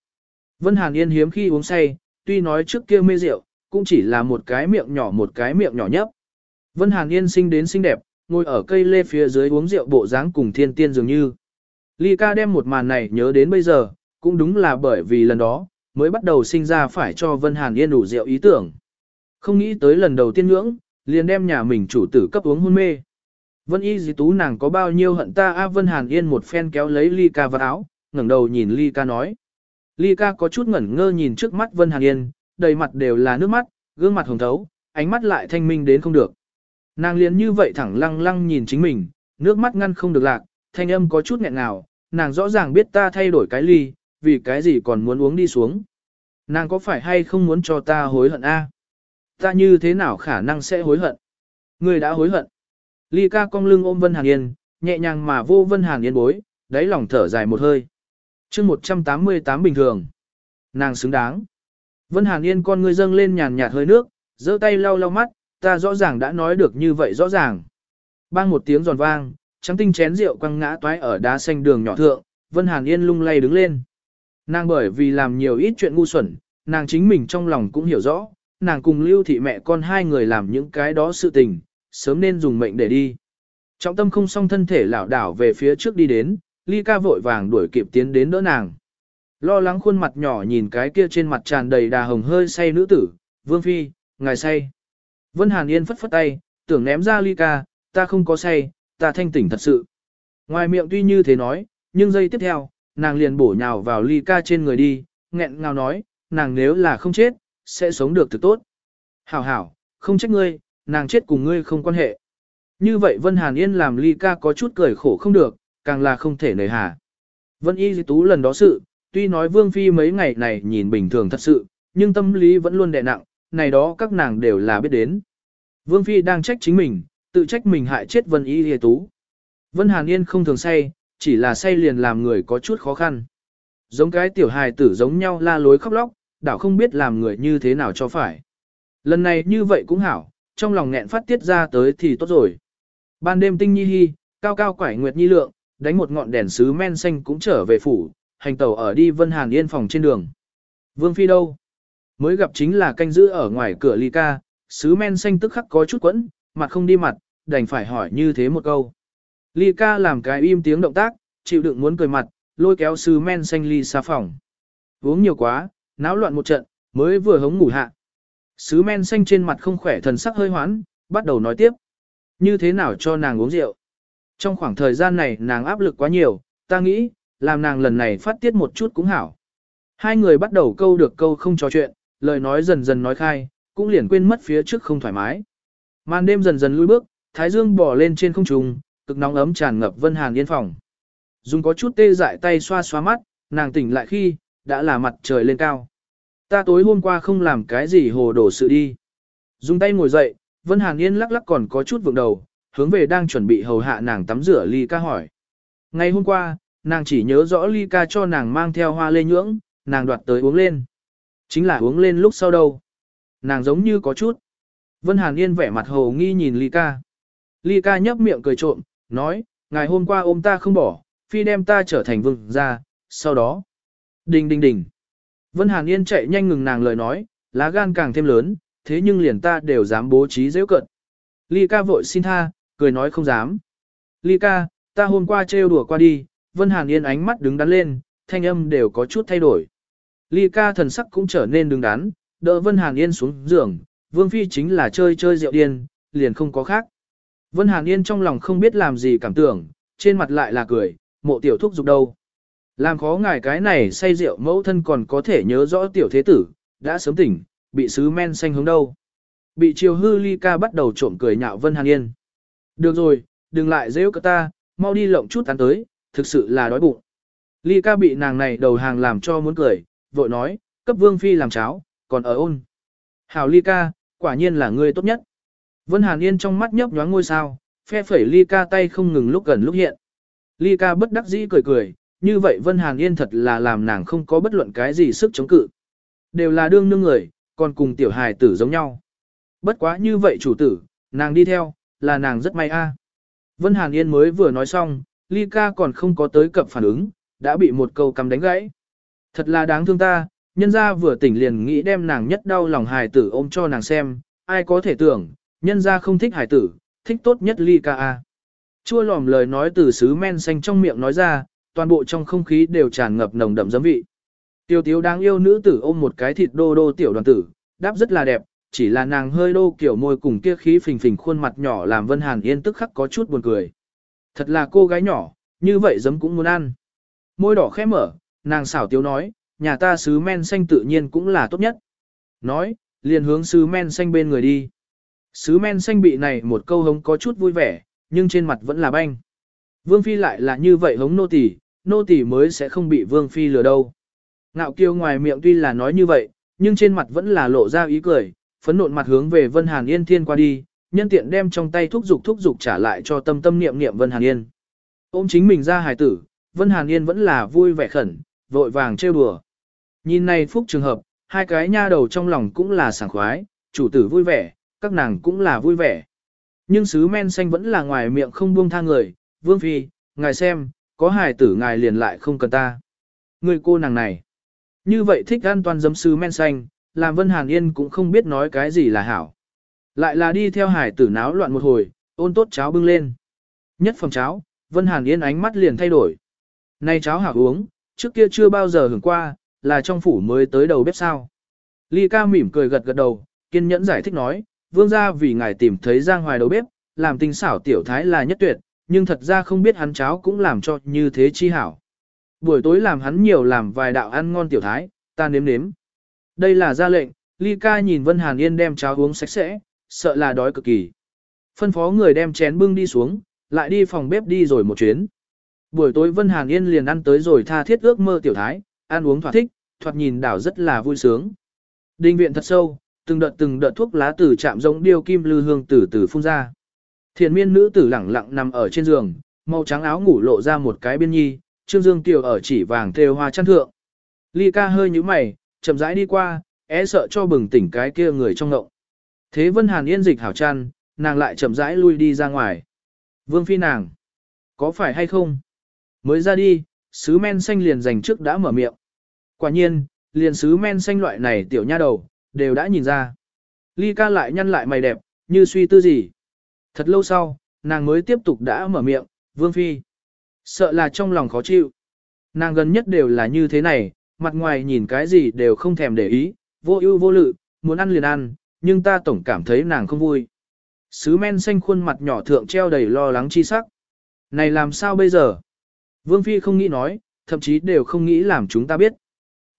Vân Hàn Yên hiếm khi uống say, tuy nói trước kia mê rượu, cũng chỉ là một cái miệng nhỏ một cái miệng nhỏ nhấp. Vân Hàn Yên sinh đến xinh đẹp, ngồi ở cây lê phía dưới uống rượu bộ dáng cùng thiên tiên dường như. Ly ca đem một màn này nhớ đến bây giờ, cũng đúng là bởi vì lần đó, mới bắt đầu sinh ra phải cho Vân Hàn Yên đủ rượu ý tưởng. Không nghĩ tới lần đầu tiên ngưỡng, liền đem nhà mình chủ tử cấp uống hôn mê. Vân y dì tú nàng có bao nhiêu hận ta a Vân Hàn Yên một phen kéo lấy ly ca vào áo, ngẩng đầu nhìn ly ca nói. Ly ca có chút ngẩn ngơ nhìn trước mắt Vân Hàn Yên, đầy mặt đều là nước mắt, gương mặt hồng thấu, ánh mắt lại thanh minh đến không được. Nàng liền như vậy thẳng lăng lăng nhìn chính mình, nước mắt ngăn không được lạc, thanh âm có chút nghẹn ngào, nàng rõ ràng biết ta thay đổi cái ly, vì cái gì còn muốn uống đi xuống. Nàng có phải hay không muốn cho ta hối hận a? Ta như thế nào khả năng sẽ hối hận? Người đã hối hận. Ly ca cong lưng ôm Vân Hàn Yên, nhẹ nhàng mà vô Vân Hàn Yên bối, đáy lòng thở dài một hơi. chương 188 bình thường. Nàng xứng đáng. Vân Hàn Yên con ngươi dâng lên nhàn nhạt hơi nước, giơ tay lau lau mắt, ta rõ ràng đã nói được như vậy rõ ràng. Bang một tiếng giòn vang, trắng tinh chén rượu quăng ngã toái ở đá xanh đường nhỏ thượng, Vân Hàn Yên lung lay đứng lên. Nàng bởi vì làm nhiều ít chuyện ngu xuẩn, nàng chính mình trong lòng cũng hiểu rõ, nàng cùng lưu thị mẹ con hai người làm những cái đó sự tình, sớm nên dùng mệnh để đi. Trọng tâm không song thân thể lảo đảo về phía trước đi đến, ly ca vội vàng đuổi kịp tiến đến đỡ nàng. Lo lắng khuôn mặt nhỏ nhìn cái kia trên mặt tràn đầy đà hồng hơi say nữ tử, vương phi, ngài say. Vân Hàn Yên phất phất tay, tưởng ném ra ly ca, ta không có say, ta thanh tỉnh thật sự. Ngoài miệng tuy như thế nói, nhưng giây tiếp theo, nàng liền bổ nhào vào ly ca trên người đi, nghẹn ngào nói, nàng nếu là không chết, sẽ sống được thực tốt. Hảo hảo, không trách ngươi, nàng chết cùng ngươi không quan hệ. Như vậy Vân Hàn Yên làm ly ca có chút cười khổ không được, càng là không thể nời hà. Vân Y Di Tú lần đó sự, tuy nói Vương Phi mấy ngày này nhìn bình thường thật sự, nhưng tâm lý vẫn luôn đè nặng, này đó các nàng đều là biết đến. Vương Phi đang trách chính mình, tự trách mình hại chết Vân Y Di Tú. Vân Hàn Yên không thường say, chỉ là say liền làm người có chút khó khăn. Giống cái tiểu hài tử giống nhau la lối khóc lóc, đảo không biết làm người như thế nào cho phải. Lần này như vậy cũng hảo, trong lòng nghẹn phát tiết ra tới thì tốt rồi. Ban đêm tinh nhi hy, cao cao quải nguyệt nhi lượng, đánh một ngọn đèn sứ men xanh cũng trở về phủ, hành tàu ở đi Vân Hàn Yên phòng trên đường. Vương Phi đâu? Mới gặp chính là canh giữ ở ngoài cửa ly ca, sứ men xanh tức khắc có chút quẫn, mặt không đi mặt, đành phải hỏi như thế một câu. Ly ca làm cái im tiếng động tác, chịu đựng muốn cười mặt, lôi kéo sứ men xanh ly xa phòng. Uống nhiều quá, náo loạn một trận, mới vừa hống ngủ hạ. Sứ men xanh trên mặt không khỏe thần sắc hơi hoán, bắt đầu nói tiếp. Như thế nào cho nàng uống rượu? Trong khoảng thời gian này nàng áp lực quá nhiều, ta nghĩ, làm nàng lần này phát tiết một chút cũng hảo. Hai người bắt đầu câu được câu không trò chuyện, lời nói dần dần nói khai, cũng liền quên mất phía trước không thoải mái. Màn đêm dần dần lui bước, thái dương bò lên trên không trung, cực nóng ấm tràn ngập Vân Hàn yên phòng. Dùng có chút tê dại tay xoa xoa mắt, nàng tỉnh lại khi, đã là mặt trời lên cao. Ta tối hôm qua không làm cái gì hồ đổ sự đi. Dùng tay ngồi dậy, Vân Hàn Yên lắc lắc còn có chút vượng đầu, hướng về đang chuẩn bị hầu hạ nàng tắm rửa ly ca hỏi. Ngày hôm qua, nàng chỉ nhớ rõ ly ca cho nàng mang theo hoa lê nhưỡng, nàng đoạt tới uống lên. Chính là uống lên lúc sau đâu. Nàng giống như có chút. Vân Hàn Yên vẻ mặt hồ nghi nhìn ly ca. Ly ca nhấp miệng cười trộm, nói, ngày hôm qua ôm ta không bỏ, phi đem ta trở thành vương gia. sau đó. Đình đình đình. Vân Hàn Yên chạy nhanh ngừng nàng lời nói, lá gan càng thêm lớn, thế nhưng liền ta đều dám bố trí dễ cận. Ly ca vội xin tha, cười nói không dám. Ly ca, ta hôm qua trêu đùa qua đi, Vân Hàn Yên ánh mắt đứng đắn lên, thanh âm đều có chút thay đổi. Ly ca thần sắc cũng trở nên đứng đắn, đỡ Vân Hàn Yên xuống giường, Vương Phi chính là chơi chơi rượu điên, liền không có khác. Vân Hàn Yên trong lòng không biết làm gì cảm tưởng, trên mặt lại là cười, mộ tiểu thúc dục đâu. Làm khó ngài cái này say rượu mẫu thân còn có thể nhớ rõ tiểu thế tử, đã sớm tỉnh, bị sứ men xanh hướng đâu. Bị chiều hư ly ca bắt đầu trộm cười nhạo Vân Hàn Yên. Được rồi, đừng lại rêu cơ ta, mau đi lộng chút ăn tới, thực sự là đói bụng. Ly ca bị nàng này đầu hàng làm cho muốn cười, vội nói, cấp vương phi làm cháo, còn ở ôn. Hảo ly ca, quả nhiên là người tốt nhất. Vân Hàn Yên trong mắt nhấp nhoáng ngôi sao, phe phẩy ly ca tay không ngừng lúc gần lúc hiện. Ly ca bất đắc dĩ cười cười, như vậy Vân Hàn Yên thật là làm nàng không có bất luận cái gì sức chống cự. Đều là đương nương người, còn cùng tiểu hài tử giống nhau. Bất quá như vậy chủ tử, nàng đi theo, là nàng rất may a. Vân Hàn Yên mới vừa nói xong, Ly ca còn không có tới cập phản ứng, đã bị một câu cầm đánh gãy. Thật là đáng thương ta, nhân ra vừa tỉnh liền nghĩ đem nàng nhất đau lòng hài tử ôm cho nàng xem, ai có thể tưởng, nhân ra không thích hải tử, thích tốt nhất Ly ca a. Chua lòm lời nói từ sứ men xanh trong miệng nói ra, toàn bộ trong không khí đều tràn ngập nồng đậm giấm vị. Tiêu tiếu đáng yêu nữ tử ôm một cái thịt đô đô tiểu đoàn tử, đáp rất là đẹp, chỉ là nàng hơi đô kiểu môi cùng kia khí phình phình khuôn mặt nhỏ làm Vân Hàn Yên tức khắc có chút buồn cười. Thật là cô gái nhỏ, như vậy giấm cũng muốn ăn. Môi đỏ khẽ mở, nàng xảo tiếu nói, nhà ta sứ men xanh tự nhiên cũng là tốt nhất. Nói, liền hướng sứ men xanh bên người đi. Sứ men xanh bị này một câu hống có chút vui vẻ, nhưng trên mặt vẫn là banh. Vương Phi lại là như vậy hống nô tỳ, nô tỳ mới sẽ không bị Vương Phi lừa đâu. Ngạo kiêu ngoài miệng tuy là nói như vậy, nhưng trên mặt vẫn là lộ ra ý cười, phấn nộn mặt hướng về Vân Hàn Yên thiên qua đi, nhân tiện đem trong tay thúc dục thúc dục trả lại cho tâm tâm niệm niệm Vân Hàn Yên. Ôm chính mình ra hài tử, Vân Hàn Yên vẫn là vui vẻ khẩn, vội vàng trêu đùa. Nhìn này phúc trường hợp, hai cái nha đầu trong lòng cũng là sảng khoái, chủ tử vui vẻ, các nàng cũng là vui vẻ. Nhưng sứ men xanh vẫn là ngoài miệng không buông tha người, Vương Phi, ngài xem, có hài tử ngài liền lại không cần ta. Người cô nàng này, như vậy thích an toàn giấm sứ men xanh, làm Vân Hàn Yên cũng không biết nói cái gì là hảo. Lại là đi theo hải tử náo loạn một hồi, ôn tốt cháo bưng lên. Nhất phòng cháo, Vân Hàn Yên ánh mắt liền thay đổi. Này cháo hảo uống, trước kia chưa bao giờ hưởng qua, là trong phủ mới tới đầu bếp sao. Ly ca mỉm cười gật gật đầu, kiên nhẫn giải thích nói, vương gia vì ngài tìm thấy Giang Hoài đầu bếp, làm tinh xảo tiểu thái là nhất tuyệt, nhưng thật ra không biết hắn cháo cũng làm cho như thế chi hảo. Buổi tối làm hắn nhiều làm vài đạo ăn ngon tiểu thái, ta nếm nếm. Đây là ra lệnh, Ly ca nhìn Vân Hàn Yên đem cháo uống sạch sẽ, sợ là đói cực kỳ. Phân phó người đem chén bưng đi xuống, lại đi phòng bếp đi rồi một chuyến. Buổi tối Vân Hàn Yên liền ăn tới rồi tha thiết ước mơ tiểu thái, ăn uống thỏa thích, thoạt nhìn đảo rất là vui sướng. Đinh viện thật sâu, từng đợt từng đợt thuốc lá từ chạm giống điêu kim lư hương từ từ phun ra. Thiền miên nữ tử lẳng lặng nằm ở trên giường, màu trắng áo ngủ lộ ra một cái biên nhi, trương dương tiểu ở chỉ vàng thêu hoa chăn thượng. Ly ca hơi như mày, chậm rãi đi qua, é sợ cho bừng tỉnh cái kia người trong ngộng. Thế Vân Hàn yên dịch hảo chăn, nàng lại chậm rãi lui đi ra ngoài. Vương phi nàng, có phải hay không? Mới ra đi, sứ men xanh liền dành trước đã mở miệng. Quả nhiên, liền sứ men xanh loại này tiểu nha đầu, đều đã nhìn ra. Ly ca lại nhăn lại mày đẹp, như suy tư gì. Thật lâu sau, nàng mới tiếp tục đã mở miệng, vương phi. Sợ là trong lòng khó chịu. Nàng gần nhất đều là như thế này, mặt ngoài nhìn cái gì đều không thèm để ý, vô ưu vô lự, muốn ăn liền ăn, nhưng ta tổng cảm thấy nàng không vui. Sứ men xanh khuôn mặt nhỏ thượng treo đầy lo lắng chi sắc. Này làm sao bây giờ? Vương Phi không nghĩ nói, thậm chí đều không nghĩ làm chúng ta biết.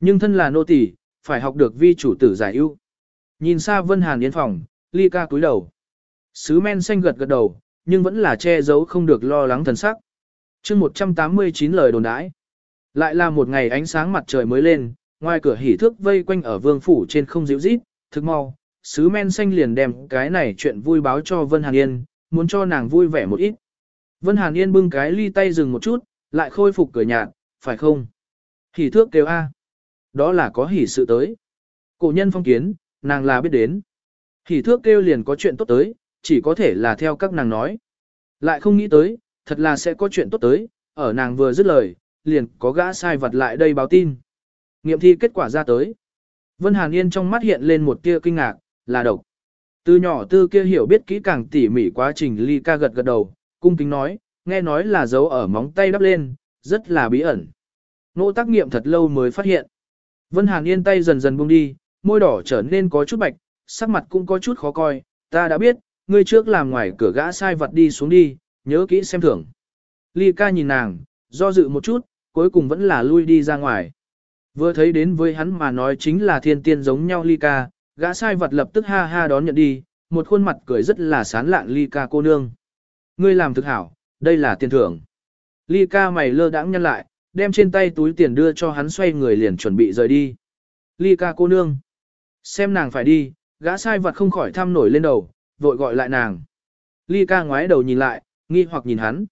Nhưng thân là nô tỳ, phải học được vi chủ tử giải ưu. Nhìn xa Vân Hàn yên phòng, ly ca cúi đầu. Sứ men xanh gật gật đầu, nhưng vẫn là che giấu không được lo lắng thần sắc. chương 189 lời đồn đãi. Lại là một ngày ánh sáng mặt trời mới lên, ngoài cửa hỉ thước vây quanh ở vương phủ trên không dịu rít, thực mau, sứ men xanh liền đem cái này chuyện vui báo cho Vân Hàn Yên, muốn cho nàng vui vẻ một ít. Vân Hàn Yên bưng cái ly tay dừng một chút, lại khôi phục cười nhạt, phải không? Hỉ thước kêu A. Đó là có hỉ sự tới. Cổ nhân phong kiến, nàng là biết đến. Hỉ thước kêu liền có chuyện tốt tới, chỉ có thể là theo các nàng nói. Lại không nghĩ tới, thật là sẽ có chuyện tốt tới, ở nàng vừa dứt lời, liền có gã sai vật lại đây báo tin. Nghiệm thi kết quả ra tới. Vân Hàn Yên trong mắt hiện lên một tia kinh ngạc, là độc. Từ nhỏ tư kia hiểu biết kỹ càng tỉ mỉ quá trình ly ca gật gật đầu, cung kính nói, nghe nói là dấu ở móng tay đắp lên, rất là bí ẩn. Nỗ tác nghiệm thật lâu mới phát hiện. Vân Hàn Yên tay dần dần buông đi, môi đỏ trở nên có chút bạch, sắc mặt cũng có chút khó coi, ta đã biết, ngươi trước làm ngoài cửa gã sai vật đi xuống đi, nhớ kỹ xem thưởng. Ly ca nhìn nàng, do dự một chút, cuối cùng vẫn là lui đi ra ngoài. Vừa thấy đến với hắn mà nói chính là thiên tiên giống nhau Ly ca, gã sai vật lập tức ha ha đón nhận đi, một khuôn mặt cười rất là sán lạn Ly ca cô nương. Ngươi làm thực hảo, đây là tiền thưởng. Ly ca mày lơ đãng nhăn lại, đem trên tay túi tiền đưa cho hắn xoay người liền chuẩn bị rời đi. Ly ca cô nương. Xem nàng phải đi, gã sai vật không khỏi thăm nổi lên đầu, vội gọi lại nàng. Ly ca ngoái đầu nhìn lại, nghi hoặc nhìn hắn.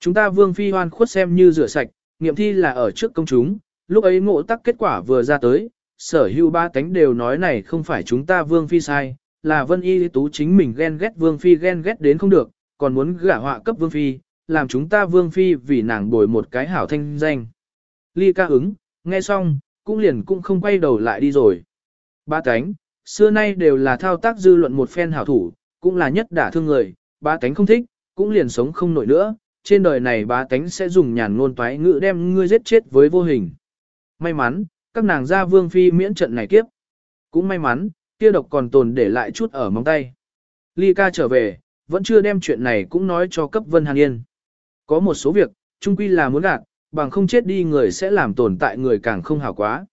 Chúng ta vương phi hoan khuất xem như rửa sạch, nghiệm thi là ở trước công chúng, lúc ấy ngộ tắc kết quả vừa ra tới, sở hữu ba tánh đều nói này không phải chúng ta vương phi sai, là vân y tú chính mình ghen ghét vương phi ghen ghét đến không được, còn muốn gả họa cấp vương phi, làm chúng ta vương phi vì nàng bồi một cái hảo thanh danh. Ly ca ứng, nghe xong, cũng liền cũng không quay đầu lại đi rồi. Ba cánh, xưa nay đều là thao tác dư luận một phen hảo thủ, cũng là nhất đả thương người, ba cánh không thích, cũng liền sống không nổi nữa, trên đời này ba cánh sẽ dùng nhàn ngôn toái ngữ đem ngươi giết chết với vô hình. May mắn, các nàng gia vương phi miễn trận này kiếp. Cũng may mắn, kia độc còn tồn để lại chút ở móng tay. Ly ca trở về, vẫn chưa đem chuyện này cũng nói cho cấp Vân Hàn Yên. Có một số việc, trung quy là muốn gạt, bằng không chết đi người sẽ làm tồn tại người càng không hảo quá.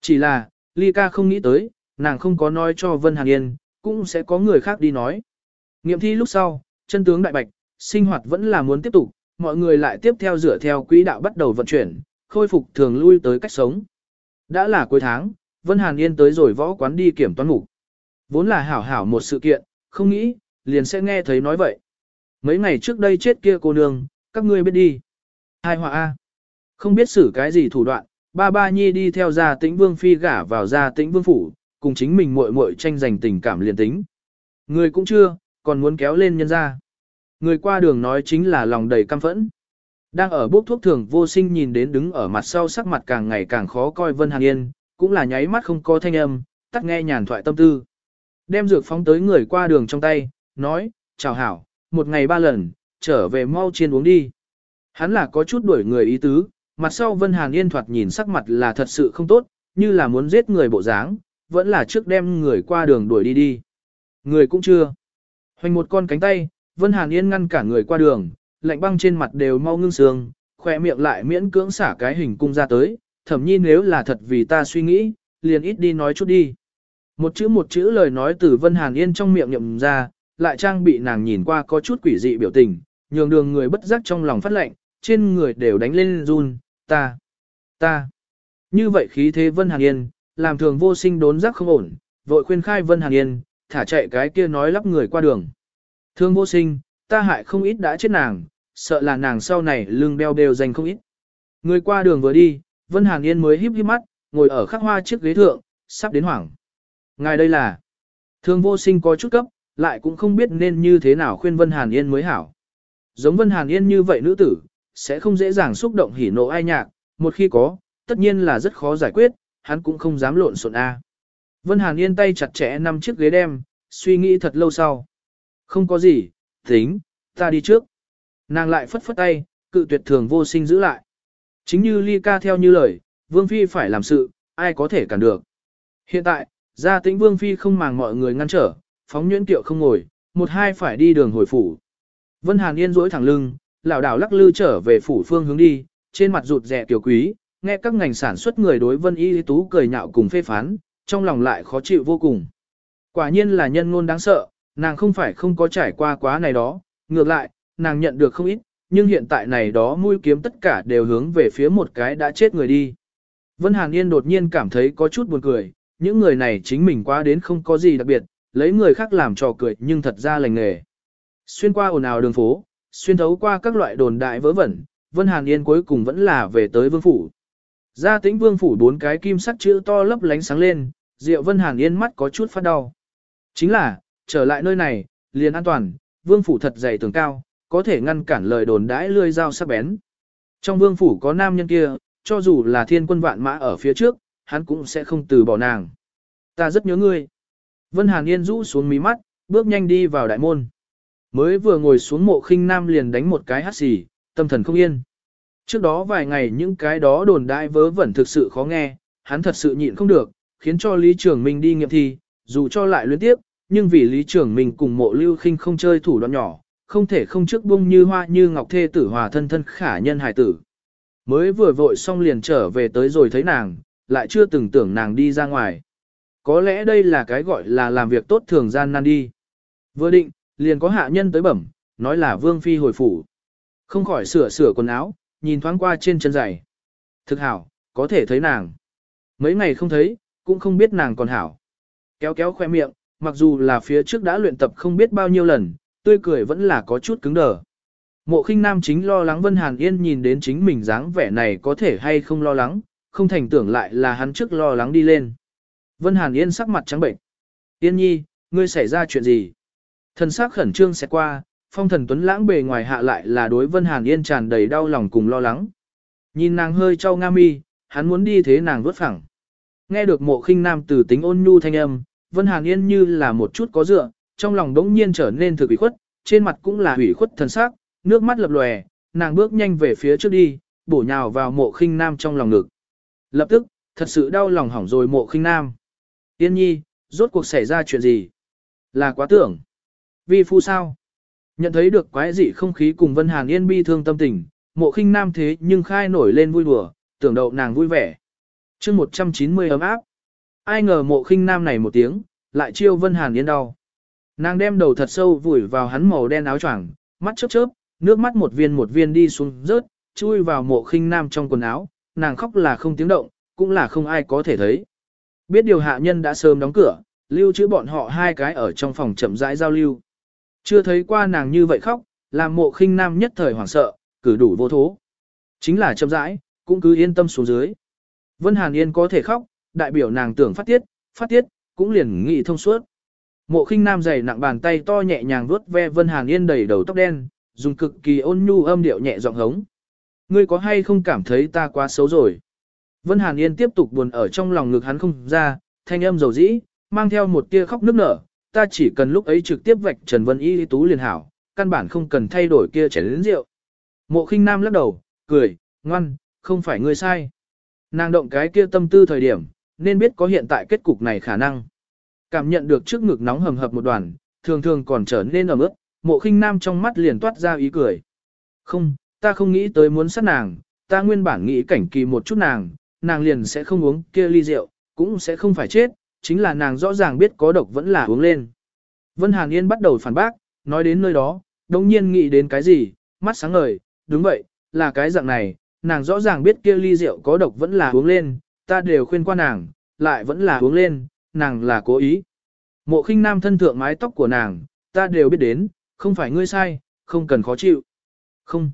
Chỉ là, Ly ca không nghĩ tới, nàng không có nói cho Vân Hàn Yên, cũng sẽ có người khác đi nói. Nghiệm thi lúc sau, chân tướng đại bạch, sinh hoạt vẫn là muốn tiếp tục, mọi người lại tiếp theo dựa theo quỹ đạo bắt đầu vận chuyển, khôi phục thường lui tới cách sống. Đã là cuối tháng, Vân Hàn Yên tới rồi võ quán đi kiểm toán mục. Vốn là hảo hảo một sự kiện, không nghĩ, liền sẽ nghe thấy nói vậy. Mấy ngày trước đây chết kia cô nương, các ngươi biết đi. Hai họa A. Không biết xử cái gì thủ đoạn, ba ba nhi đi theo gia tĩnh vương phi gả vào gia tĩnh vương phủ, cùng chính mình muội muội tranh giành tình cảm liền tính. Người cũng chưa, còn muốn kéo lên nhân ra. Người qua đường nói chính là lòng đầy căm phẫn. Đang ở bốc thuốc thường vô sinh nhìn đến đứng ở mặt sau sắc mặt càng ngày càng khó coi Vân Hàn Yên, cũng là nháy mắt không có thanh âm, tắt nghe nhàn thoại tâm tư. Đem dược phóng tới người qua đường trong tay, nói, chào hảo, một ngày ba lần, trở về mau chiên uống đi. Hắn là có chút đuổi người ý tứ, mặt sau Vân Hàn Yên thoạt nhìn sắc mặt là thật sự không tốt, như là muốn giết người bộ dáng, vẫn là trước đem người qua đường đuổi đi đi. Người cũng chưa. Hoành một con cánh tay, Vân Hàn Yên ngăn cả người qua đường, lạnh băng trên mặt đều mau ngưng sương, khỏe miệng lại miễn cưỡng xả cái hình cung ra tới, thẩm nhi nếu là thật vì ta suy nghĩ, liền ít đi nói chút đi. Một chữ một chữ lời nói từ Vân Hàn Yên trong miệng nhậm ra, lại trang bị nàng nhìn qua có chút quỷ dị biểu tình, nhường đường người bất giác trong lòng phát lệnh, trên người đều đánh lên run, ta, ta. Như vậy khí thế Vân Hàn Yên, làm thường vô sinh đốn giác không ổn, vội khuyên khai Vân Hàn Yên, thả chạy cái kia nói lắp người qua đường. Thương vô sinh, ta hại không ít đã chết nàng, sợ là nàng sau này lưng đeo đều dành không ít. Người qua đường vừa đi, Vân Hàn Yên mới híp híp mắt, ngồi ở khắc hoa chiếc ghế thượng, sắp đến hoảng. Ngài đây là, thương vô sinh có chút cấp, lại cũng không biết nên như thế nào khuyên Vân Hàn Yên mới hảo. Giống Vân Hàn Yên như vậy nữ tử, sẽ không dễ dàng xúc động hỉ nộ ai nhạc, một khi có, tất nhiên là rất khó giải quyết, hắn cũng không dám lộn xộn A. Vân Hàn Yên tay chặt chẽ năm chiếc ghế đem, suy nghĩ thật lâu sau. Không có gì, tính, ta đi trước. Nàng lại phất phất tay, cự tuyệt thường vô sinh giữ lại. Chính như Ly ca theo như lời, Vương Phi phải làm sự, ai có thể cản được. Hiện tại, gia tĩnh Vương Phi không màng mọi người ngăn trở, phóng nhuyễn tiệu không ngồi, một hai phải đi đường hồi phủ. Vân Hàn Yên duỗi thẳng lưng, lảo đảo lắc lư trở về phủ phương hướng đi, trên mặt rụt rẻ tiểu quý, nghe các ngành sản xuất người đối Vân Y Tú cười nhạo cùng phê phán, trong lòng lại khó chịu vô cùng. Quả nhiên là nhân ngôn đáng sợ, nàng không phải không có trải qua quá này đó, ngược lại, nàng nhận được không ít, nhưng hiện tại này đó mũi kiếm tất cả đều hướng về phía một cái đã chết người đi. Vân Hàn Yên đột nhiên cảm thấy có chút buồn cười, những người này chính mình quá đến không có gì đặc biệt, lấy người khác làm trò cười nhưng thật ra lành nghề. Xuyên qua ồn ào đường phố, xuyên thấu qua các loại đồn đại vớ vẩn, Vân Hàn Yên cuối cùng vẫn là về tới vương phủ. Gia tĩnh vương phủ bốn cái kim sắc chữ to lấp lánh sáng lên, Diệu Vân Hàn Yên mắt có chút phát đau. Chính là, trở lại nơi này, liền an toàn, vương phủ thật dày tường cao, có thể ngăn cản lời đồn đãi lươi dao sắc bén. Trong vương phủ có nam nhân kia, cho dù là thiên quân vạn mã ở phía trước, hắn cũng sẽ không từ bỏ nàng. Ta rất nhớ ngươi. Vân Hàn Yên rũ xuống mí mắt, bước nhanh đi vào đại môn. Mới vừa ngồi xuống mộ khinh nam liền đánh một cái hát xì, tâm thần không yên. Trước đó vài ngày những cái đó đồn đại vớ vẩn thực sự khó nghe, hắn thật sự nhịn không được, khiến cho Lý Trường Minh đi nghiệm thi, dù cho lại luyến tiếp, nhưng vì Lý Trường Minh cùng mộ lưu khinh không chơi thủ đoạn nhỏ, không thể không trước bung như hoa như ngọc thê tử hòa thân thân khả nhân hài tử. Mới vừa vội xong liền trở về tới rồi thấy nàng, lại chưa từng tưởng nàng đi ra ngoài. Có lẽ đây là cái gọi là làm việc tốt thường gian nan đi. Vừa định, liền có hạ nhân tới bẩm, nói là vương phi hồi phủ. Không khỏi sửa sửa quần áo, nhìn thoáng qua trên chân giày. Thực hảo, có thể thấy nàng. Mấy ngày không thấy, cũng không biết nàng còn hảo. Kéo kéo khoe miệng, mặc dù là phía trước đã luyện tập không biết bao nhiêu lần, tươi cười vẫn là có chút cứng đờ. Mộ khinh nam chính lo lắng Vân Hàn Yên nhìn đến chính mình dáng vẻ này có thể hay không lo lắng, không thành tưởng lại là hắn trước lo lắng đi lên. Vân Hàn Yên sắc mặt trắng bệnh. Yên nhi, ngươi xảy ra chuyện gì? Thần sắc khẩn trương sẽ qua, phong thần tuấn lãng bề ngoài hạ lại là đối Vân Hàn Yên tràn đầy đau lòng cùng lo lắng. Nhìn nàng hơi trao nga mi, hắn muốn đi thế nàng vớt phẳng. Nghe được mộ khinh nam từ tính ôn nhu thanh âm, Vân Hàn Yên như là một chút có dựa, trong lòng đống nhiên trở nên thực ủy khuất, trên mặt cũng là ủy khuất thần sắc, nước mắt lập lòe, nàng bước nhanh về phía trước đi, bổ nhào vào mộ khinh nam trong lòng ngực. Lập tức, thật sự đau lòng hỏng rồi mộ khinh nam. Yên nhi, rốt cuộc xảy ra chuyện gì? Là quá tưởng. Vi phu sao? Nhận thấy được quái dị không khí cùng Vân Hàn Yên bi thương tâm tình, mộ khinh nam thế nhưng khai nổi lên vui đùa, tưởng đậu nàng vui vẻ. chương 190 ấm áp. Ai ngờ mộ khinh nam này một tiếng, lại chiêu Vân Hàn Yên đau. Nàng đem đầu thật sâu vùi vào hắn màu đen áo choàng, mắt chớp chớp, nước mắt một viên một viên đi xuống rớt, chui vào mộ khinh nam trong quần áo, nàng khóc là không tiếng động, cũng là không ai có thể thấy. Biết điều hạ nhân đã sớm đóng cửa, lưu trữ bọn họ hai cái ở trong phòng chậm rãi giao lưu. Chưa thấy qua nàng như vậy khóc, làm mộ khinh nam nhất thời hoảng sợ, cử đủ vô thố. Chính là chậm rãi, cũng cứ yên tâm xuống dưới. Vân Hàn Yên có thể khóc, đại biểu nàng tưởng phát tiết, phát tiết, cũng liền nghị thông suốt. Mộ khinh nam dày nặng bàn tay to nhẹ nhàng vuốt ve Vân Hàn Yên đầy đầu tóc đen, dùng cực kỳ ôn nhu âm điệu nhẹ giọng hống. Ngươi có hay không cảm thấy ta quá xấu rồi? Vân Hàn Yên tiếp tục buồn ở trong lòng ngực hắn không ra, thanh âm dầu dĩ, mang theo một tia khóc nức nở, ta chỉ cần lúc ấy trực tiếp vạch Trần Vân Y tú liền hảo, căn bản không cần thay đổi kia chén đến rượu. Mộ khinh nam lắc đầu, cười, ngoan, không phải ngươi sai. Nàng động cái kia tâm tư thời điểm, nên biết có hiện tại kết cục này khả năng. Cảm nhận được trước ngực nóng hầm hập một đoàn, thường thường còn trở nên ẩm ướt, mộ khinh nam trong mắt liền toát ra ý cười. Không, ta không nghĩ tới muốn sát nàng, ta nguyên bản nghĩ cảnh kỳ một chút nàng, nàng liền sẽ không uống kia ly rượu, cũng sẽ không phải chết, chính là nàng rõ ràng biết có độc vẫn là uống lên. Vân Hàn Yên bắt đầu phản bác, nói đến nơi đó, đồng nhiên nghĩ đến cái gì, mắt sáng ngời, đúng vậy, là cái dạng này, nàng rõ ràng biết kia ly rượu có độc vẫn là uống lên, ta đều khuyên qua nàng, lại vẫn là uống lên, nàng là cố ý. Mộ khinh nam thân thượng mái tóc của nàng, ta đều biết đến, không phải ngươi sai, không cần khó chịu. Không.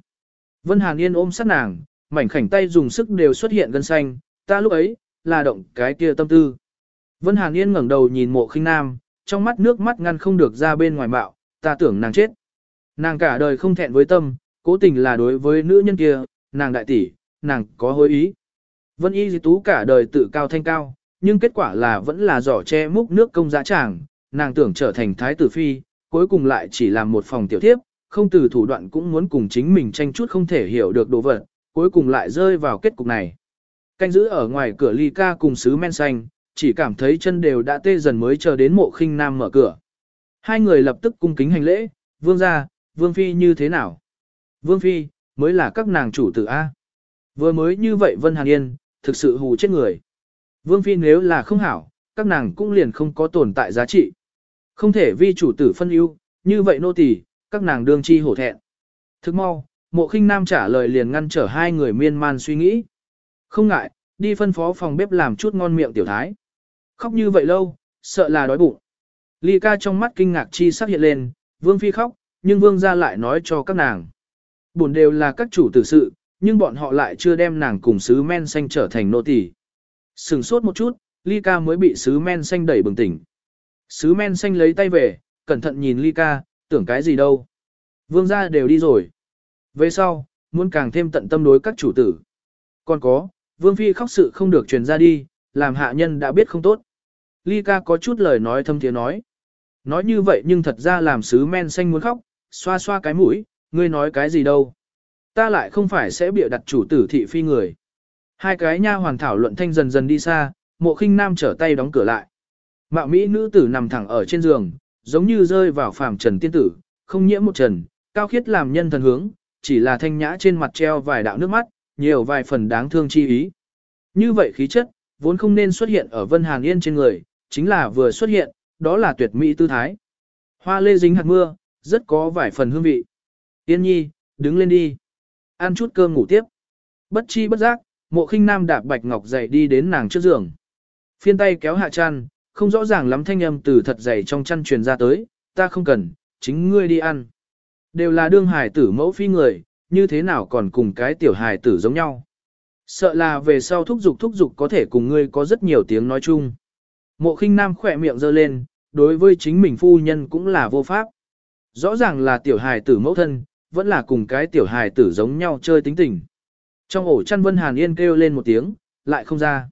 Vân Hàn Yên ôm sát nàng, mảnh khảnh tay dùng sức đều xuất hiện gân xanh, ta lúc ấy, là động cái kia tâm tư. Vân Hàn Yên ngẩng đầu nhìn mộ khinh nam, trong mắt nước mắt ngăn không được ra bên ngoài bạo, ta tưởng nàng chết. Nàng cả đời không thẹn với tâm, cố tình là đối với nữ nhân kia, nàng đại tỷ, nàng có hối ý. Vân Y Di Tú cả đời tự cao thanh cao, nhưng kết quả là vẫn là giỏ che múc nước công giá tràng, nàng tưởng trở thành thái tử phi, cuối cùng lại chỉ làm một phòng tiểu thiếp, không từ thủ đoạn cũng muốn cùng chính mình tranh chút không thể hiểu được đồ vật, cuối cùng lại rơi vào kết cục này. Canh giữ ở ngoài cửa ly ca cùng sứ men xanh, chỉ cảm thấy chân đều đã tê dần mới chờ đến mộ khinh nam mở cửa. Hai người lập tức cung kính hành lễ, vương ra, vương phi như thế nào? Vương Phi, mới là các nàng chủ tử A. Vừa mới như vậy Vân Hàn Yên, thực sự hù chết người. Vương Phi nếu là không hảo, các nàng cũng liền không có tồn tại giá trị. Không thể vi chủ tử phân ưu, như vậy nô tỳ, các nàng đương chi hổ thẹn. Thức mau, mộ khinh nam trả lời liền ngăn trở hai người miên man suy nghĩ. Không ngại, đi phân phó phòng bếp làm chút ngon miệng tiểu thái. Khóc như vậy lâu, sợ là đói bụng. Ly ca trong mắt kinh ngạc chi sắc hiện lên, vương phi khóc, nhưng vương ra lại nói cho các nàng. Buồn đều là các chủ tử sự, nhưng bọn họ lại chưa đem nàng cùng sứ men xanh trở thành nô tỳ. Sừng sốt một chút, Ly ca mới bị sứ men xanh đẩy bừng tỉnh. Sứ men xanh lấy tay về, cẩn thận nhìn Ly ca, tưởng cái gì đâu. Vương gia đều đi rồi. Về sau, muốn càng thêm tận tâm đối các chủ tử. Còn có, Vương Phi khóc sự không được truyền ra đi, làm hạ nhân đã biết không tốt. Ly ca có chút lời nói thâm tiếng nói. Nói như vậy nhưng thật ra làm sứ men xanh muốn khóc, xoa xoa cái mũi, ngươi nói cái gì đâu. Ta lại không phải sẽ bịa đặt chủ tử thị phi người. Hai cái nha hoàn thảo luận thanh dần dần đi xa, mộ khinh nam trở tay đóng cửa lại. Mạo Mỹ nữ tử nằm thẳng ở trên giường, giống như rơi vào phàm trần tiên tử, không nhiễm một trần, cao khiết làm nhân thần hướng, chỉ là thanh nhã trên mặt treo vài đạo nước mắt, nhiều vài phần đáng thương chi ý. Như vậy khí chất, vốn không nên xuất hiện ở Vân Hàn Yên trên người, chính là vừa xuất hiện, đó là tuyệt mỹ tư thái. Hoa lê dính hạt mưa, rất có vài phần hương vị. Yên nhi, đứng lên đi. Ăn chút cơm ngủ tiếp. Bất chi bất giác, mộ khinh nam đạp bạch ngọc dậy đi đến nàng trước giường. Phiên tay kéo hạ chăn, không rõ ràng lắm thanh âm từ thật dày trong chăn truyền ra tới, ta không cần, chính ngươi đi ăn. Đều là đương hài tử mẫu phi người, như thế nào còn cùng cái tiểu hài tử giống nhau. Sợ là về sau thúc dục thúc dục có thể cùng ngươi có rất nhiều tiếng nói chung. Mộ khinh nam khỏe miệng giơ lên, đối với chính mình phu nhân cũng là vô pháp. Rõ ràng là tiểu hài tử mẫu thân, vẫn là cùng cái tiểu hài tử giống nhau chơi tính tình. Trong ổ chăn Vân Hàn Yên kêu lên một tiếng, lại không ra.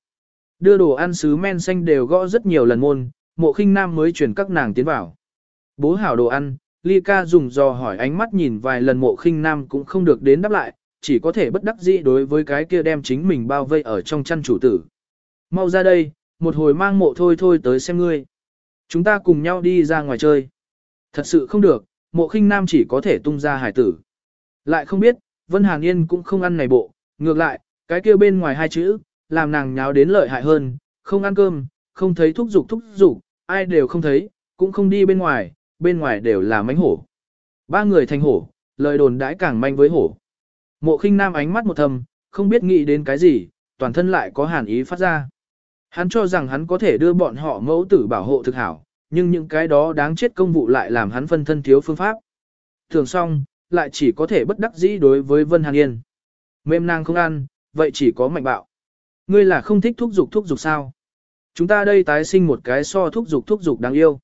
Đưa đồ ăn sứ men xanh đều gõ rất nhiều lần môn, mộ khinh nam mới chuyển các nàng tiến vào. Bố hảo đồ ăn, Ly ca dùng dò hỏi ánh mắt nhìn vài lần mộ khinh nam cũng không được đến đáp lại, chỉ có thể bất đắc dĩ đối với cái kia đem chính mình bao vây ở trong chăn chủ tử. Mau ra đây, một hồi mang mộ thôi thôi tới xem ngươi. Chúng ta cùng nhau đi ra ngoài chơi. Thật sự không được, mộ khinh nam chỉ có thể tung ra hải tử. Lại không biết, Vân Hàn Yên cũng không ăn này bộ, ngược lại, cái kia bên ngoài hai chữ, làm nàng nháo đến lợi hại hơn, không ăn cơm, không thấy thúc dục thúc dục, ai đều không thấy, cũng không đi bên ngoài, bên ngoài đều là mánh hổ. Ba người thành hổ, lời đồn đãi càng manh với hổ. Mộ khinh nam ánh mắt một thầm, không biết nghĩ đến cái gì, toàn thân lại có hàn ý phát ra. Hắn cho rằng hắn có thể đưa bọn họ mẫu tử bảo hộ thực hảo, nhưng những cái đó đáng chết công vụ lại làm hắn phân thân thiếu phương pháp. Thường xong, lại chỉ có thể bất đắc dĩ đối với Vân Hàn Yên. Mềm nàng không ăn, vậy chỉ có mạnh bạo. Ngươi là không thích thúc dục thúc dục sao? Chúng ta đây tái sinh một cái so thúc dục thúc dục đáng yêu.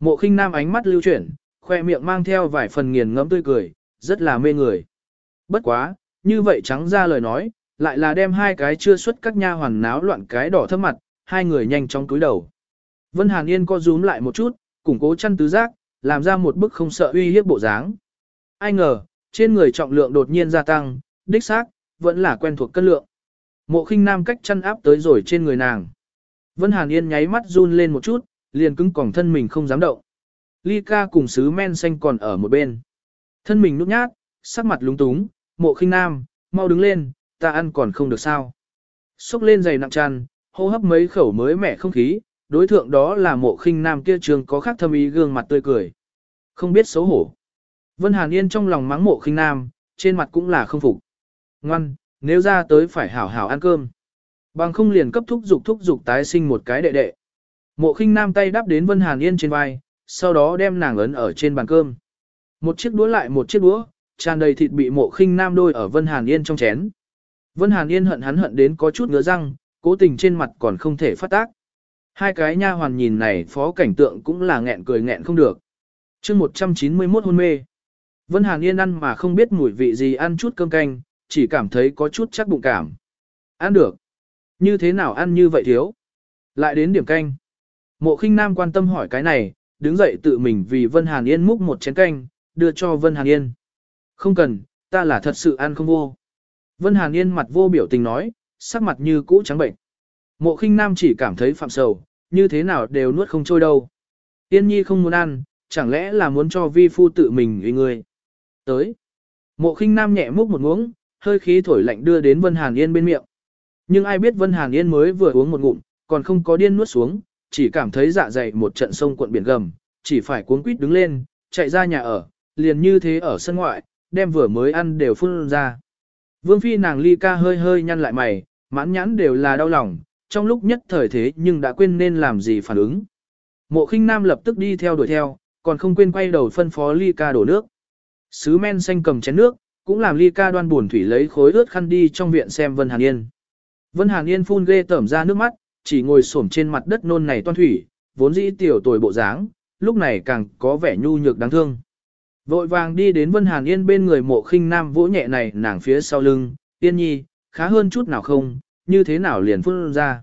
Mộ khinh nam ánh mắt lưu chuyển, khoe miệng mang theo vài phần nghiền ngẫm tươi cười, rất là mê người. Bất quá, như vậy trắng ra lời nói, lại là đem hai cái chưa xuất các nha hoàn náo loạn cái đỏ thấp mặt, hai người nhanh chóng túi đầu. Vân Hàn Yên co rúm lại một chút, củng cố chân tứ giác, làm ra một bức không sợ uy hiếp bộ dáng. Ai ngờ, trên người trọng lượng đột nhiên gia tăng, đích xác, vẫn là quen thuộc cân lượng. Mộ khinh nam cách chân áp tới rồi trên người nàng. Vân Hàn Yên nháy mắt run lên một chút, liền cứng còng thân mình không dám động. Ly ca cùng sứ men xanh còn ở một bên. Thân mình nút nhát, sắc mặt lúng túng, mộ khinh nam, mau đứng lên, ta ăn còn không được sao. Xúc lên giày nặng tràn, hô hấp mấy khẩu mới mẻ không khí, đối thượng đó là mộ khinh nam kia trường có khác thâm ý gương mặt tươi cười. Không biết xấu hổ. Vân Hàn Yên trong lòng mắng mộ khinh nam, trên mặt cũng là không phục. Ngoan, nếu ra tới phải hảo hảo ăn cơm. Bằng không liền cấp thúc dục thúc dục tái sinh một cái đệ đệ. Mộ khinh nam tay đắp đến Vân Hàn Yên trên vai, sau đó đem nàng ấn ở trên bàn cơm. Một chiếc đũa lại một chiếc đũa, tràn đầy thịt bị mộ khinh nam đôi ở Vân Hàn Yên trong chén. Vân Hàn Yên hận hắn hận đến có chút ngứa răng, cố tình trên mặt còn không thể phát tác. Hai cái nha hoàn nhìn này phó cảnh tượng cũng là nghẹn cười nghẹn không được. chương 191 hôn mê. Vân Hàn Yên ăn mà không biết mùi vị gì ăn chút cơm canh, chỉ cảm thấy có chút chắc bụng cảm. Ăn được. Như thế nào ăn như vậy thiếu? Lại đến điểm canh. Mộ khinh nam quan tâm hỏi cái này, đứng dậy tự mình vì Vân Hàn Yên múc một chén canh, đưa cho Vân Hàn Yên. Không cần, ta là thật sự ăn không vô. Vân Hàn Yên mặt vô biểu tình nói, sắc mặt như cũ trắng bệnh. Mộ khinh nam chỉ cảm thấy phạm sầu, như thế nào đều nuốt không trôi đâu. Yên nhi không muốn ăn, chẳng lẽ là muốn cho vi phu tự mình ý người. Tới. Mộ khinh nam nhẹ múc một muỗng, hơi khí thổi lạnh đưa đến Vân Hàn Yên bên miệng. Nhưng ai biết Vân Hàn Yên mới vừa uống một ngụm, còn không có điên nuốt xuống, chỉ cảm thấy dạ dày một trận sông cuộn biển gầm, chỉ phải cuống quýt đứng lên, chạy ra nhà ở, liền như thế ở sân ngoại, đem vừa mới ăn đều phun ra. Vương phi nàng ly ca hơi hơi nhăn lại mày, mãn nhãn đều là đau lòng, trong lúc nhất thời thế nhưng đã quên nên làm gì phản ứng. Mộ khinh nam lập tức đi theo đuổi theo, còn không quên quay đầu phân phó ly ca đổ nước. Sứ men xanh cầm chén nước, cũng làm ly ca đoan buồn thủy lấy khối ướt khăn đi trong viện xem Vân Hàn Yên. Vân Hàn Yên phun ghê tởm ra nước mắt, chỉ ngồi xổm trên mặt đất nôn này toan thủy, vốn dĩ tiểu tồi bộ dáng, lúc này càng có vẻ nhu nhược đáng thương. Vội vàng đi đến Vân Hàn Yên bên người mộ khinh nam vỗ nhẹ này nàng phía sau lưng, Yên nhi, khá hơn chút nào không, như thế nào liền phun ra.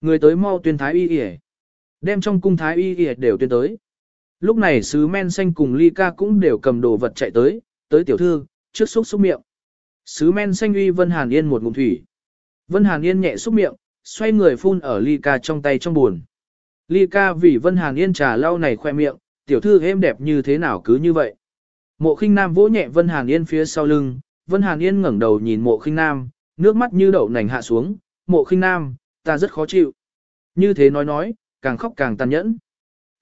Người tới mau tuyên thái y y đem trong cung thái y y đều tuyên tới. Lúc này sứ men xanh cùng ly ca cũng đều cầm đồ vật chạy tới, tới tiểu thư, trước xúc xúc miệng. Sứ men xanh uy Vân Hàn Yên một ngụm thủy. Vân Hàn Yên nhẹ xúc miệng, xoay người phun ở ly ca trong tay trong buồn. Ly ca vì Vân Hàn Yên trà lau này khoe miệng, tiểu thư êm đẹp như thế nào cứ như vậy. Mộ khinh nam vỗ nhẹ Vân Hàn Yên phía sau lưng, Vân Hàn Yên ngẩng đầu nhìn mộ khinh nam, nước mắt như đậu nành hạ xuống, mộ khinh nam, ta rất khó chịu. Như thế nói nói, càng khóc càng tàn nhẫn.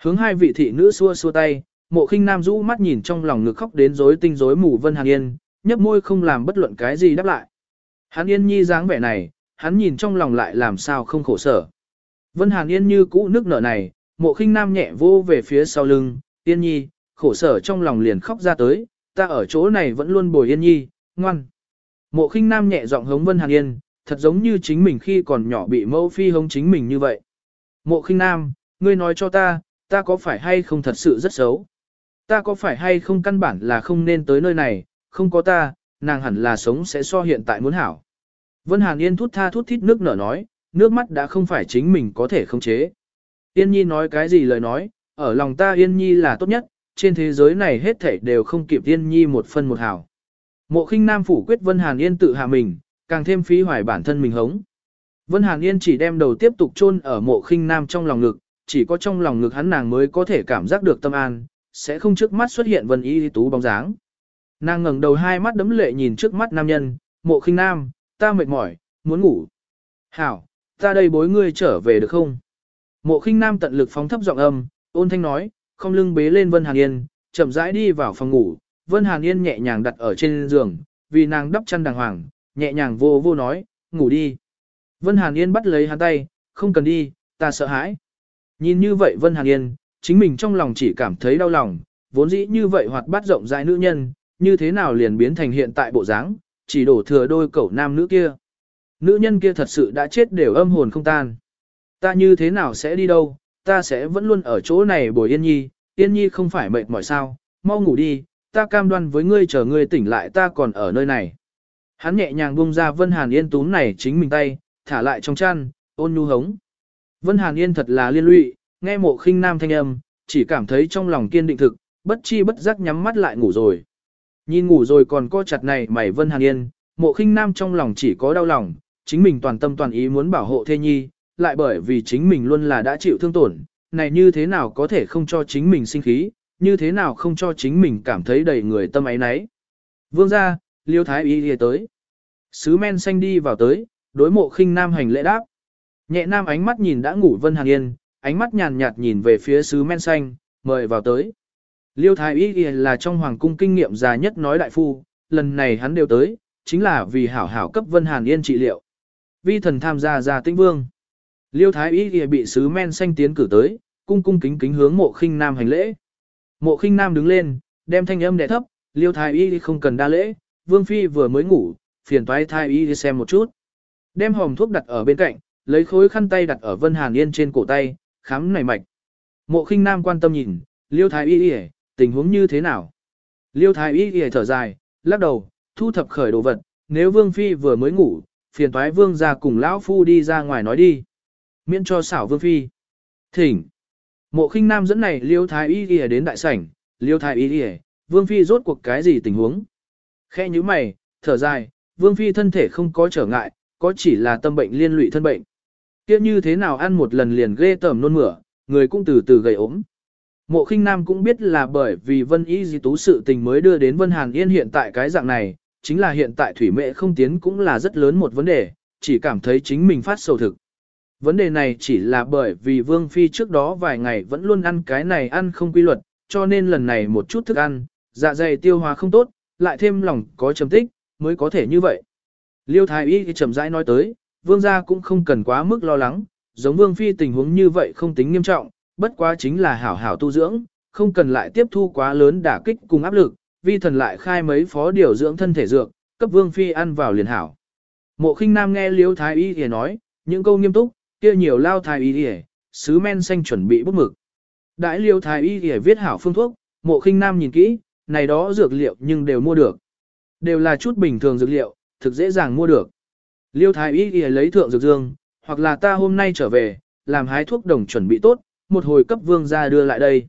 Hướng hai vị thị nữ xua xua tay, mộ khinh nam rũ mắt nhìn trong lòng ngực khóc đến rối tinh rối mù Vân Hàn Yên, nhấp môi không làm bất luận cái gì đáp lại. Hàn Yên nhi dáng vẻ này, hắn nhìn trong lòng lại làm sao không khổ sở. Vân Hàn Yên như cũ nước nở này, mộ khinh nam nhẹ vô về phía sau lưng, Yên nhi, khổ sở trong lòng liền khóc ra tới, ta ở chỗ này vẫn luôn bồi Yên nhi, ngoan. Mộ khinh nam nhẹ giọng hống Vân Hàn Yên, thật giống như chính mình khi còn nhỏ bị mẫu phi hống chính mình như vậy. Mộ khinh nam, ngươi nói cho ta, ta có phải hay không thật sự rất xấu? Ta có phải hay không căn bản là không nên tới nơi này, không có ta, nàng hẳn là sống sẽ so hiện tại muốn hảo. Vân Hàn Yên thút tha thút thít nước nở nói, nước mắt đã không phải chính mình có thể khống chế. Yên Nhi nói cái gì lời nói, ở lòng ta Yên Nhi là tốt nhất, trên thế giới này hết thảy đều không kịp Yên Nhi một phân một hào. Mộ khinh nam phủ quyết Vân Hàn Yên tự hạ mình, càng thêm phí hoài bản thân mình hống. Vân Hàn Yên chỉ đem đầu tiếp tục chôn ở mộ khinh nam trong lòng ngực, chỉ có trong lòng ngực hắn nàng mới có thể cảm giác được tâm an, sẽ không trước mắt xuất hiện Vân Y Tú bóng dáng. Nàng ngẩng đầu hai mắt đấm lệ nhìn trước mắt nam nhân, mộ khinh nam, ta mệt mỏi, muốn ngủ. Hảo, ta đây bối ngươi trở về được không? Mộ khinh nam tận lực phóng thấp giọng âm, ôn thanh nói, không lưng bế lên Vân Hàn Yên, chậm rãi đi vào phòng ngủ, Vân Hàn Yên nhẹ nhàng đặt ở trên giường, vì nàng đắp chăn đàng hoàng, nhẹ nhàng vô vô nói, ngủ đi. Vân Hàn Yên bắt lấy hắn tay, không cần đi, ta sợ hãi. Nhìn như vậy Vân Hàn Yên, chính mình trong lòng chỉ cảm thấy đau lòng, vốn dĩ như vậy hoạt bát rộng rãi nữ nhân, như thế nào liền biến thành hiện tại bộ dáng, chỉ đổ thừa đôi cậu nam nữ kia. Nữ nhân kia thật sự đã chết đều âm hồn không tan. Ta như thế nào sẽ đi đâu, ta sẽ vẫn luôn ở chỗ này bồi Yên Nhi, Yên Nhi không phải mệt mỏi sao, mau ngủ đi, ta cam đoan với ngươi chờ ngươi tỉnh lại ta còn ở nơi này. Hắn nhẹ nhàng buông ra Vân Hàn Yên túm này chính mình tay, thả lại trong chăn, ôn nhu hống. Vân Hàn Yên thật là liên lụy, nghe mộ khinh nam thanh âm, chỉ cảm thấy trong lòng kiên định thực, bất chi bất giác nhắm mắt lại ngủ rồi. Nhìn ngủ rồi còn co chặt này mày Vân Hàn Yên, mộ khinh nam trong lòng chỉ có đau lòng, chính mình toàn tâm toàn ý muốn bảo hộ thê nhi, lại bởi vì chính mình luôn là đã chịu thương tổn, này như thế nào có thể không cho chính mình sinh khí, như thế nào không cho chính mình cảm thấy đầy người tâm ấy nấy. Vương ra, liêu thái y đi tới. Sứ men xanh đi vào tới, đối mộ khinh nam hành lễ đáp. Nhẹ nam ánh mắt nhìn đã ngủ Vân Hàn Yên, ánh mắt nhàn nhạt nhìn về phía sứ men xanh, mời vào tới. Liêu Thái Y là trong hoàng cung kinh nghiệm già nhất nói đại phu, lần này hắn đều tới, chính là vì hảo hảo cấp Vân Hàn Yên trị liệu. Vi thần tham gia gia tinh vương. Liêu Thái Y bị sứ men xanh tiến cử tới, cung cung kính kính hướng mộ khinh nam hành lễ. Mộ khinh nam đứng lên, đem thanh âm đẻ thấp, Liêu Thái Y không cần đa lễ, Vương Phi vừa mới ngủ, phiền toái Thái Y đi xem một chút. Đem hòm thuốc đặt ở bên cạnh, lấy khối khăn tay đặt ở Vân Hàn Yên trên cổ tay, khám này mạch. Mộ khinh nam quan tâm nhìn, Liêu Thái Y, tình huống như thế nào? Liêu Thái Y Y thở dài, lắc đầu, thu thập khởi đồ vật, nếu Vương Phi vừa mới ngủ, phiền toái Vương ra cùng Lão Phu đi ra ngoài nói đi. Miễn cho xảo Vương Phi. Thỉnh. Mộ khinh nam dẫn này Liêu Thái Y Y đến đại sảnh, Liêu Thái Y Y, Vương Phi rốt cuộc cái gì tình huống? Khe như mày, thở dài, Vương Phi thân thể không có trở ngại, có chỉ là tâm bệnh liên lụy thân bệnh. Kia như thế nào ăn một lần liền ghê tởm nôn mửa, người cũng từ từ gầy ốm. Mộ khinh nam cũng biết là bởi vì Vân Y Di Tú sự tình mới đưa đến Vân Hàn Yên hiện tại cái dạng này, chính là hiện tại thủy mệ không tiến cũng là rất lớn một vấn đề, chỉ cảm thấy chính mình phát sầu thực. Vấn đề này chỉ là bởi vì Vương Phi trước đó vài ngày vẫn luôn ăn cái này ăn không quy luật, cho nên lần này một chút thức ăn, dạ dày tiêu hóa không tốt, lại thêm lòng có chấm tích, mới có thể như vậy. Liêu Thái Y chậm rãi nói tới, Vương gia cũng không cần quá mức lo lắng, giống Vương Phi tình huống như vậy không tính nghiêm trọng, bất quá chính là hảo hảo tu dưỡng, không cần lại tiếp thu quá lớn đả kích cùng áp lực, vi thần lại khai mấy phó điều dưỡng thân thể dược, cấp Vương Phi ăn vào liền hảo. Mộ khinh nam nghe Liêu Thái Y thì nói, những câu nghiêm túc, kia nhiều lao Thái Y thì sứ men xanh chuẩn bị bút mực. Đại Liêu Thái Y thì viết hảo phương thuốc, mộ khinh nam nhìn kỹ, này đó dược liệu nhưng đều mua được. Đều là chút bình thường dược liệu, thực dễ dàng mua được. Liêu Thái Y thì lấy thượng dược dương, hoặc là ta hôm nay trở về, làm hái thuốc đồng chuẩn bị tốt, một hồi cấp vương ra đưa lại đây.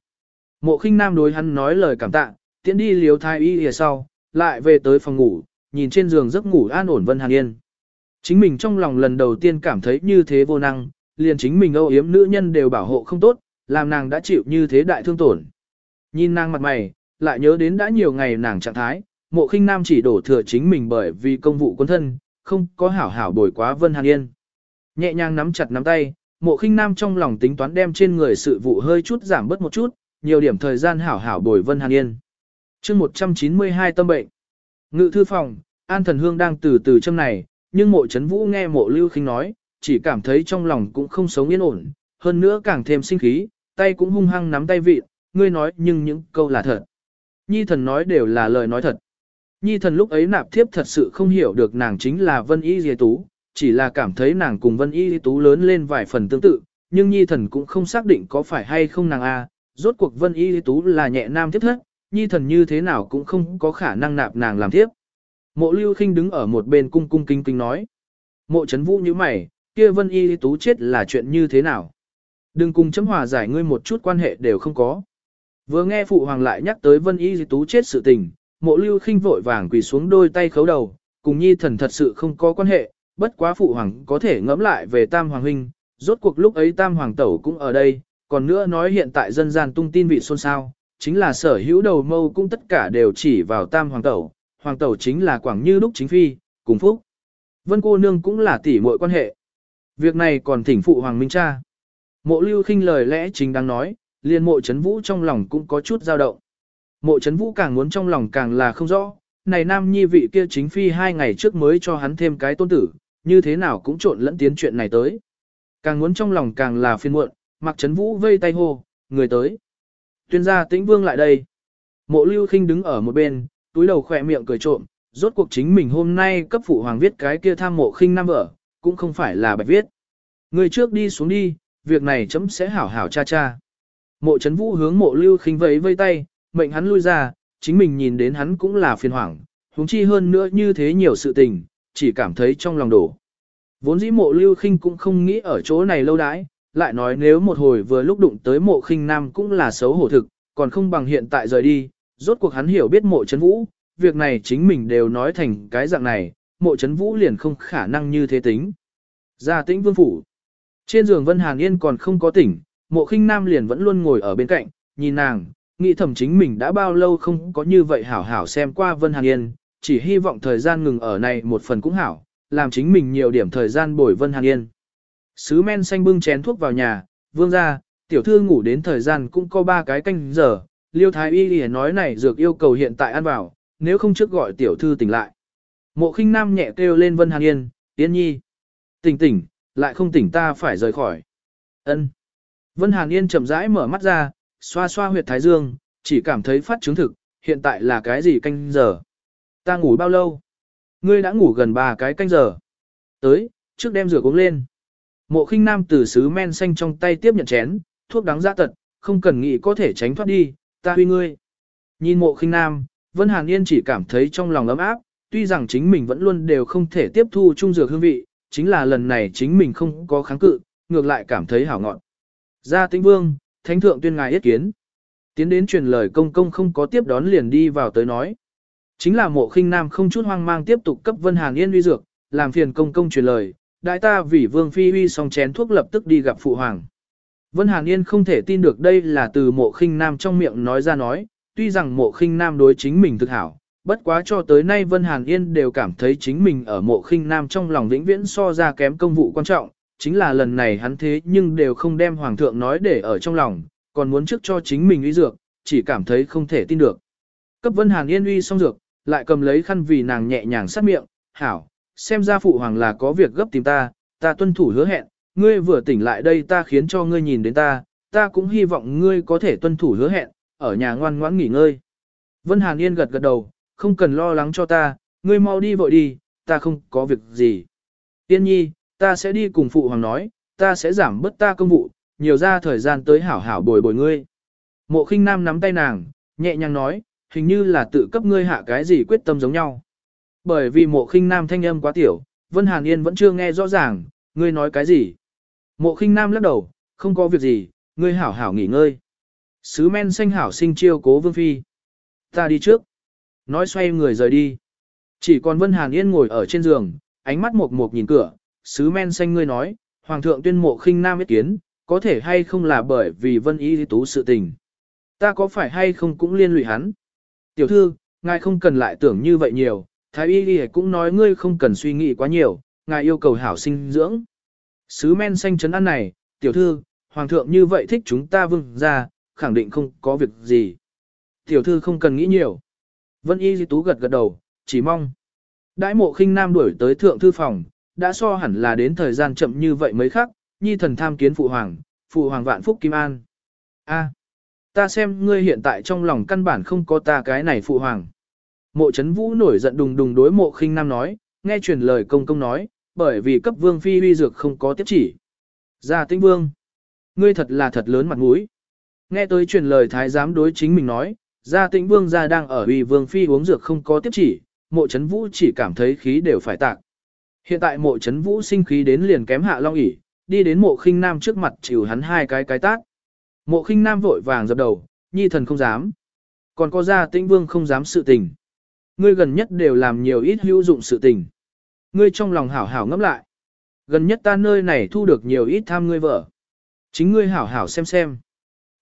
Mộ khinh nam đối hắn nói lời cảm tạ, tiễn đi liếu thái y lìa sau, lại về tới phòng ngủ, nhìn trên giường giấc ngủ an ổn Vân Hàn Yên. Chính mình trong lòng lần đầu tiên cảm thấy như thế vô năng, liền chính mình âu yếm nữ nhân đều bảo hộ không tốt, làm nàng đã chịu như thế đại thương tổn. Nhìn nàng mặt mày, lại nhớ đến đã nhiều ngày nàng trạng thái, mộ khinh nam chỉ đổ thừa chính mình bởi vì công vụ quân thân, không có hảo hảo bồi quá Vân Hàn Yên. Nhẹ nhàng nắm chặt nắm tay, mộ khinh nam trong lòng tính toán đem trên người sự vụ hơi chút giảm bớt một chút, nhiều điểm thời gian hảo hảo bồi Vân Hàn Yên. chương 192 tâm bệnh. Ngự thư phòng, An Thần Hương đang từ từ châm này, nhưng mộ chấn vũ nghe mộ lưu khinh nói, chỉ cảm thấy trong lòng cũng không sống yên ổn, hơn nữa càng thêm sinh khí, tay cũng hung hăng nắm tay vị, ngươi nói nhưng những câu là thật. Nhi thần nói đều là lời nói thật. Nhi thần lúc ấy nạp thiếp thật sự không hiểu được nàng chính là Vân Y Dì Tú, chỉ là cảm thấy nàng cùng Vân Y Tú lớn lên vài phần tương tự, nhưng Nhi thần cũng không xác định có phải hay không nàng a. rốt cuộc Vân Y Tú là nhẹ nam tiếp thất, Nhi thần như thế nào cũng không có khả năng nạp nàng làm thiếp. Mộ Lưu Khinh đứng ở một bên cung cung kinh kinh nói. Mộ Trấn Vũ như mày, kia Vân Y Tú chết là chuyện như thế nào? Đừng cùng chấm hòa giải ngươi một chút quan hệ đều không có. Vừa nghe Phụ Hoàng lại nhắc tới Vân Y Tú chết sự tình, mộ lưu khinh vội vàng quỳ xuống đôi tay khấu đầu, cùng nhi thần thật sự không có quan hệ, bất quá phụ hoàng có thể ngẫm lại về tam hoàng huynh, rốt cuộc lúc ấy tam hoàng tẩu cũng ở đây, còn nữa nói hiện tại dân gian tung tin vị xôn xao, chính là sở hữu đầu mâu cũng tất cả đều chỉ vào tam hoàng tẩu, hoàng tẩu chính là quảng như lúc chính phi, cùng phúc. Vân cô nương cũng là tỷ muội quan hệ. Việc này còn thỉnh phụ hoàng minh cha. Mộ lưu khinh lời lẽ chính đang nói, liền mộ chấn vũ trong lòng cũng có chút dao động. Mộ chấn vũ càng muốn trong lòng càng là không rõ, này nam nhi vị kia chính phi hai ngày trước mới cho hắn thêm cái tôn tử, như thế nào cũng trộn lẫn tiến chuyện này tới. Càng muốn trong lòng càng là phiền muộn, mặc Trấn vũ vây tay hô, người tới. Tuyên gia tĩnh vương lại đây. Mộ lưu khinh đứng ở một bên, túi đầu khỏe miệng cười trộm, rốt cuộc chính mình hôm nay cấp phụ hoàng viết cái kia tham mộ khinh nam vợ, cũng không phải là bạch viết. Người trước đi xuống đi, việc này chấm sẽ hảo hảo cha cha. Mộ Trấn vũ hướng mộ lưu khinh vẫy vây tay, mệnh hắn lui ra, chính mình nhìn đến hắn cũng là phiền hoảng, huống chi hơn nữa như thế nhiều sự tình, chỉ cảm thấy trong lòng đổ. Vốn dĩ mộ lưu khinh cũng không nghĩ ở chỗ này lâu đãi, lại nói nếu một hồi vừa lúc đụng tới mộ khinh nam cũng là xấu hổ thực, còn không bằng hiện tại rời đi, rốt cuộc hắn hiểu biết mộ chấn vũ, việc này chính mình đều nói thành cái dạng này, mộ chấn vũ liền không khả năng như thế tính. gia tĩnh vương phủ. Trên giường Vân Hàn Yên còn không có tỉnh, mộ khinh nam liền vẫn luôn ngồi ở bên cạnh, nhìn nàng, nghĩ thầm chính mình đã bao lâu không có như vậy hảo hảo xem qua Vân Hàn Yên, chỉ hy vọng thời gian ngừng ở này một phần cũng hảo, làm chính mình nhiều điểm thời gian bồi Vân Hàn Yên. Sứ men xanh bưng chén thuốc vào nhà, vương ra, tiểu thư ngủ đến thời gian cũng có ba cái canh giờ, liêu thái y lìa nói này dược yêu cầu hiện tại ăn vào, nếu không trước gọi tiểu thư tỉnh lại. Mộ khinh nam nhẹ kêu lên Vân Hàn Yên, Yên nhi. Tỉnh tỉnh, lại không tỉnh ta phải rời khỏi. ân Vân Hàn Yên chậm rãi mở mắt ra, xoa xoa huyệt thái dương, chỉ cảm thấy phát chứng thực, hiện tại là cái gì canh giờ. Ta ngủ bao lâu? Ngươi đã ngủ gần ba cái canh giờ. Tới, trước đem rửa uống lên. Mộ khinh nam từ sứ men xanh trong tay tiếp nhận chén, thuốc đắng ra tật, không cần nghĩ có thể tránh thoát đi, ta huy ngươi. Nhìn mộ khinh nam, Vân Hàn Yên chỉ cảm thấy trong lòng ấm áp, tuy rằng chính mình vẫn luôn đều không thể tiếp thu trung dược hương vị, chính là lần này chính mình không có kháng cự, ngược lại cảm thấy hảo ngọn. Gia tĩnh vương, thánh thượng tuyên ngài yết kiến. Tiến đến truyền lời công công không có tiếp đón liền đi vào tới nói. Chính là mộ khinh nam không chút hoang mang tiếp tục cấp Vân Hàn Yên uy dược, làm phiền công công truyền lời, đại ta vì vương phi uy xong chén thuốc lập tức đi gặp phụ hoàng. Vân Hàn Yên không thể tin được đây là từ mộ khinh nam trong miệng nói ra nói, tuy rằng mộ khinh nam đối chính mình thực hảo, bất quá cho tới nay Vân Hàn Yên đều cảm thấy chính mình ở mộ khinh nam trong lòng vĩnh viễn so ra kém công vụ quan trọng, chính là lần này hắn thế nhưng đều không đem Hoàng thượng nói để ở trong lòng, còn muốn trước cho chính mình uy dược, chỉ cảm thấy không thể tin được. Cấp Vân Hàn Yên uy xong dược, lại cầm lấy khăn vì nàng nhẹ nhàng sát miệng, hảo, xem ra phụ hoàng là có việc gấp tìm ta, ta tuân thủ hứa hẹn, ngươi vừa tỉnh lại đây ta khiến cho ngươi nhìn đến ta, ta cũng hy vọng ngươi có thể tuân thủ hứa hẹn, ở nhà ngoan ngoãn nghỉ ngơi. Vân Hàn Yên gật gật đầu, không cần lo lắng cho ta, ngươi mau đi vội đi, ta không có việc gì. Tiên nhi, ta sẽ đi cùng phụ hoàng nói, ta sẽ giảm bớt ta công vụ, nhiều ra thời gian tới hảo hảo bồi bồi ngươi. Mộ khinh nam nắm tay nàng, nhẹ nhàng nói, hình như là tự cấp ngươi hạ cái gì quyết tâm giống nhau. Bởi vì mộ khinh nam thanh âm quá tiểu, Vân Hàn Yên vẫn chưa nghe rõ ràng, ngươi nói cái gì. Mộ khinh nam lắc đầu, không có việc gì, ngươi hảo hảo nghỉ ngơi. Sứ men xanh hảo sinh chiêu cố vương phi. Ta đi trước. Nói xoay người rời đi. Chỉ còn Vân Hàn Yên ngồi ở trên giường, ánh mắt mộc mộc nhìn cửa, sứ men xanh ngươi nói, Hoàng thượng tuyên mộ khinh nam ý kiến, có thể hay không là bởi vì Vân Y tú sự tình. Ta có phải hay không cũng liên lụy hắn. Tiểu thư, ngài không cần lại tưởng như vậy nhiều, Thái Y Y cũng nói ngươi không cần suy nghĩ quá nhiều, ngài yêu cầu hảo sinh dưỡng. Sứ men xanh chấn ăn này, tiểu thư, Hoàng thượng như vậy thích chúng ta vương ra, khẳng định không có việc gì. Tiểu thư không cần nghĩ nhiều. Vân Y Di Tú gật gật đầu, chỉ mong. Đãi mộ khinh nam đuổi tới thượng thư phòng, đã so hẳn là đến thời gian chậm như vậy mấy khắc, nhi thần tham kiến phụ hoàng, phụ hoàng vạn phúc kim an. A, ta xem ngươi hiện tại trong lòng căn bản không có ta cái này phụ hoàng. Mộ chấn vũ nổi giận đùng đùng đối mộ khinh nam nói, nghe truyền lời công công nói, bởi vì cấp vương phi uy dược không có tiếp chỉ. Gia tĩnh vương, ngươi thật là thật lớn mặt mũi. Nghe tới truyền lời thái giám đối chính mình nói, gia tĩnh vương gia đang ở uy vương phi uống dược không có tiếp chỉ, mộ chấn vũ chỉ cảm thấy khí đều phải tạc. Hiện tại mộ chấn vũ sinh khí đến liền kém hạ long ỉ, đi đến mộ khinh nam trước mặt chịu hắn hai cái cái tát. Mộ khinh nam vội vàng dập đầu, nhi thần không dám. Còn có gia tĩnh vương không dám sự tình. Ngươi gần nhất đều làm nhiều ít hữu dụng sự tình. Ngươi trong lòng hảo hảo ngẫm lại. Gần nhất ta nơi này thu được nhiều ít tham ngươi vợ. Chính ngươi hảo hảo xem xem.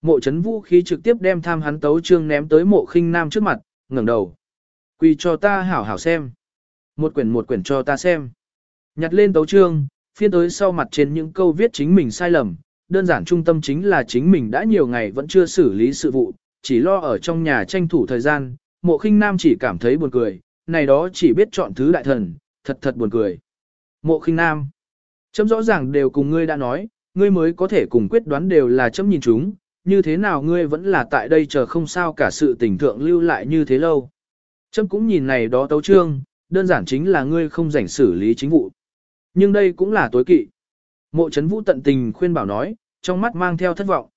Mộ chấn vũ khí trực tiếp đem tham hắn tấu trương ném tới mộ khinh nam trước mặt, ngẩng đầu. Quỳ cho ta hảo hảo xem. Một quyển một quyển cho ta xem. Nhặt lên tấu trương, phiên tới sau mặt trên những câu viết chính mình sai lầm. Đơn giản trung tâm chính là chính mình đã nhiều ngày vẫn chưa xử lý sự vụ, chỉ lo ở trong nhà tranh thủ thời gian. Mộ khinh nam chỉ cảm thấy buồn cười, này đó chỉ biết chọn thứ đại thần, thật thật buồn cười. Mộ khinh nam. Chấm rõ ràng đều cùng ngươi đã nói, ngươi mới có thể cùng quyết đoán đều là chấm nhìn chúng, như thế nào ngươi vẫn là tại đây chờ không sao cả sự tình thượng lưu lại như thế lâu. Chấm cũng nhìn này đó tấu trương, đơn giản chính là ngươi không rảnh xử lý chính vụ. Nhưng đây cũng là tối kỵ. Mộ chấn vũ tận tình khuyên bảo nói, trong mắt mang theo thất vọng.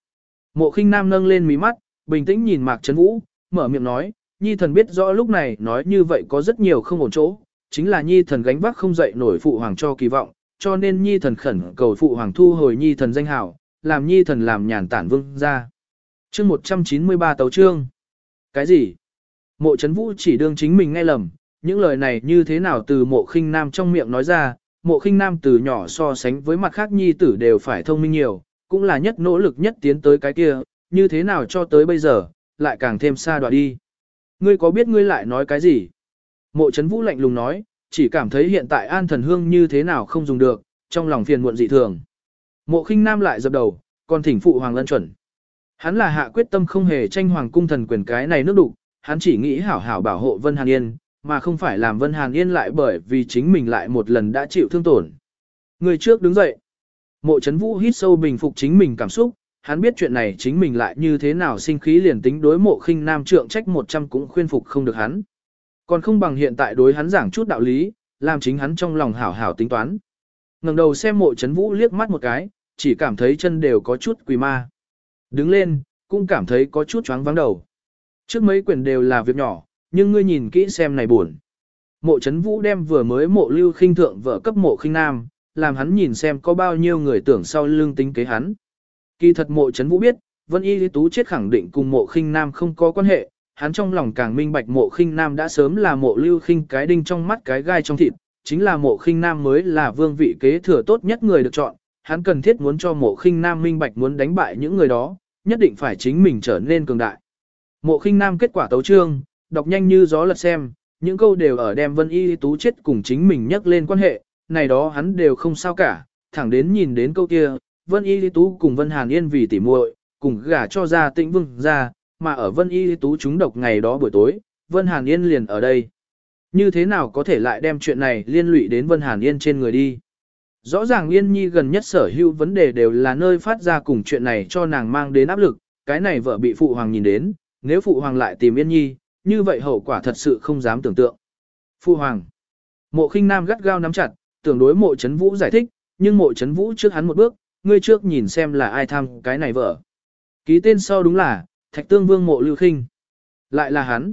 Mộ khinh nam nâng lên mí mắt, bình tĩnh nhìn mạc chấn vũ, mở miệng nói, nhi thần biết rõ lúc này nói như vậy có rất nhiều không ổn chỗ, chính là nhi thần gánh vác không dậy nổi phụ hoàng cho kỳ vọng, cho nên nhi thần khẩn cầu phụ hoàng thu hồi nhi thần danh hảo, làm nhi thần làm nhàn tản vương ra. chương 193 tấu chương. Cái gì? Mộ chấn vũ chỉ đương chính mình nghe lầm, những lời này như thế nào từ mộ khinh nam trong miệng nói ra, mộ khinh nam từ nhỏ so sánh với mặt khác nhi tử đều phải thông minh nhiều, cũng là nhất nỗ lực nhất tiến tới cái kia, như thế nào cho tới bây giờ, lại càng thêm xa đoạn đi. Ngươi có biết ngươi lại nói cái gì? Mộ chấn vũ lạnh lùng nói, chỉ cảm thấy hiện tại an thần hương như thế nào không dùng được, trong lòng phiền muộn dị thường. Mộ khinh nam lại dập đầu, còn thỉnh phụ hoàng lân chuẩn. Hắn là hạ quyết tâm không hề tranh hoàng cung thần quyền cái này nước đục, hắn chỉ nghĩ hảo hảo bảo hộ Vân Hàn Yên, mà không phải làm Vân Hàn Yên lại bởi vì chính mình lại một lần đã chịu thương tổn. Người trước đứng dậy. Mộ chấn vũ hít sâu bình phục chính mình cảm xúc, hắn biết chuyện này chính mình lại như thế nào sinh khí liền tính đối mộ khinh nam trượng trách 100 cũng khuyên phục không được hắn. Còn không bằng hiện tại đối hắn giảng chút đạo lý, làm chính hắn trong lòng hảo hảo tính toán. ngẩng đầu xem mộ chấn vũ liếc mắt một cái, chỉ cảm thấy chân đều có chút quỳ ma. Đứng lên, cũng cảm thấy có chút choáng vắng đầu. Trước mấy quyển đều là việc nhỏ, nhưng ngươi nhìn kỹ xem này buồn. Mộ chấn vũ đem vừa mới mộ lưu khinh thượng vợ cấp mộ khinh nam, làm hắn nhìn xem có bao nhiêu người tưởng sau lưng tính kế hắn. Kỳ thật mộ chấn vũ biết, Vân Y Lý Tú chết khẳng định cùng mộ khinh nam không có quan hệ, hắn trong lòng càng minh bạch mộ khinh nam đã sớm là mộ lưu khinh cái đinh trong mắt cái gai trong thịt, chính là mộ khinh nam mới là vương vị kế thừa tốt nhất người được chọn, hắn cần thiết muốn cho mộ khinh nam minh bạch muốn đánh bại những người đó, nhất định phải chính mình trở nên cường đại. Mộ khinh nam kết quả tấu trương, đọc nhanh như gió lật xem, những câu đều ở đem vân y tú chết cùng chính mình nhắc lên quan hệ, này đó hắn đều không sao cả, thẳng đến nhìn đến câu kia, vân y tú cùng vân hàn yên vì tỉ muội cùng gả cho ra tĩnh vương ra, mà ở vân y tú chúng độc ngày đó buổi tối, vân hàn yên liền ở đây. Như thế nào có thể lại đem chuyện này liên lụy đến vân hàn yên trên người đi? Rõ ràng Yên Nhi gần nhất sở hữu vấn đề đều là nơi phát ra cùng chuyện này cho nàng mang đến áp lực, cái này vợ bị Phụ Hoàng nhìn đến, nếu Phụ Hoàng lại tìm Yên Nhi, như vậy hậu quả thật sự không dám tưởng tượng. Phu Hoàng Mộ khinh nam gắt gao nắm chặt, tưởng đối mộ chấn vũ giải thích, nhưng mộ chấn vũ trước hắn một bước, ngươi trước nhìn xem là ai tham cái này vợ. Ký tên sau đúng là, Thạch Tương Vương mộ lưu khinh. Lại là hắn.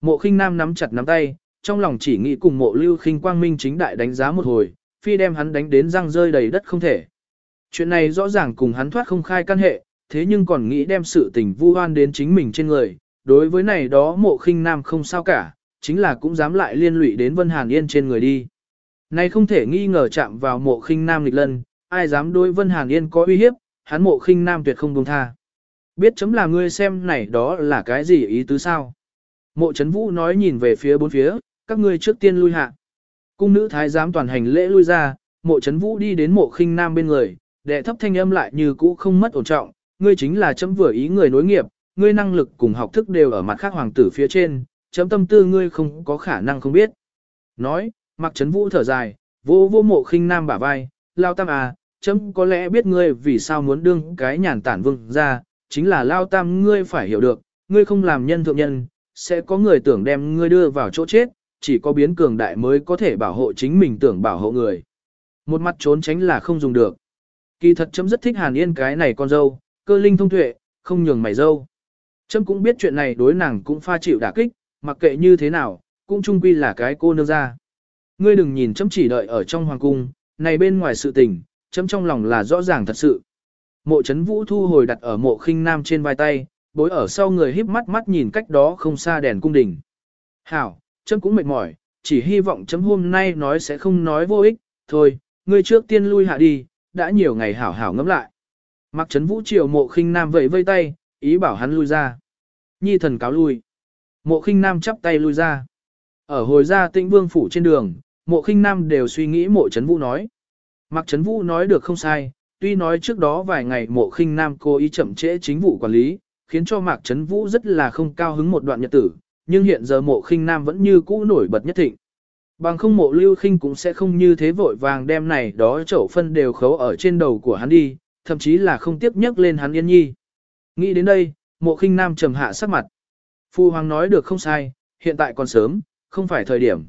Mộ khinh nam nắm chặt nắm tay, trong lòng chỉ nghĩ cùng mộ lưu khinh quang minh chính đại đánh giá một hồi, phi đem hắn đánh đến răng rơi đầy đất không thể. Chuyện này rõ ràng cùng hắn thoát không khai căn hệ, thế nhưng còn nghĩ đem sự tình vu oan đến chính mình trên người, đối với này đó mộ khinh nam không sao cả, chính là cũng dám lại liên lụy đến Vân Hàn Yên trên người đi. Này không thể nghi ngờ chạm vào mộ khinh nam lịch lân, ai dám đối Vân Hàn Yên có uy hiếp, hắn mộ khinh nam tuyệt không buông tha. Biết chấm là ngươi xem này đó là cái gì ý tứ sao? Mộ chấn vũ nói nhìn về phía bốn phía, các ngươi trước tiên lui hạ. Cung nữ thái giám toàn hành lễ lui ra, mộ chấn vũ đi đến mộ khinh nam bên người, đệ thấp thanh âm lại như cũ không mất ổn trọng, ngươi chính là chấm vừa ý người nối nghiệp, ngươi năng lực cùng học thức đều ở mặt khác hoàng tử phía trên, chấm tâm tư ngươi không có khả năng không biết. Nói, mặc chấn vũ thở dài, vô vô mộ khinh nam bả vai, lao tam à, chấm có lẽ biết ngươi vì sao muốn đương cái nhàn tản vương ra, chính là lao tam ngươi phải hiểu được, ngươi không làm nhân thượng nhân, sẽ có người tưởng đem ngươi đưa vào chỗ chết, chỉ có biến cường đại mới có thể bảo hộ chính mình tưởng bảo hộ người. Một mặt trốn tránh là không dùng được. Kỳ thật chấm rất thích Hàn Yên cái này con dâu, cơ linh thông tuệ, không nhường mày dâu. Trâm cũng biết chuyện này đối nàng cũng pha chịu đả kích, mặc kệ như thế nào, cũng chung quy là cái cô nương ra. Ngươi đừng nhìn chấm chỉ đợi ở trong hoàng cung, này bên ngoài sự tình, chấm trong lòng là rõ ràng thật sự. Mộ chấn vũ thu hồi đặt ở mộ khinh nam trên vai tay, bối ở sau người híp mắt mắt nhìn cách đó không xa đèn cung đình. Hảo, chấm cũng mệt mỏi, chỉ hy vọng chấm hôm nay nói sẽ không nói vô ích, thôi, ngươi trước tiên lui hạ đi, đã nhiều ngày hảo hảo ngẫm lại. Mặc chấn vũ chiều mộ khinh nam vẫy vây tay, ý bảo hắn lui ra. Nhi thần cáo lui. Mộ khinh nam chắp tay lui ra. Ở hồi ra tĩnh vương phủ trên đường, mộ khinh nam đều suy nghĩ mộ chấn vũ nói. Mặc chấn vũ nói được không sai, tuy nói trước đó vài ngày mộ khinh nam cố ý chậm trễ chính vụ quản lý, khiến cho mạc chấn vũ rất là không cao hứng một đoạn nhật tử, nhưng hiện giờ mộ khinh nam vẫn như cũ nổi bật nhất thịnh. Bằng không mộ lưu khinh cũng sẽ không như thế vội vàng đem này đó chậu phân đều khấu ở trên đầu của hắn đi, thậm chí là không tiếp nhắc lên hắn yên nhi. Nghĩ đến đây, mộ khinh nam trầm hạ sắc mặt. Phu hoàng nói được không sai, hiện tại còn sớm, không phải thời điểm.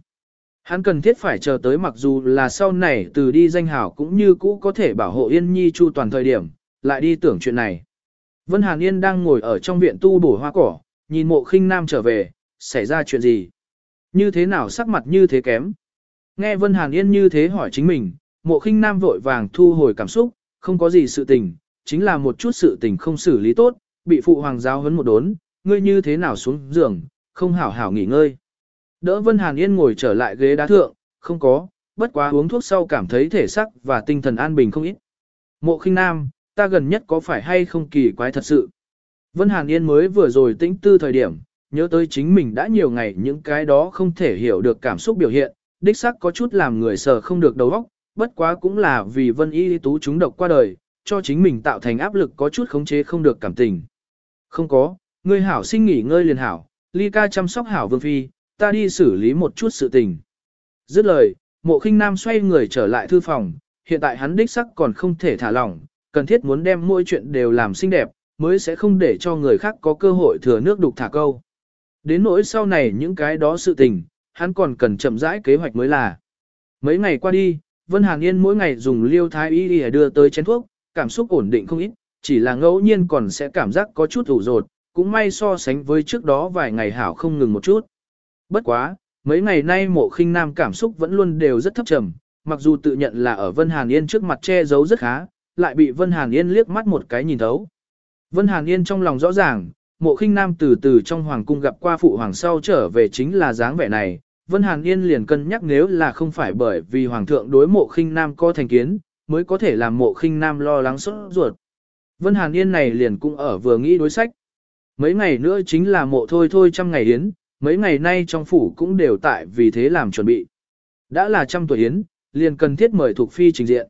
Hắn cần thiết phải chờ tới mặc dù là sau này từ đi danh hảo cũng như cũ có thể bảo hộ yên nhi chu toàn thời điểm, lại đi tưởng chuyện này. Vân Hàn Yên đang ngồi ở trong viện tu bổ hoa cỏ, nhìn mộ khinh nam trở về, xảy ra chuyện gì? Như thế nào sắc mặt như thế kém? Nghe Vân Hàn Yên như thế hỏi chính mình, mộ khinh nam vội vàng thu hồi cảm xúc, không có gì sự tình, chính là một chút sự tình không xử lý tốt, bị phụ hoàng giáo huấn một đốn, ngươi như thế nào xuống giường, không hảo hảo nghỉ ngơi. Đỡ Vân Hàn Yên ngồi trở lại ghế đá thượng, không có, bất quá uống thuốc sau cảm thấy thể sắc và tinh thần an bình không ít. Mộ khinh nam, ta gần nhất có phải hay không kỳ quái thật sự. Vân Hàn Yên mới vừa rồi tĩnh tư thời điểm, nhớ tới chính mình đã nhiều ngày những cái đó không thể hiểu được cảm xúc biểu hiện, đích xác có chút làm người sợ không được đầu óc, bất quá cũng là vì Vân Y Tú chúng độc qua đời, cho chính mình tạo thành áp lực có chút khống chế không được cảm tình. Không có, ngươi hảo sinh nghỉ ngơi liền hảo, ly ca chăm sóc hảo vương phi, ta đi xử lý một chút sự tình. Dứt lời, mộ khinh nam xoay người trở lại thư phòng, hiện tại hắn đích sắc còn không thể thả lỏng, cần thiết muốn đem mỗi chuyện đều làm xinh đẹp, mới sẽ không để cho người khác có cơ hội thừa nước đục thả câu. Đến nỗi sau này những cái đó sự tình, hắn còn cần chậm rãi kế hoạch mới là. Mấy ngày qua đi, Vân Hàn Yên mỗi ngày dùng liêu thái y để đưa tới chén thuốc, cảm xúc ổn định không ít, chỉ là ngẫu nhiên còn sẽ cảm giác có chút ủ rột, cũng may so sánh với trước đó vài ngày hảo không ngừng một chút. Bất quá, mấy ngày nay mộ khinh nam cảm xúc vẫn luôn đều rất thấp trầm, mặc dù tự nhận là ở Vân Hàn Yên trước mặt che giấu rất khá, lại bị Vân Hàn Yên liếc mắt một cái nhìn thấu. Vân Hàn Yên trong lòng rõ ràng, mộ khinh nam từ từ trong hoàng cung gặp qua phụ hoàng sau trở về chính là dáng vẻ này. Vân Hàn Yên liền cân nhắc nếu là không phải bởi vì hoàng thượng đối mộ khinh nam có thành kiến, mới có thể làm mộ khinh nam lo lắng sốt ruột. Vân Hàn Yên này liền cũng ở vừa nghĩ đối sách. Mấy ngày nữa chính là mộ thôi thôi trăm ngày yến, mấy ngày nay trong phủ cũng đều tại vì thế làm chuẩn bị. Đã là trăm tuổi yến, liền cần thiết mời Thục Phi trình diện.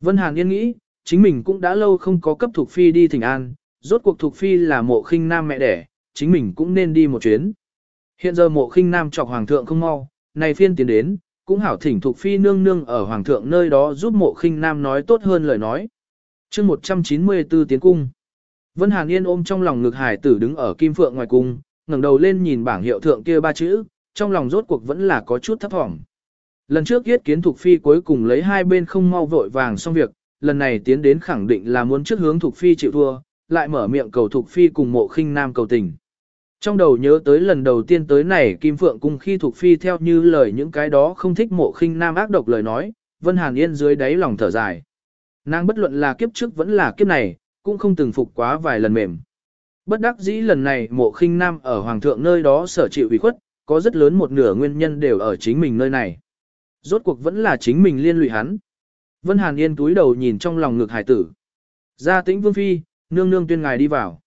Vân Hàn Yên nghĩ, chính mình cũng đã lâu không có cấp Thục Phi đi thỉnh an, rốt cuộc Thục Phi là mộ khinh nam mẹ đẻ, chính mình cũng nên đi một chuyến. Hiện giờ mộ khinh nam chọc hoàng thượng không mau, này phiên tiến đến, cũng hảo thỉnh thuộc Phi nương nương ở hoàng thượng nơi đó giúp mộ khinh nam nói tốt hơn lời nói. chương 194 tiến cung. Vân Hàn Yên ôm trong lòng ngực hải tử đứng ở kim phượng ngoài cung, ngẩng đầu lên nhìn bảng hiệu thượng kia ba chữ, trong lòng rốt cuộc vẫn là có chút thấp thỏm. Lần trước yết kiến thuộc Phi cuối cùng lấy hai bên không mau vội vàng xong việc, lần này tiến đến khẳng định là muốn trước hướng thuộc Phi chịu thua, lại mở miệng cầu thuộc Phi cùng mộ khinh nam cầu tình. Trong đầu nhớ tới lần đầu tiên tới này Kim Phượng cung khi thuộc Phi theo như lời những cái đó không thích mộ khinh nam ác độc lời nói, Vân Hàn Yên dưới đáy lòng thở dài. Nàng bất luận là kiếp trước vẫn là kiếp này, cũng không từng phục quá vài lần mềm. Bất đắc dĩ lần này mộ khinh nam ở hoàng thượng nơi đó sở chịu ủy khuất, có rất lớn một nửa nguyên nhân đều ở chính mình nơi này. Rốt cuộc vẫn là chính mình liên lụy hắn. Vân Hàn Yên túi đầu nhìn trong lòng ngực hải tử. Gia tĩnh vương phi, nương nương tuyên ngài đi vào.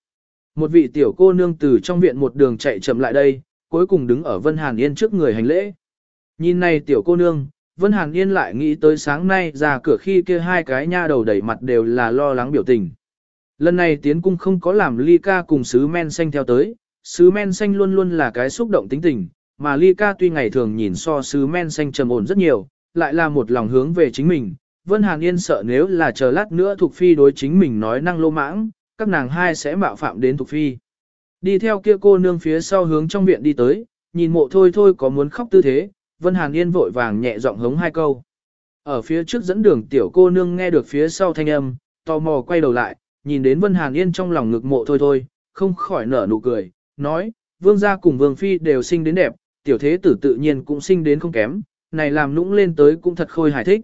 Một vị tiểu cô nương từ trong viện một đường chạy chậm lại đây, cuối cùng đứng ở Vân Hàn Yên trước người hành lễ. Nhìn này tiểu cô nương, Vân Hàn Yên lại nghĩ tới sáng nay ra cửa khi kia hai cái nha đầu đẩy mặt đều là lo lắng biểu tình. Lần này tiến cung không có làm ly ca cùng sứ men xanh theo tới, sứ men xanh luôn luôn là cái xúc động tính tình, mà ly ca tuy ngày thường nhìn so sứ men xanh trầm ổn rất nhiều, lại là một lòng hướng về chính mình. Vân Hàn Yên sợ nếu là chờ lát nữa thuộc Phi đối chính mình nói năng lô mãng, các nàng hai sẽ mạo phạm đến Thục Phi. Đi theo kia cô nương phía sau hướng trong viện đi tới, nhìn mộ thôi thôi có muốn khóc tư thế, Vân Hàn Yên vội vàng nhẹ giọng hống hai câu. Ở phía trước dẫn đường tiểu cô nương nghe được phía sau thanh âm, tò mò quay đầu lại, nhìn đến Vân Hàn Yên trong lòng ngực mộ thôi thôi, không khỏi nở nụ cười, nói, vương gia cùng vương phi đều sinh đến đẹp, tiểu thế tử tự nhiên cũng sinh đến không kém, này làm nũng lên tới cũng thật khôi hài thích.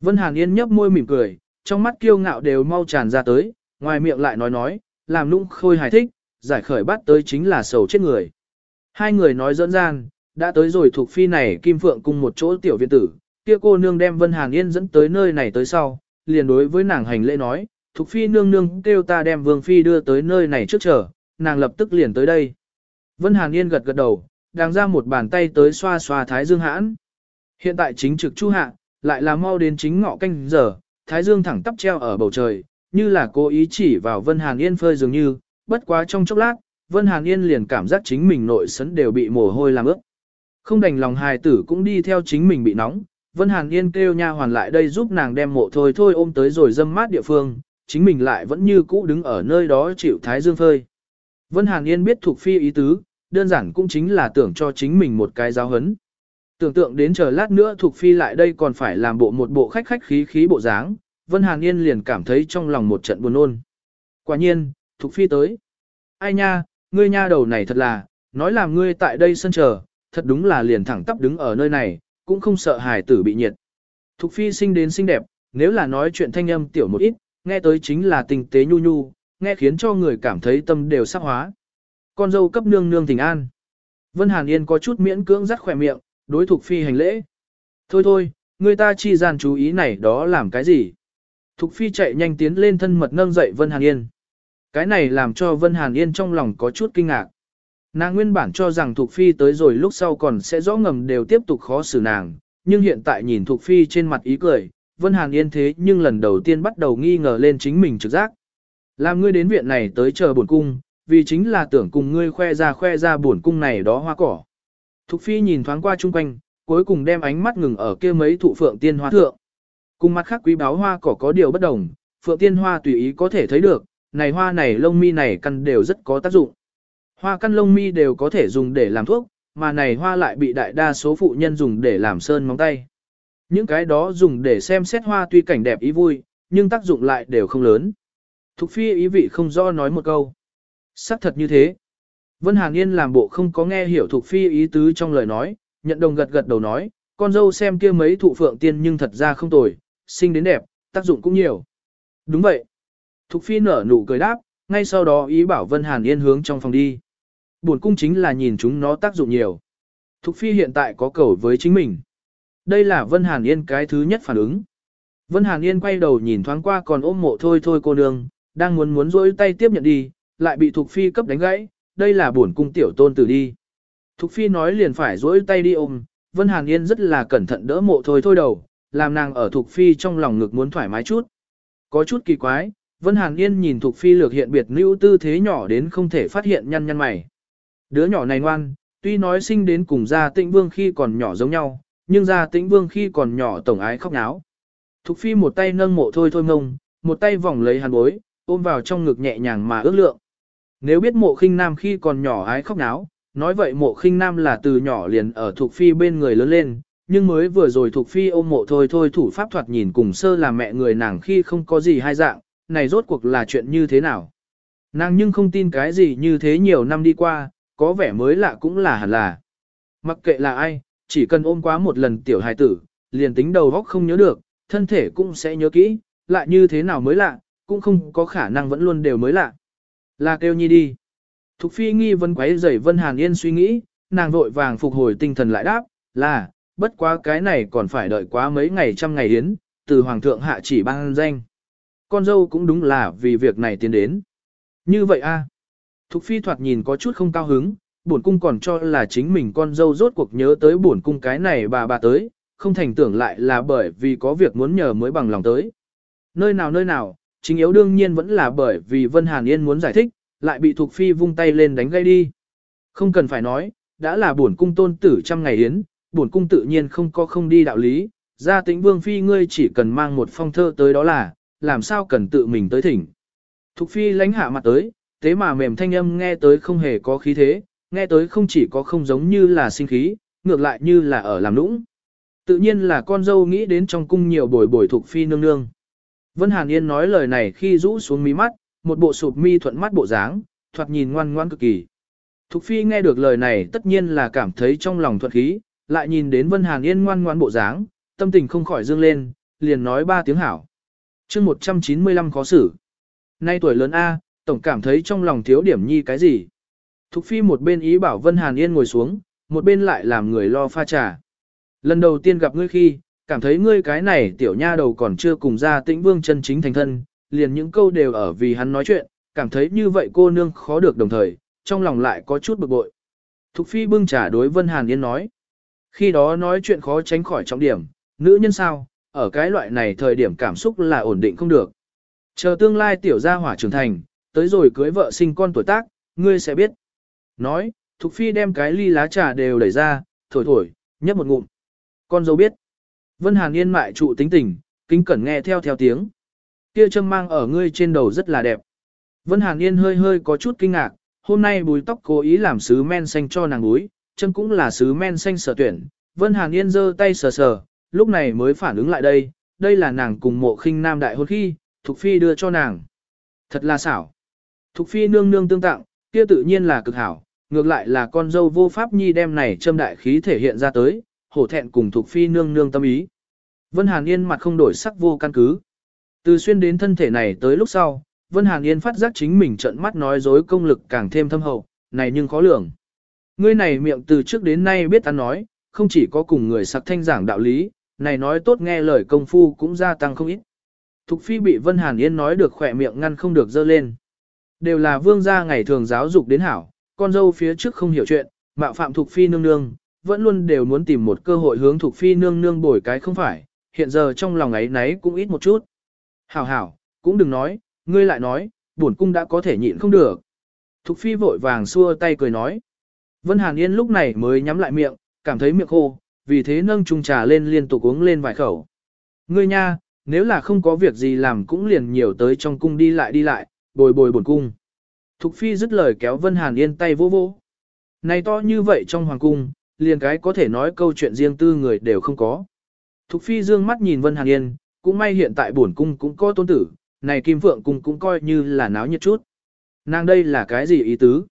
Vân Hàn Yên nhấp môi mỉm cười, trong mắt kiêu ngạo đều mau tràn ra tới, ngoài miệng lại nói nói, làm nũng khôi hài thích, giải khởi bắt tới chính là sầu chết người. Hai người nói dẫn gian, đã tới rồi thuộc phi này Kim Phượng cùng một chỗ tiểu viện tử, kia cô nương đem Vân Hàn Yên dẫn tới nơi này tới sau, liền đối với nàng hành lễ nói, thuộc Phi nương nương kêu ta đem Vương Phi đưa tới nơi này trước chờ, nàng lập tức liền tới đây. Vân Hàn Yên gật gật đầu, đang ra một bàn tay tới xoa xoa Thái Dương hãn. Hiện tại chính trực chu hạ, lại là mau đến chính ngọ canh giờ, Thái Dương thẳng tắp treo ở bầu trời, như là cố ý chỉ vào Vân Hàn Yên phơi dường như, bất quá trong chốc lát, Vân Hàn Yên liền cảm giác chính mình nội sấn đều bị mồ hôi làm ướt. Không đành lòng hài tử cũng đi theo chính mình bị nóng, Vân Hàn Yên kêu nha hoàn lại đây giúp nàng đem mộ thôi thôi ôm tới rồi dâm mát địa phương, chính mình lại vẫn như cũ đứng ở nơi đó chịu thái dương phơi. Vân Hàn Yên biết thuộc phi ý tứ, đơn giản cũng chính là tưởng cho chính mình một cái giáo hấn. Tưởng tượng đến chờ lát nữa thuộc phi lại đây còn phải làm bộ một bộ khách khách khí khí bộ dáng, Vân Hàn Yên liền cảm thấy trong lòng một trận buồn ôn. Quả nhiên, Thục phi tới. Ai nha, ngươi nha đầu này thật là, nói làm ngươi tại đây sân chờ, thật đúng là liền thẳng tắp đứng ở nơi này, cũng không sợ hài tử bị nhiệt. Thục phi sinh đến xinh đẹp, nếu là nói chuyện thanh âm tiểu một ít, nghe tới chính là tình tế nhu nhu, nghe khiến cho người cảm thấy tâm đều sắc hóa. Con dâu cấp nương nương thỉnh an. Vân Hàn Yên có chút miễn cưỡng rắt khỏe miệng, đối Thục Phi hành lễ. Thôi thôi, người ta chi gian chú ý này đó làm cái gì? Thục Phi chạy nhanh tiến lên thân mật nâng dậy Vân Hàn Yên. Cái này làm cho Vân Hàn Yên trong lòng có chút kinh ngạc. Nàng nguyên bản cho rằng Thục Phi tới rồi lúc sau còn sẽ rõ ngầm đều tiếp tục khó xử nàng, nhưng hiện tại nhìn Thục Phi trên mặt ý cười, Vân Hàn Yên thế nhưng lần đầu tiên bắt đầu nghi ngờ lên chính mình trực giác. Làm ngươi đến viện này tới chờ buồn cung, vì chính là tưởng cùng ngươi khoe ra khoe ra buồn cung này đó hoa cỏ. Thục Phi nhìn thoáng qua chung quanh, cuối cùng đem ánh mắt ngừng ở kia mấy thụ phượng tiên hoa thượng. Cùng mặt khác quý báo hoa cỏ có điều bất đồng, phượng tiên hoa tùy ý có thể thấy được, này hoa này lông mi này căn đều rất có tác dụng. Hoa căn lông mi đều có thể dùng để làm thuốc, mà này hoa lại bị đại đa số phụ nhân dùng để làm sơn móng tay. Những cái đó dùng để xem xét hoa tuy cảnh đẹp ý vui, nhưng tác dụng lại đều không lớn. Thục phi ý vị không rõ nói một câu. xác thật như thế. Vân Hàn Yên làm bộ không có nghe hiểu Thục phi ý tứ trong lời nói, nhận đồng gật gật đầu nói, con dâu xem kia mấy thụ phượng tiên nhưng thật ra không tồi, sinh đến đẹp, tác dụng cũng nhiều. Đúng vậy. Thục phi nở nụ cười đáp, ngay sau đó ý bảo Vân Hàn Yên hướng trong phòng đi. Buồn cung chính là nhìn chúng nó tác dụng nhiều. Thục phi hiện tại có cầu với chính mình. Đây là Vân Hàn Yên cái thứ nhất phản ứng. Vân Hàn Yên quay đầu nhìn thoáng qua còn ôm mộ thôi thôi cô nương, đang muốn muốn rỗi tay tiếp nhận đi, lại bị Thục Phi cấp đánh gãy, đây là buồn cung tiểu tôn tử đi. Thục Phi nói liền phải rỗi tay đi ôm, Vân Hàn Yên rất là cẩn thận đỡ mộ thôi thôi đầu, làm nàng ở Thục Phi trong lòng ngực muốn thoải mái chút. Có chút kỳ quái, Vân Hàn Yên nhìn Thục Phi lược hiện biệt nữ tư thế nhỏ đến không thể phát hiện nhăn nhăn mày. Đứa nhỏ này ngoan, tuy nói sinh đến cùng gia tĩnh vương khi còn nhỏ giống nhau, nhưng gia tĩnh vương khi còn nhỏ tổng ái khóc náo. Thục Phi một tay nâng mộ thôi thôi ngông, một tay vòng lấy hàn bối, ôm vào trong ngực nhẹ nhàng mà ước lượng. Nếu biết mộ khinh nam khi còn nhỏ ái khóc náo, nói vậy mộ khinh nam là từ nhỏ liền ở Thục Phi bên người lớn lên, nhưng mới vừa rồi thuộc Phi ôm mộ thôi thôi thủ pháp thoạt nhìn cùng sơ là mẹ người nàng khi không có gì hai dạng, này rốt cuộc là chuyện như thế nào. Nàng nhưng không tin cái gì như thế nhiều năm đi qua, có vẻ mới lạ cũng là hẳn là. Mặc kệ là ai, chỉ cần ôm quá một lần tiểu hài tử, liền tính đầu góc không nhớ được, thân thể cũng sẽ nhớ kỹ, lại như thế nào mới lạ, cũng không có khả năng vẫn luôn đều mới lạ. Là kêu nhi đi. Thục phi nghi vấn quấy rầy Vân Hàn Yên suy nghĩ, nàng vội vàng phục hồi tinh thần lại đáp, là, bất quá cái này còn phải đợi quá mấy ngày trăm ngày yến, từ Hoàng thượng hạ chỉ ban danh. Con dâu cũng đúng là vì việc này tiến đến. Như vậy a Thục phi thoạt nhìn có chút không cao hứng, bổn cung còn cho là chính mình con dâu rốt cuộc nhớ tới bổn cung cái này bà bà tới, không thành tưởng lại là bởi vì có việc muốn nhờ mới bằng lòng tới. Nơi nào nơi nào, chính yếu đương nhiên vẫn là bởi vì Vân Hàn Yên muốn giải thích, lại bị Thục Phi vung tay lên đánh gây đi. Không cần phải nói, đã là bổn cung tôn tử trăm ngày yến, bổn cung tự nhiên không có không đi đạo lý, gia tĩnh vương phi ngươi chỉ cần mang một phong thơ tới đó là, làm sao cần tự mình tới thỉnh. Thục Phi lánh hạ mặt tới, thế mà mềm thanh âm nghe tới không hề có khí thế, nghe tới không chỉ có không giống như là sinh khí, ngược lại như là ở làm nũng. Tự nhiên là con dâu nghĩ đến trong cung nhiều bồi bồi thục phi nương nương. Vân Hàn Yên nói lời này khi rũ xuống mí mắt, một bộ sụp mi thuận mắt bộ dáng, thoạt nhìn ngoan ngoan cực kỳ. Thục phi nghe được lời này tất nhiên là cảm thấy trong lòng thuận khí, lại nhìn đến Vân Hàn Yên ngoan ngoan bộ dáng, tâm tình không khỏi dương lên, liền nói ba tiếng hảo. chương 195 khó xử. Nay tuổi lớn A, tổng cảm thấy trong lòng thiếu điểm nhi cái gì. Thục phi một bên ý bảo Vân Hàn Yên ngồi xuống, một bên lại làm người lo pha trà. Lần đầu tiên gặp ngươi khi, cảm thấy ngươi cái này tiểu nha đầu còn chưa cùng ra tĩnh vương chân chính thành thân, liền những câu đều ở vì hắn nói chuyện, cảm thấy như vậy cô nương khó được đồng thời, trong lòng lại có chút bực bội. Thục phi bưng trà đối Vân Hàn Yên nói. Khi đó nói chuyện khó tránh khỏi trọng điểm, nữ nhân sao, ở cái loại này thời điểm cảm xúc là ổn định không được. Chờ tương lai tiểu gia hỏa trưởng thành, tới rồi cưới vợ sinh con tuổi tác, ngươi sẽ biết. Nói, Thục Phi đem cái ly lá trà đều đẩy ra, thổi thổi, nhấp một ngụm. Con dâu biết. Vân Hàn Yên mại trụ tính tình, kính cẩn nghe theo theo tiếng. Kia châm mang ở ngươi trên đầu rất là đẹp. Vân Hàn Yên hơi hơi có chút kinh ngạc, hôm nay bùi tóc cố ý làm sứ men xanh cho nàng búi, chân cũng là sứ men xanh sở tuyển. Vân Hàn Yên giơ tay sờ sờ, lúc này mới phản ứng lại đây, đây là nàng cùng mộ khinh nam đại hôn khi, Thục Phi đưa cho nàng. Thật là xảo. Thục Phi nương nương tương tặng, kia tự nhiên là cực hảo, ngược lại là con dâu vô pháp nhi đem này châm đại khí thể hiện ra tới, hổ thẹn cùng thục phi nương nương tâm ý. Vân Hàn Yên mặt không đổi sắc vô căn cứ. Từ xuyên đến thân thể này tới lúc sau, Vân Hàn Yên phát giác chính mình trợn mắt nói dối công lực càng thêm thâm hậu, này nhưng khó lường. Ngươi này miệng từ trước đến nay biết ăn nói, không chỉ có cùng người sặc thanh giảng đạo lý, này nói tốt nghe lời công phu cũng gia tăng không ít. Thục phi bị Vân Hàn Yên nói được khỏe miệng ngăn không được dơ lên. Đều là vương gia ngày thường giáo dục đến hảo, con dâu phía trước không hiểu chuyện, mạo phạm Thục phi nương nương, vẫn luôn đều muốn tìm một cơ hội hướng Thục Phi nương nương bồi cái không phải, hiện giờ trong lòng ấy nấy cũng ít một chút. Hảo hảo, cũng đừng nói, ngươi lại nói, bổn cung đã có thể nhịn không được. Thục Phi vội vàng xua tay cười nói. Vân Hàn Yên lúc này mới nhắm lại miệng, cảm thấy miệng khô, vì thế nâng chung trà lên liên tục uống lên vài khẩu. Ngươi nha, nếu là không có việc gì làm cũng liền nhiều tới trong cung đi lại đi lại, bồi bồi bổn cung. Thục Phi dứt lời kéo Vân Hàn Yên tay vô vô. Này to như vậy trong hoàng cung, liền cái có thể nói câu chuyện riêng tư người đều không có. Thục phi dương mắt nhìn Vân Hàn Yên, cũng may hiện tại bổn cung cũng có tôn tử, này Kim Phượng cung cũng coi như là náo nhiệt chút. Nàng đây là cái gì ý tứ?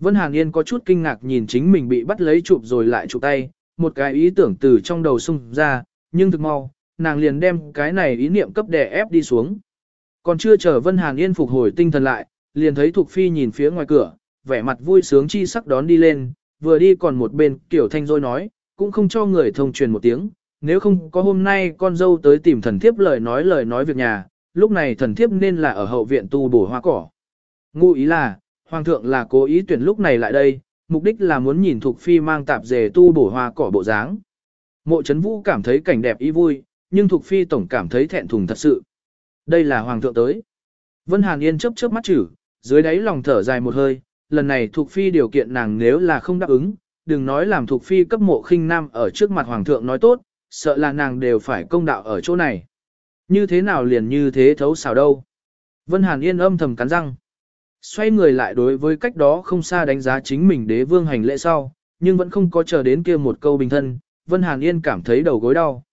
Vân Hàn Yên có chút kinh ngạc nhìn chính mình bị bắt lấy chụp rồi lại chụp tay, một cái ý tưởng từ trong đầu xung ra, nhưng thực mau, nàng liền đem cái này ý niệm cấp đè ép đi xuống. Còn chưa chờ Vân Hàn Yên phục hồi tinh thần lại, liền thấy Thục Phi nhìn phía ngoài cửa, vẻ mặt vui sướng chi sắc đón đi lên, vừa đi còn một bên kiểu thanh rồi nói, cũng không cho người thông truyền một tiếng, nếu không có hôm nay con dâu tới tìm thần thiếp lời nói lời nói việc nhà, lúc này thần thiếp nên là ở hậu viện tu bổ hoa cỏ. Ngụ ý là, hoàng thượng là cố ý tuyển lúc này lại đây, mục đích là muốn nhìn Thục Phi mang tạp dề tu bổ hoa cỏ bộ dáng. Mộ Trấn Vũ cảm thấy cảnh đẹp ý vui, nhưng Thục Phi tổng cảm thấy thẹn thùng thật sự. Đây là hoàng thượng tới. Vân Hàn Yên chớp chớp mắt chử, dưới đáy lòng thở dài một hơi, lần này Thục Phi điều kiện nàng nếu là không đáp ứng, đừng nói làm Thục Phi cấp mộ khinh nam ở trước mặt hoàng thượng nói tốt, sợ là nàng đều phải công đạo ở chỗ này. Như thế nào liền như thế thấu xào đâu. Vân Hàn Yên âm thầm cắn răng. Xoay người lại đối với cách đó không xa đánh giá chính mình đế vương hành lễ sau, nhưng vẫn không có chờ đến kia một câu bình thân, Vân Hàn Yên cảm thấy đầu gối đau.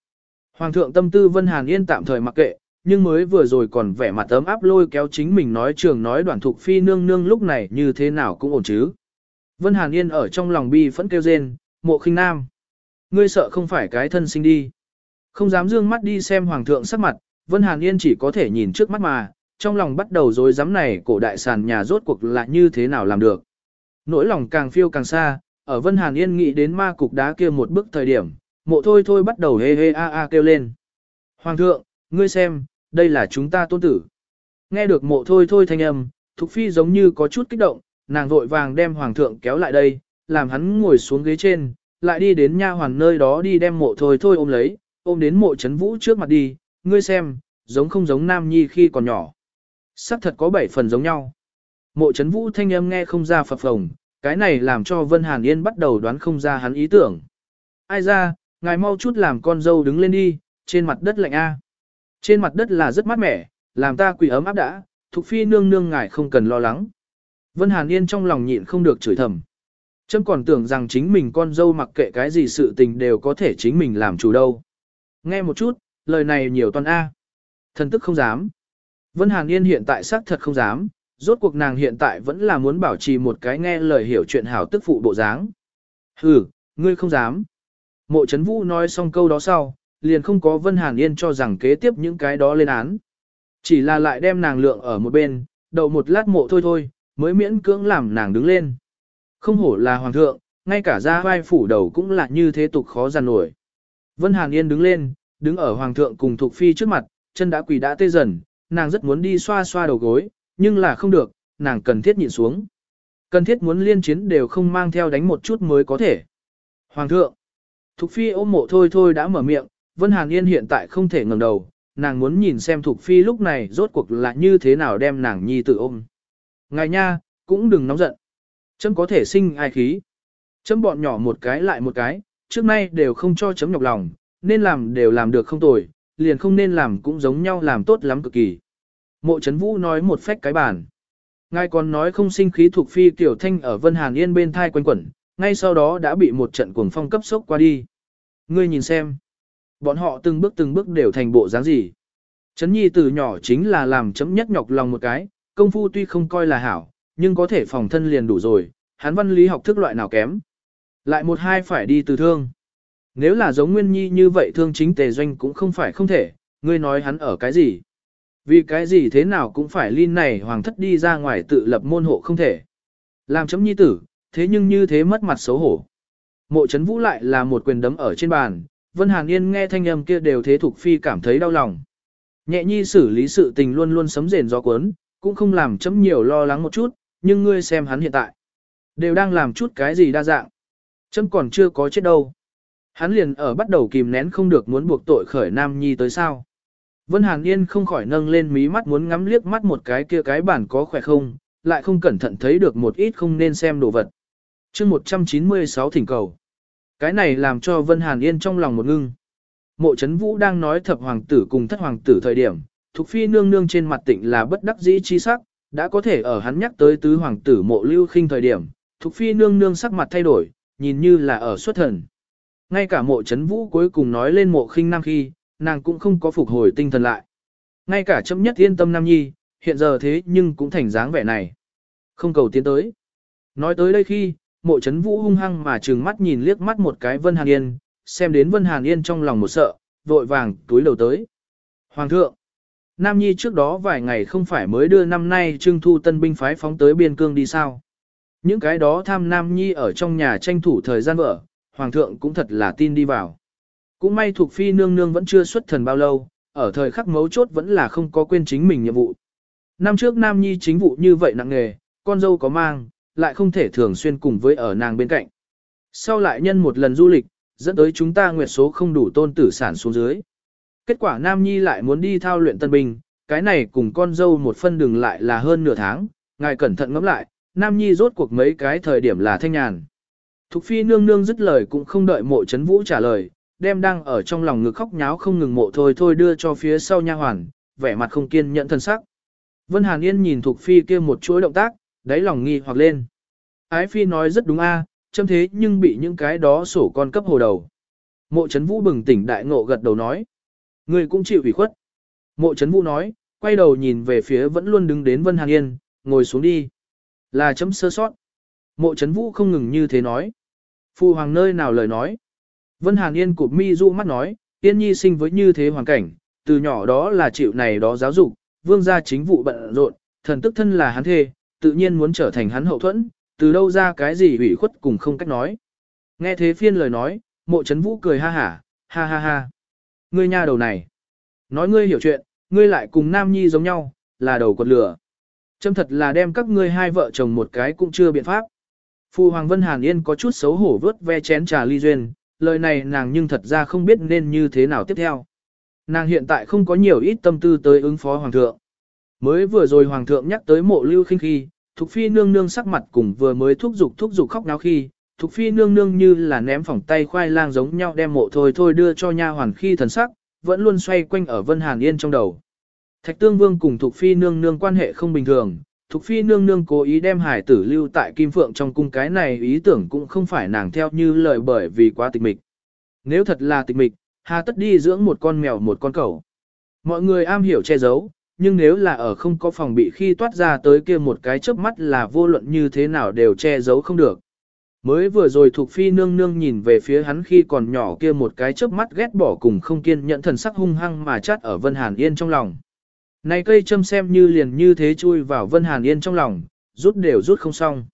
Hoàng thượng tâm tư Vân Hàn Yên tạm thời mặc kệ, nhưng mới vừa rồi còn vẻ mặt ấm áp lôi kéo chính mình nói trường nói đoạn thuộc phi nương nương lúc này như thế nào cũng ổn chứ. Vân Hàn Yên ở trong lòng bi phẫn kêu rên, mộ khinh nam. Ngươi sợ không phải cái thân sinh đi. Không dám dương mắt đi xem hoàng thượng sắc mặt, Vân Hàn Yên chỉ có thể nhìn trước mắt mà, trong lòng bắt đầu rối rắm này cổ đại sàn nhà rốt cuộc là như thế nào làm được. Nỗi lòng càng phiêu càng xa, ở Vân Hàn Yên nghĩ đến ma cục đá kia một bước thời điểm, mộ thôi thôi bắt đầu hê hê a a kêu lên. Hoàng thượng, ngươi xem, đây là chúng ta tôn tử. Nghe được mộ thôi thôi thanh âm, Thục Phi giống như có chút kích động, nàng vội vàng đem Hoàng thượng kéo lại đây, làm hắn ngồi xuống ghế trên, lại đi đến nha hoàn nơi đó đi đem mộ thôi thôi ôm lấy, ôm đến mộ chấn vũ trước mặt đi, ngươi xem, giống không giống Nam Nhi khi còn nhỏ. Sắc thật có bảy phần giống nhau. Mộ chấn vũ thanh âm nghe không ra phập phồng, cái này làm cho Vân Hàn Yên bắt đầu đoán không ra hắn ý tưởng. Ai ra, ngài mau chút làm con dâu đứng lên đi, trên mặt đất lạnh a. Trên mặt đất là rất mát mẻ, làm ta quỳ ấm áp đã, Thục Phi nương nương ngài không cần lo lắng. Vân Hàn Yên trong lòng nhịn không được chửi thầm. Trâm còn tưởng rằng chính mình con dâu mặc kệ cái gì sự tình đều có thể chính mình làm chủ đâu. Nghe một chút, lời này nhiều toàn A. Thần tức không dám. Vân Hàn Yên hiện tại xác thật không dám, rốt cuộc nàng hiện tại vẫn là muốn bảo trì một cái nghe lời hiểu chuyện hảo tức phụ bộ dáng. Hừ, ngươi không dám. Mộ Trấn Vũ nói xong câu đó sau, liền không có Vân Hàn Yên cho rằng kế tiếp những cái đó lên án. Chỉ là lại đem nàng lượng ở một bên, đậu một lát mộ thôi thôi, mới miễn cưỡng làm nàng đứng lên. Không hổ là hoàng thượng, ngay cả ra vai phủ đầu cũng là như thế tục khó giàn nổi. Vân Hàn Yên đứng lên, đứng ở hoàng thượng cùng thuộc phi trước mặt, chân đã quỳ đã tê dần, nàng rất muốn đi xoa xoa đầu gối, nhưng là không được, nàng cần thiết nhịn xuống. Cần thiết muốn liên chiến đều không mang theo đánh một chút mới có thể. Hoàng thượng, Thục Phi ôm mộ thôi thôi đã mở miệng, Vân Hàn Yên hiện tại không thể ngẩng đầu, nàng muốn nhìn xem Thục Phi lúc này rốt cuộc là như thế nào đem nàng nhi tự ôm. Ngài nha, cũng đừng nóng giận. Chấm có thể sinh ai khí. Chấm bọn nhỏ một cái lại một cái, trước nay đều không cho chấm nhọc lòng, nên làm đều làm được không tồi, liền không nên làm cũng giống nhau làm tốt lắm cực kỳ. Mộ Trấn Vũ nói một phách cái bản. Ngài còn nói không sinh khí thuộc phi tiểu thanh ở Vân Hàn Yên bên thai quanh quẩn, ngay sau đó đã bị một trận cuồng phong cấp sốc qua đi. Ngươi nhìn xem. Bọn họ từng bước từng bước đều thành bộ dáng gì. Trấn Nhi từ nhỏ chính là làm chấm nhất nhọc lòng một cái, công phu tuy không coi là hảo, nhưng có thể phòng thân liền đủ rồi, hắn văn lý học thức loại nào kém. Lại một hai phải đi từ thương. Nếu là giống Nguyên Nhi như vậy thương chính tề doanh cũng không phải không thể, ngươi nói hắn ở cái gì. Vì cái gì thế nào cũng phải Linh này hoàng thất đi ra ngoài tự lập môn hộ không thể. Làm chấm nhi tử, thế nhưng như thế mất mặt xấu hổ. Mộ chấn vũ lại là một quyền đấm ở trên bàn, Vân Hàn Yên nghe thanh âm kia đều thế thuộc phi cảm thấy đau lòng. Nhẹ nhi xử lý sự tình luôn luôn sấm rền gió cuốn, cũng không làm chấm nhiều lo lắng một chút, nhưng ngươi xem hắn hiện tại. Đều đang làm chút cái gì đa dạng. Chấm còn chưa có chết đâu. Hắn liền ở bắt đầu kìm nén không được muốn buộc tội khởi Nam Nhi tới sao. Vân Hàn Yên không khỏi nâng lên mí mắt muốn ngắm liếc mắt một cái kia cái bản có khỏe không, lại không cẩn thận thấy được một ít không nên xem đồ vật. chương 196 thỉnh cầu. Cái này làm cho Vân Hàn Yên trong lòng một ngưng. Mộ Trấn Vũ đang nói thập hoàng tử cùng thất hoàng tử thời điểm, Thục Phi nương nương trên mặt tịnh là bất đắc dĩ chi sắc, đã có thể ở hắn nhắc tới tứ hoàng tử mộ lưu khinh thời điểm, Thục Phi nương nương sắc mặt thay đổi, nhìn như là ở xuất thần. Ngay cả mộ chấn Vũ cuối cùng nói lên mộ khinh nam khi, nàng cũng không có phục hồi tinh thần lại. Ngay cả chấm nhất yên tâm nam nhi, hiện giờ thế nhưng cũng thành dáng vẻ này. Không cầu tiến tới. Nói tới đây khi, mộ chấn vũ hung hăng mà trừng mắt nhìn liếc mắt một cái Vân Hàn Yên, xem đến Vân Hàn Yên trong lòng một sợ, vội vàng túi đầu tới. Hoàng thượng, Nam Nhi trước đó vài ngày không phải mới đưa năm nay trưng thu tân binh phái phóng tới biên cương đi sao. Những cái đó tham Nam Nhi ở trong nhà tranh thủ thời gian vợ, Hoàng thượng cũng thật là tin đi vào. Cũng may thuộc phi nương nương vẫn chưa xuất thần bao lâu, ở thời khắc mấu chốt vẫn là không có quên chính mình nhiệm vụ. Năm trước Nam Nhi chính vụ như vậy nặng nghề, con dâu có mang, lại không thể thường xuyên cùng với ở nàng bên cạnh. Sau lại nhân một lần du lịch, dẫn tới chúng ta nguyệt số không đủ tôn tử sản xuống dưới. Kết quả Nam Nhi lại muốn đi thao luyện tân binh, cái này cùng con dâu một phân đường lại là hơn nửa tháng, ngài cẩn thận ngẫm lại, Nam Nhi rốt cuộc mấy cái thời điểm là thanh nhàn. Thục phi nương nương dứt lời cũng không đợi mộ chấn vũ trả lời, đem đang ở trong lòng ngực khóc nháo không ngừng mộ thôi thôi đưa cho phía sau nha hoàn, vẻ mặt không kiên nhẫn thân sắc. Vân Hàn Yên nhìn Thục phi kia một chuỗi động tác, đáy lòng nghi hoặc lên. Ái phi nói rất đúng a, à, châm thế nhưng bị những cái đó sổ con cấp hồ đầu. Mộ chấn vũ bừng tỉnh đại ngộ gật đầu nói. Người cũng chịu ủy khuất. Mộ chấn vũ nói, quay đầu nhìn về phía vẫn luôn đứng đến Vân Hàn Yên, ngồi xuống đi. Là chấm sơ sót. Mộ chấn vũ không ngừng như thế nói. Phu hoàng nơi nào lời nói. Vân Hàn Yên cụp mi du mắt nói, Yên Nhi sinh với như thế hoàn cảnh, từ nhỏ đó là chịu này đó giáo dục, vương gia chính vụ bận rộn, thần tức thân là hắn thê, tự nhiên muốn trở thành hắn hậu thuẫn, từ đâu ra cái gì ủy khuất cùng không cách nói. Nghe thế phiên lời nói, mộ chấn vũ cười ha hả, ha ha ha. Ngươi nha đầu này. Nói ngươi hiểu chuyện, ngươi lại cùng Nam Nhi giống nhau, là đầu quật lửa. Châm thật là đem các ngươi hai vợ chồng một cái cũng chưa biện pháp. Phu Hoàng Vân Hàn Yên có chút xấu hổ vớt ve chén trà ly duyên, lời này nàng nhưng thật ra không biết nên như thế nào tiếp theo. Nàng hiện tại không có nhiều ít tâm tư tới ứng phó Hoàng thượng. Mới vừa rồi Hoàng thượng nhắc tới mộ lưu khinh khi, Thục Phi nương nương sắc mặt cùng vừa mới thúc giục thúc giục khóc náo khi, Thục Phi nương nương như là ném phỏng tay khoai lang giống nhau đem mộ thôi thôi đưa cho nha hoàn khi thần sắc, vẫn luôn xoay quanh ở Vân Hàn Yên trong đầu. Thạch Tương Vương cùng Thục Phi nương nương quan hệ không bình thường, Thục Phi nương nương cố ý đem hải tử lưu tại Kim Phượng trong cung cái này ý tưởng cũng không phải nàng theo như lời bởi vì quá tịch mịch. Nếu thật là tịch mịch, hà tất đi dưỡng một con mèo một con cẩu. Mọi người am hiểu che giấu, nhưng nếu là ở không có phòng bị khi toát ra tới kia một cái chớp mắt là vô luận như thế nào đều che giấu không được. Mới vừa rồi Thục Phi nương nương nhìn về phía hắn khi còn nhỏ kia một cái chớp mắt ghét bỏ cùng không kiên nhẫn thần sắc hung hăng mà chát ở Vân Hàn Yên trong lòng. Này cây châm xem như liền như thế chui vào Vân Hàn Yên trong lòng, rút đều rút không xong.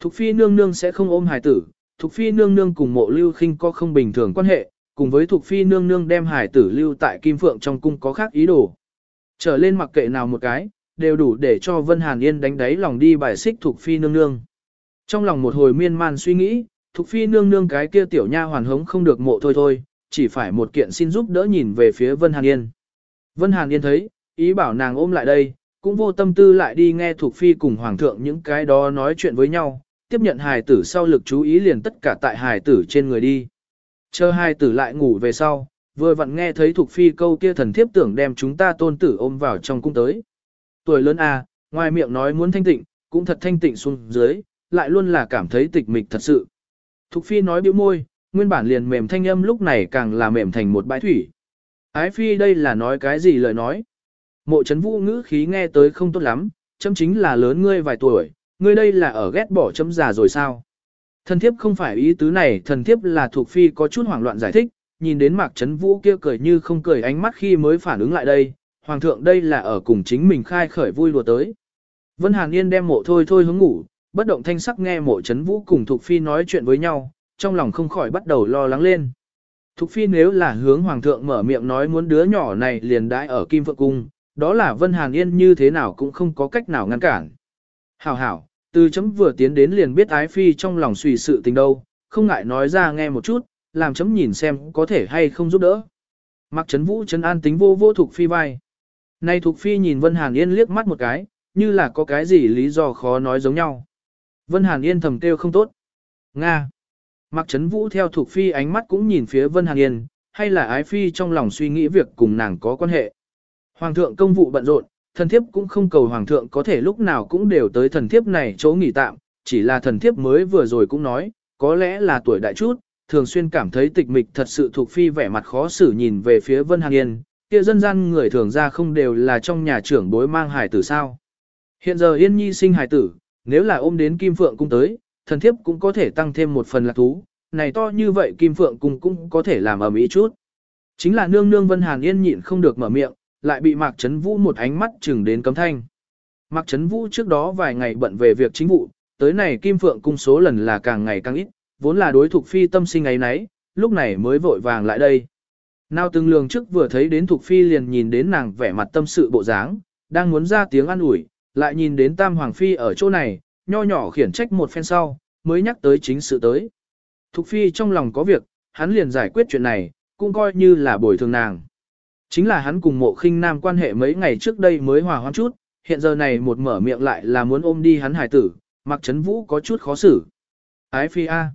Thục Phi nương nương sẽ không ôm hài tử, Thục Phi nương nương cùng mộ lưu khinh có không bình thường quan hệ, cùng với Thục Phi nương nương đem hài tử lưu tại Kim Phượng trong cung có khác ý đồ. Trở lên mặc kệ nào một cái, đều đủ để cho Vân Hàn Yên đánh đáy lòng đi bài xích Thục Phi nương nương. Trong lòng một hồi miên man suy nghĩ, Thục Phi nương nương cái kia tiểu nha hoàn hống không được mộ thôi thôi, chỉ phải một kiện xin giúp đỡ nhìn về phía Vân Hàn Yên. Vân Hàn Yên thấy, ý bảo nàng ôm lại đây, cũng vô tâm tư lại đi nghe Thục Phi cùng Hoàng thượng những cái đó nói chuyện với nhau, tiếp nhận hài tử sau lực chú ý liền tất cả tại hài tử trên người đi. Chờ hài tử lại ngủ về sau, vừa vặn nghe thấy Thục Phi câu kia thần thiếp tưởng đem chúng ta tôn tử ôm vào trong cung tới. Tuổi lớn à, ngoài miệng nói muốn thanh tịnh, cũng thật thanh tịnh xuống dưới, lại luôn là cảm thấy tịch mịch thật sự. Thục Phi nói biểu môi, nguyên bản liền mềm thanh âm lúc này càng là mềm thành một bãi thủy. Ái Phi đây là nói cái gì lời nói? Mộ chấn vũ ngữ khí nghe tới không tốt lắm, chấm chính là lớn ngươi vài tuổi, ngươi đây là ở ghét bỏ chấm già rồi sao? Thần thiếp không phải ý tứ này, thần thiếp là thuộc phi có chút hoảng loạn giải thích, nhìn đến mạc chấn vũ kia cười như không cười ánh mắt khi mới phản ứng lại đây, hoàng thượng đây là ở cùng chính mình khai khởi vui lùa tới. Vân Hàn Yên đem mộ thôi thôi hướng ngủ, bất động thanh sắc nghe mộ chấn vũ cùng Thục Phi nói chuyện với nhau, trong lòng không khỏi bắt đầu lo lắng lên. Thục Phi nếu là hướng Hoàng thượng mở miệng nói muốn đứa nhỏ này liền đãi ở Kim Phượng Cung, đó là Vân Hàn Yên như thế nào cũng không có cách nào ngăn cản. Hảo hảo, từ chấm vừa tiến đến liền biết ái phi trong lòng suy sự tình đâu, không ngại nói ra nghe một chút, làm chấm nhìn xem có thể hay không giúp đỡ. Mặc chấn vũ chấn an tính vô vô thuộc phi vai. Nay thuộc phi nhìn Vân Hàn Yên liếc mắt một cái, như là có cái gì lý do khó nói giống nhau. Vân Hàn Yên thầm kêu không tốt. Nga. Mặc chấn vũ theo thuộc phi ánh mắt cũng nhìn phía Vân Hàn Yên, hay là ái phi trong lòng suy nghĩ việc cùng nàng có quan hệ. Hoàng thượng công vụ bận rộn, thần thiếp cũng không cầu hoàng thượng có thể lúc nào cũng đều tới thần thiếp này chỗ nghỉ tạm, chỉ là thần thiếp mới vừa rồi cũng nói, có lẽ là tuổi đại chút, thường xuyên cảm thấy tịch mịch thật sự thuộc phi vẻ mặt khó xử nhìn về phía Vân Hàng Yên, kia dân gian người thường ra không đều là trong nhà trưởng bối mang hài tử sao. Hiện giờ Yên Nhi sinh hài tử, nếu là ôm đến Kim Phượng cung tới, thần thiếp cũng có thể tăng thêm một phần lạc thú, này to như vậy Kim Phượng cung cũng có thể làm ở mỹ chút. Chính là nương nương Vân Hàn Yên nhịn không được mở miệng, lại bị Mạc Trấn Vũ một ánh mắt chừng đến cấm thanh. Mạc Trấn Vũ trước đó vài ngày bận về việc chính vụ, tới này Kim Phượng cung số lần là càng ngày càng ít, vốn là đối thuộc phi tâm sinh ấy nấy, lúc này mới vội vàng lại đây. Nào từng lường trước vừa thấy đến thuộc Phi liền nhìn đến nàng vẻ mặt tâm sự bộ dáng, đang muốn ra tiếng an ủi, lại nhìn đến Tam Hoàng Phi ở chỗ này, nho nhỏ khiển trách một phen sau, mới nhắc tới chính sự tới. Thục Phi trong lòng có việc, hắn liền giải quyết chuyện này, cũng coi như là bồi thường nàng. Chính là hắn cùng mộ khinh nam quan hệ mấy ngày trước đây mới hòa hoãn chút, hiện giờ này một mở miệng lại là muốn ôm đi hắn hài tử, mặc chấn vũ có chút khó xử. Ái Phi A.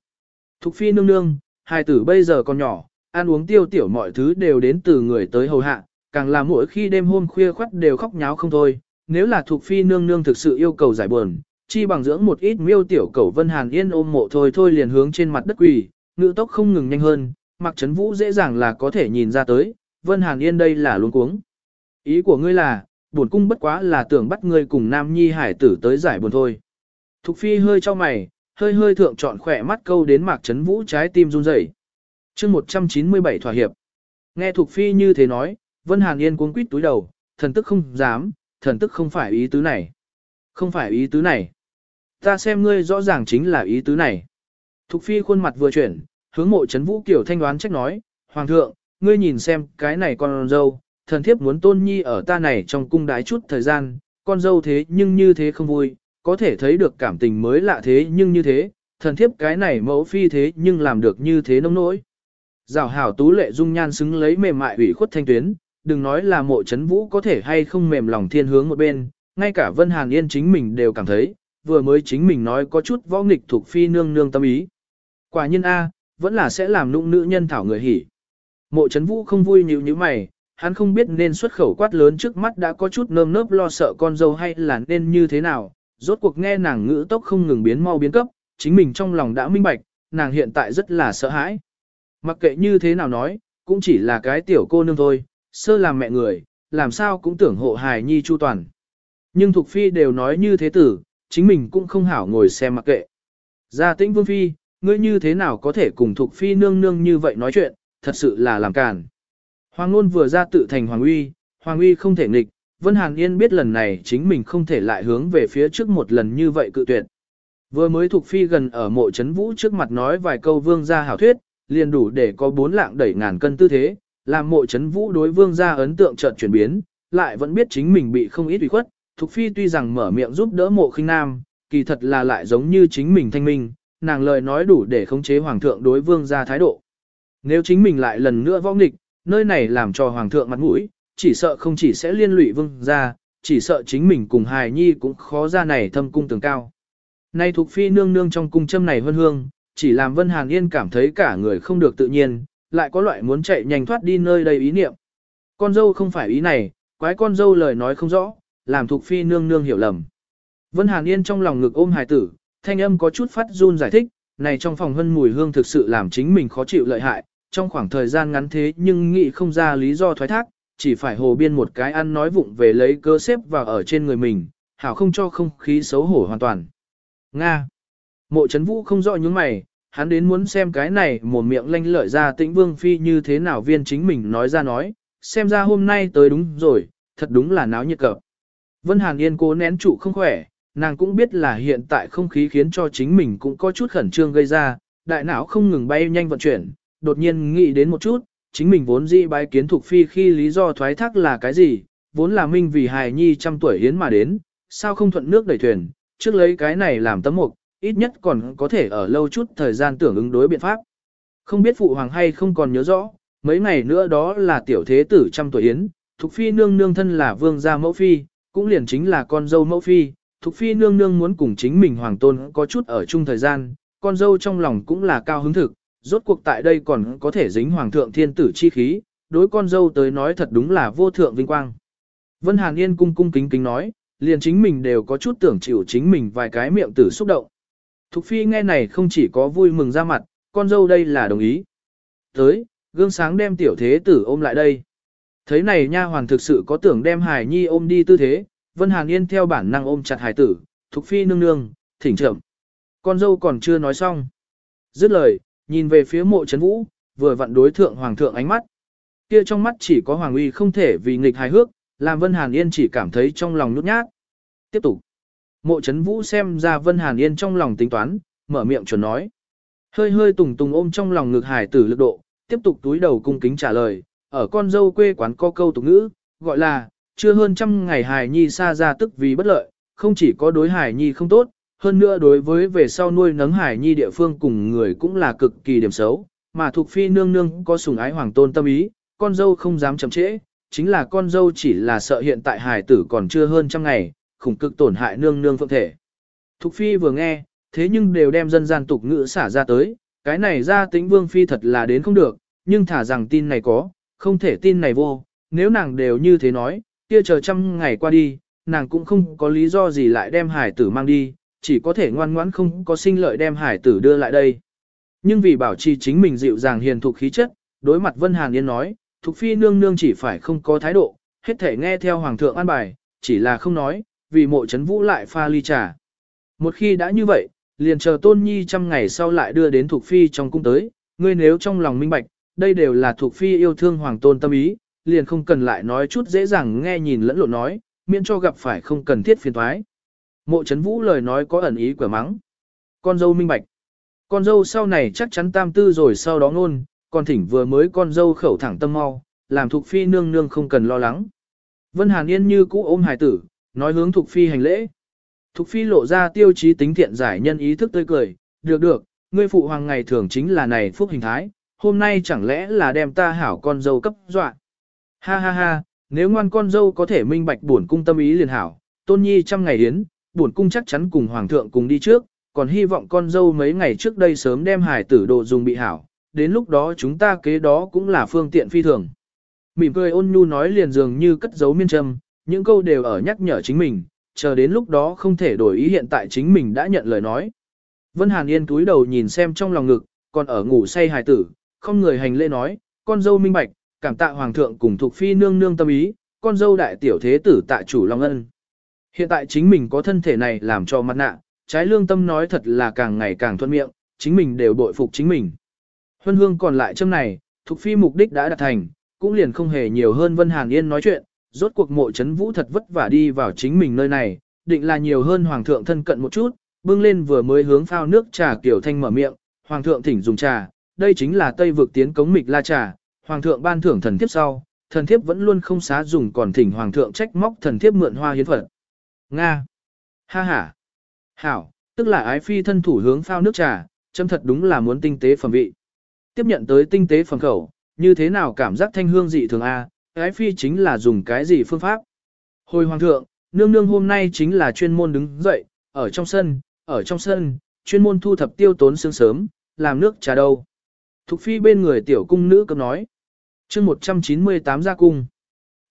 Thục Phi nương nương, hài tử bây giờ còn nhỏ, ăn uống tiêu tiểu mọi thứ đều đến từ người tới hầu hạ, càng là mỗi khi đêm hôm khuya khoắt đều khóc nháo không thôi, nếu là thuộc phi nương nương thực sự yêu cầu giải buồn, chi bằng dưỡng một ít miêu tiểu cầu Vân Hàn Yên ôm mộ thôi thôi liền hướng trên mặt đất quỳ, ngữ tốc không ngừng nhanh hơn, mặc chấn vũ dễ dàng là có thể nhìn ra tới, Vân Hàn Yên đây là luống cuống. Ý của ngươi là, buồn cung bất quá là tưởng bắt ngươi cùng Nam Nhi hải tử tới giải buồn thôi. Thục phi hơi cho mày, hơi hơi thượng trọn khỏe mắt câu đến mạc chấn vũ trái tim run rẩy chương 197 thỏa hiệp. Nghe Thục Phi như thế nói, Vân Hàn Yên cuống quýt túi đầu, thần tức không dám, thần tức không phải ý tứ này. Không phải ý tứ này. Ta xem ngươi rõ ràng chính là ý tứ này. Thục Phi khuôn mặt vừa chuyển, hướng mộ chấn vũ kiểu thanh đoán trách nói, Hoàng thượng, ngươi nhìn xem cái này con dâu, thần thiếp muốn tôn nhi ở ta này trong cung đái chút thời gian, con dâu thế nhưng như thế không vui, có thể thấy được cảm tình mới lạ thế nhưng như thế, thần thiếp cái này mẫu phi thế nhưng làm được như thế nông nỗi. Giảo hảo tú lệ dung nhan xứng lấy mềm mại ủy khuất thanh tuyến, đừng nói là mộ chấn vũ có thể hay không mềm lòng thiên hướng một bên, ngay cả Vân Hàn Yên chính mình đều cảm thấy, vừa mới chính mình nói có chút võ nghịch thuộc phi nương nương tâm ý. Quả nhiên A, vẫn là sẽ làm nụng nữ nhân thảo người hỉ. Mộ chấn vũ không vui nhíu như mày, hắn không biết nên xuất khẩu quát lớn trước mắt đã có chút nơm nớp lo sợ con dâu hay là nên như thế nào, rốt cuộc nghe nàng ngữ tốc không ngừng biến mau biến cấp, chính mình trong lòng đã minh bạch, nàng hiện tại rất là sợ hãi. Mặc kệ như thế nào nói, cũng chỉ là cái tiểu cô nương thôi, sơ làm mẹ người, làm sao cũng tưởng hộ hài nhi chu toàn. Nhưng Thục Phi đều nói như thế tử, chính mình cũng không hảo ngồi xem mặc kệ. Gia tĩnh Vương Phi, ngươi như thế nào có thể cùng Thục Phi nương nương như vậy nói chuyện, thật sự là làm cản. Hoàng Nôn vừa ra tự thành Hoàng Uy, Hoàng Uy không thể nghịch, Vân Hàn Yên biết lần này chính mình không thể lại hướng về phía trước một lần như vậy cự tuyệt. Vừa mới thuộc Phi gần ở mộ chấn vũ trước mặt nói vài câu vương gia hảo thuyết, liền đủ để có bốn lạng đẩy ngàn cân tư thế, làm mộ chấn vũ đối vương gia ấn tượng chợt chuyển biến, lại vẫn biết chính mình bị không ít ủy khuất. Thục phi tuy rằng mở miệng giúp đỡ mộ khinh nam, kỳ thật là lại giống như chính mình thanh minh, nàng lời nói đủ để khống chế hoàng thượng đối vương gia thái độ. Nếu chính mình lại lần nữa võ nghịch, nơi này làm cho hoàng thượng mặt mũi, chỉ sợ không chỉ sẽ liên lụy vương gia, chỉ sợ chính mình cùng hài nhi cũng khó ra này thâm cung tường cao. Nay thuộc phi nương nương trong cung châm này vân hương, chỉ làm Vân Hàn Yên cảm thấy cả người không được tự nhiên, lại có loại muốn chạy nhanh thoát đi nơi đầy ý niệm. Con dâu không phải ý này, quái con dâu lời nói không rõ, làm Thục Phi nương nương hiểu lầm. Vân Hàn Yên trong lòng ngực ôm hài tử, thanh âm có chút phát run giải thích, này trong phòng hân mùi hương thực sự làm chính mình khó chịu lợi hại, trong khoảng thời gian ngắn thế nhưng nghĩ không ra lý do thoái thác, chỉ phải hồ biên một cái ăn nói vụng về lấy cơ xếp vào ở trên người mình, hảo không cho không khí xấu hổ hoàn toàn. Nga Mộ chấn vũ không rõ những mày, hắn đến muốn xem cái này một miệng lanh lợi ra tĩnh vương phi như thế nào viên chính mình nói ra nói, xem ra hôm nay tới đúng rồi, thật đúng là náo nhiệt cập. Vân Hàn Yên cố nén trụ không khỏe, nàng cũng biết là hiện tại không khí khiến cho chính mình cũng có chút khẩn trương gây ra, đại não không ngừng bay nhanh vận chuyển, đột nhiên nghĩ đến một chút, chính mình vốn dĩ bái kiến thuộc phi khi lý do thoái thác là cái gì, vốn là minh vì hài nhi trăm tuổi hiến mà đến, sao không thuận nước đẩy thuyền, trước lấy cái này làm tấm mục, ít nhất còn có thể ở lâu chút thời gian tưởng ứng đối biện pháp. Không biết phụ hoàng hay không còn nhớ rõ, mấy ngày nữa đó là tiểu thế tử trăm tuổi yến, Thục Phi nương nương thân là vương gia mẫu phi, cũng liền chính là con dâu mẫu phi, Thục Phi nương nương muốn cùng chính mình hoàng tôn có chút ở chung thời gian, con dâu trong lòng cũng là cao hứng thực, rốt cuộc tại đây còn có thể dính hoàng thượng thiên tử chi khí, đối con dâu tới nói thật đúng là vô thượng vinh quang. Vân Hàn Yên cung cung kính kính nói, liền chính mình đều có chút tưởng chịu chính mình vài cái miệng tử xúc động. Thục phi nghe này không chỉ có vui mừng ra mặt, con dâu đây là đồng ý. Tới, gương sáng đem tiểu thế tử ôm lại đây. Thấy này nha hoàn thực sự có tưởng đem hải nhi ôm đi tư thế, Vân Hàn Yên theo bản năng ôm chặt hải tử, Thục phi nương nương, thỉnh trưởng. Con dâu còn chưa nói xong. Dứt lời, nhìn về phía mộ chấn vũ, vừa vặn đối thượng hoàng thượng ánh mắt. Kia trong mắt chỉ có hoàng uy không thể vì nghịch hài hước, làm Vân Hàn Yên chỉ cảm thấy trong lòng nhút nhát. Tiếp tục. Mộ chấn vũ xem ra Vân Hàn Yên trong lòng tính toán, mở miệng chuẩn nói. Hơi hơi tùng tùng ôm trong lòng ngực hải tử lực độ, tiếp tục túi đầu cung kính trả lời, ở con dâu quê quán có câu tục ngữ, gọi là, chưa hơn trăm ngày hài nhi xa ra tức vì bất lợi, không chỉ có đối hài nhi không tốt, hơn nữa đối với về sau nuôi nấng hải nhi địa phương cùng người cũng là cực kỳ điểm xấu, mà thuộc phi nương nương có sủng ái hoàng tôn tâm ý, con dâu không dám chậm trễ, chính là con dâu chỉ là sợ hiện tại hải tử còn chưa hơn trăm ngày, khủng cực tổn hại nương nương phượng thể. Thục phi vừa nghe, thế nhưng đều đem dân gian tục ngữ xả ra tới, cái này ra tính vương phi thật là đến không được, nhưng thả rằng tin này có, không thể tin này vô, nếu nàng đều như thế nói, kia chờ trăm ngày qua đi, nàng cũng không có lý do gì lại đem hải tử mang đi, chỉ có thể ngoan ngoãn không có sinh lợi đem hải tử đưa lại đây. Nhưng vì bảo trì chính mình dịu dàng hiền thục khí chất, đối mặt Vân Hàn Yên nói, Thục Phi nương nương chỉ phải không có thái độ, hết thể nghe theo Hoàng thượng an bài, chỉ là không nói, vì mộ chấn vũ lại pha ly trà. Một khi đã như vậy, liền chờ tôn nhi trăm ngày sau lại đưa đến Thục Phi trong cung tới, ngươi nếu trong lòng minh bạch, đây đều là Thục Phi yêu thương Hoàng tôn tâm ý, liền không cần lại nói chút dễ dàng nghe nhìn lẫn lộn nói, miễn cho gặp phải không cần thiết phiền thoái. Mộ chấn vũ lời nói có ẩn ý quả mắng. Con dâu minh bạch. Con dâu sau này chắc chắn tam tư rồi sau đó ngôn, còn thỉnh vừa mới con dâu khẩu thẳng tâm mau, làm Thục Phi nương nương không cần lo lắng. Vân Hàn Yên như cũ ôm hài tử, nói hướng Thục Phi hành lễ. Thục Phi lộ ra tiêu chí tính thiện giải nhân ý thức tươi cười, được được, ngươi phụ hoàng ngày thường chính là này phúc hình thái, hôm nay chẳng lẽ là đem ta hảo con dâu cấp dọa. Ha ha ha, nếu ngoan con dâu có thể minh bạch bổn cung tâm ý liền hảo, tôn nhi trăm ngày yến, bổn cung chắc chắn cùng hoàng thượng cùng đi trước, còn hy vọng con dâu mấy ngày trước đây sớm đem hải tử đồ dùng bị hảo, đến lúc đó chúng ta kế đó cũng là phương tiện phi thường. Mỉm cười ôn nhu nói liền dường như cất giấu miên trầm, những câu đều ở nhắc nhở chính mình, chờ đến lúc đó không thể đổi ý hiện tại chính mình đã nhận lời nói. Vân Hàn Yên túi đầu nhìn xem trong lòng ngực, còn ở ngủ say hài tử, không người hành lễ nói, con dâu minh bạch, cảm tạ hoàng thượng cùng thuộc phi nương nương tâm ý, con dâu đại tiểu thế tử tạ chủ long ân. Hiện tại chính mình có thân thể này làm cho mặt nạ, trái lương tâm nói thật là càng ngày càng thuận miệng, chính mình đều bội phục chính mình. Huân hương còn lại châm này, thuộc phi mục đích đã đạt thành, cũng liền không hề nhiều hơn Vân Hàn Yên nói chuyện, rốt cuộc mộ chấn vũ thật vất vả đi vào chính mình nơi này, định là nhiều hơn hoàng thượng thân cận một chút, bưng lên vừa mới hướng phao nước trà kiểu thanh mở miệng, hoàng thượng thỉnh dùng trà, đây chính là tây vực tiến cống mịch la trà, hoàng thượng ban thưởng thần thiếp sau, thần thiếp vẫn luôn không xá dùng còn thỉnh hoàng thượng trách móc thần thiếp mượn hoa hiến phật. Nga. Ha ha. Hảo, tức là ái phi thân thủ hướng phao nước trà, châm thật đúng là muốn tinh tế phẩm vị. Tiếp nhận tới tinh tế phẩm khẩu, như thế nào cảm giác thanh hương dị thường a? ái phi chính là dùng cái gì phương pháp? Hồi hoàng thượng, nương nương hôm nay chính là chuyên môn đứng dậy, ở trong sân, ở trong sân, chuyên môn thu thập tiêu tốn sương sớm, làm nước trà đâu. Thục phi bên người tiểu cung nữ cấp nói. chương 198 ra cung.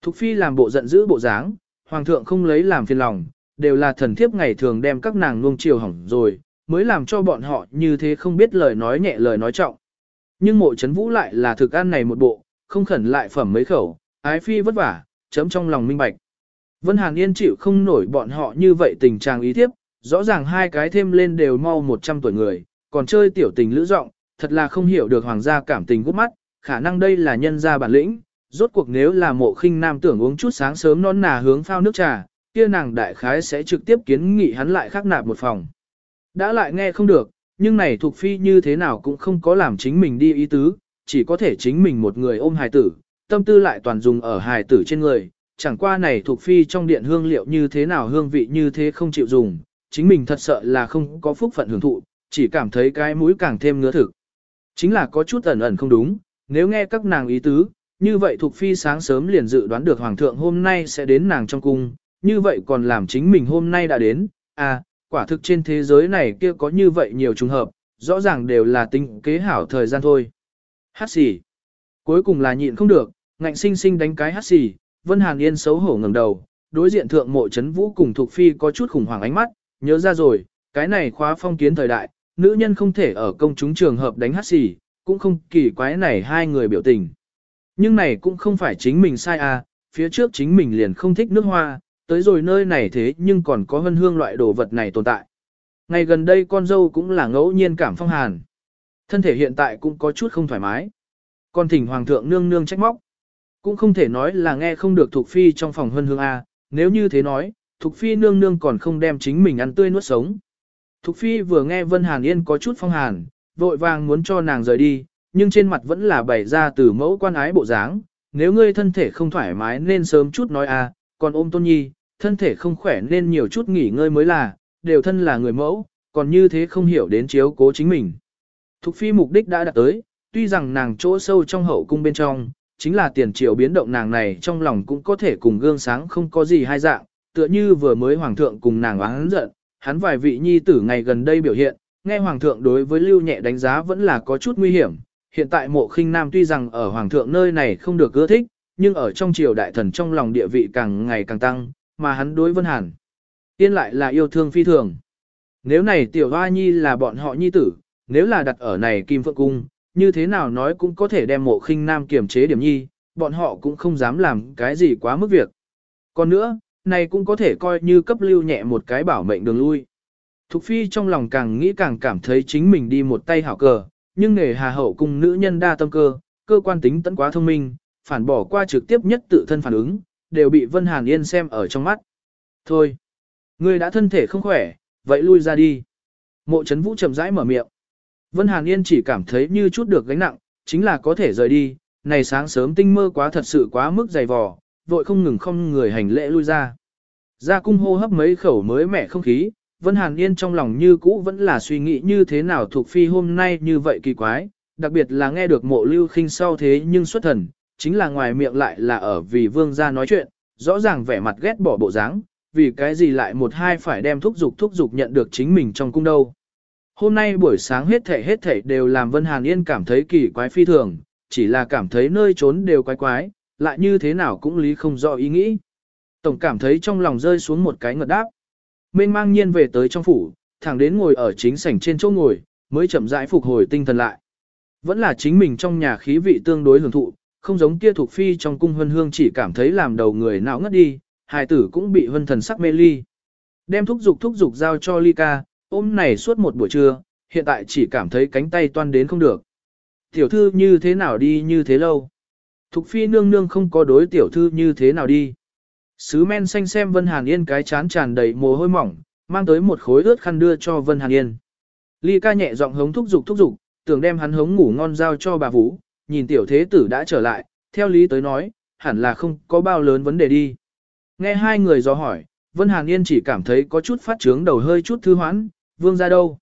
Thục phi làm bộ giận dữ bộ dáng, hoàng thượng không lấy làm phiền lòng, đều là thần thiếp ngày thường đem các nàng nuông chiều hỏng rồi, mới làm cho bọn họ như thế không biết lời nói nhẹ lời nói trọng. Nhưng mộ chấn vũ lại là thực ăn này một bộ, không khẩn lại phẩm mấy khẩu, ái phi vất vả, chấm trong lòng minh bạch. Vân Hàn Yên chịu không nổi bọn họ như vậy tình trạng ý thiếp, rõ ràng hai cái thêm lên đều mau 100 tuổi người, còn chơi tiểu tình lữ giọng, thật là không hiểu được hoàng gia cảm tình gút mắt, khả năng đây là nhân gia bản lĩnh, rốt cuộc nếu là mộ khinh nam tưởng uống chút sáng sớm non nà hướng phao nước trà, kia nàng đại khái sẽ trực tiếp kiến nghị hắn lại khắc nạp một phòng. Đã lại nghe không được, nhưng này thuộc phi như thế nào cũng không có làm chính mình đi ý tứ, chỉ có thể chính mình một người ôm hài tử, tâm tư lại toàn dùng ở hài tử trên người, chẳng qua này thuộc phi trong điện hương liệu như thế nào hương vị như thế không chịu dùng, chính mình thật sợ là không có phúc phận hưởng thụ, chỉ cảm thấy cái mũi càng thêm ngứa thực. Chính là có chút ẩn ẩn không đúng, nếu nghe các nàng ý tứ, như vậy thuộc phi sáng sớm liền dự đoán được hoàng thượng hôm nay sẽ đến nàng trong cung, như vậy còn làm chính mình hôm nay đã đến, à, quả thực trên thế giới này kia có như vậy nhiều trùng hợp, rõ ràng đều là tính kế hảo thời gian thôi. Hát xỉ. Cuối cùng là nhịn không được, ngạnh sinh sinh đánh cái hát xỉ, Vân Hàn Yên xấu hổ ngẩng đầu, đối diện thượng mộ chấn vũ cùng thuộc phi có chút khủng hoảng ánh mắt, nhớ ra rồi, cái này khóa phong kiến thời đại, nữ nhân không thể ở công chúng trường hợp đánh hát xỉ, cũng không kỳ quái này hai người biểu tình. Nhưng này cũng không phải chính mình sai à, phía trước chính mình liền không thích nước hoa, tới rồi nơi này thế nhưng còn có hân hương loại đồ vật này tồn tại. Ngày gần đây con dâu cũng là ngẫu nhiên cảm phong hàn. Thân thể hiện tại cũng có chút không thoải mái. Còn thỉnh hoàng thượng nương nương trách móc. Cũng không thể nói là nghe không được thuộc Phi trong phòng hân hương A, nếu như thế nói, thuộc Phi nương nương còn không đem chính mình ăn tươi nuốt sống. Thục Phi vừa nghe Vân Hàn Yên có chút phong hàn, vội vàng muốn cho nàng rời đi, nhưng trên mặt vẫn là bày ra từ mẫu quan ái bộ dáng, nếu ngươi thân thể không thoải mái nên sớm chút nói a, còn ôm tôn nhi, thân thể không khỏe nên nhiều chút nghỉ ngơi mới là, đều thân là người mẫu, còn như thế không hiểu đến chiếu cố chính mình. Thục phi mục đích đã đạt tới, tuy rằng nàng chỗ sâu trong hậu cung bên trong, chính là tiền triều biến động nàng này trong lòng cũng có thể cùng gương sáng không có gì hai dạng, tựa như vừa mới hoàng thượng cùng nàng oán giận, hắn vài vị nhi tử ngày gần đây biểu hiện, nghe hoàng thượng đối với lưu nhẹ đánh giá vẫn là có chút nguy hiểm. Hiện tại mộ khinh nam tuy rằng ở hoàng thượng nơi này không được ưa thích, nhưng ở trong triều đại thần trong lòng địa vị càng ngày càng tăng, mà hắn đối vân hàn. Tiên lại là yêu thương phi thường. Nếu này tiểu hoa nhi là bọn họ nhi tử, nếu là đặt ở này kim phượng cung, như thế nào nói cũng có thể đem mộ khinh nam kiềm chế điểm nhi, bọn họ cũng không dám làm cái gì quá mức việc. Còn nữa, này cũng có thể coi như cấp lưu nhẹ một cái bảo mệnh đường lui. Thục phi trong lòng càng nghĩ càng cảm thấy chính mình đi một tay hảo cờ, nhưng nghề hà hậu cùng nữ nhân đa tâm cơ, cơ quan tính tận quá thông minh, phản bỏ qua trực tiếp nhất tự thân phản ứng, đều bị Vân Hàn Yên xem ở trong mắt. Thôi, ngươi đã thân thể không khỏe, vậy lui ra đi. Mộ Trấn vũ chậm rãi mở miệng. Vân Hàn Yên chỉ cảm thấy như chút được gánh nặng, chính là có thể rời đi, này sáng sớm tinh mơ quá thật sự quá mức dày vò, vội không ngừng không người hành lễ lui ra. Ra cung hô hấp mấy khẩu mới mẻ không khí, Vân Hàn Yên trong lòng như cũ vẫn là suy nghĩ như thế nào thuộc phi hôm nay như vậy kỳ quái, đặc biệt là nghe được mộ lưu khinh sau thế nhưng xuất thần, chính là ngoài miệng lại là ở vì vương gia nói chuyện, rõ ràng vẻ mặt ghét bỏ bộ dáng, vì cái gì lại một hai phải đem thúc dục thúc dục nhận được chính mình trong cung đâu. Hôm nay buổi sáng hết thảy hết thảy đều làm Vân Hàn Yên cảm thấy kỳ quái phi thường, chỉ là cảm thấy nơi trốn đều quái quái, lại như thế nào cũng lý không rõ ý nghĩ. Tổng cảm thấy trong lòng rơi xuống một cái ngợt đáp. Mênh mang nhiên về tới trong phủ, thẳng đến ngồi ở chính sảnh trên chỗ ngồi, mới chậm rãi phục hồi tinh thần lại. Vẫn là chính mình trong nhà khí vị tương đối hưởng thụ, không giống kia thuộc phi trong cung hân hương chỉ cảm thấy làm đầu người não ngất đi, hài tử cũng bị hân thần sắc mê ly. Đem thúc dục thúc dục giao cho ly ca, ôm này suốt một buổi trưa, hiện tại chỉ cảm thấy cánh tay toan đến không được. Tiểu thư như thế nào đi như thế lâu? Thục phi nương nương không có đối tiểu thư như thế nào đi. Sứ men xanh xem Vân Hàn Yên cái chán tràn đầy mồ hôi mỏng, mang tới một khối ướt khăn đưa cho Vân Hàn Yên. Ly ca nhẹ giọng hống thúc giục thúc giục, tưởng đem hắn hống ngủ ngon giao cho bà Vũ, nhìn tiểu thế tử đã trở lại, theo lý tới nói, hẳn là không có bao lớn vấn đề đi. Nghe hai người dò hỏi, Vân Hàn Yên chỉ cảm thấy có chút phát trướng đầu hơi chút thư hoãn, vương ra đâu?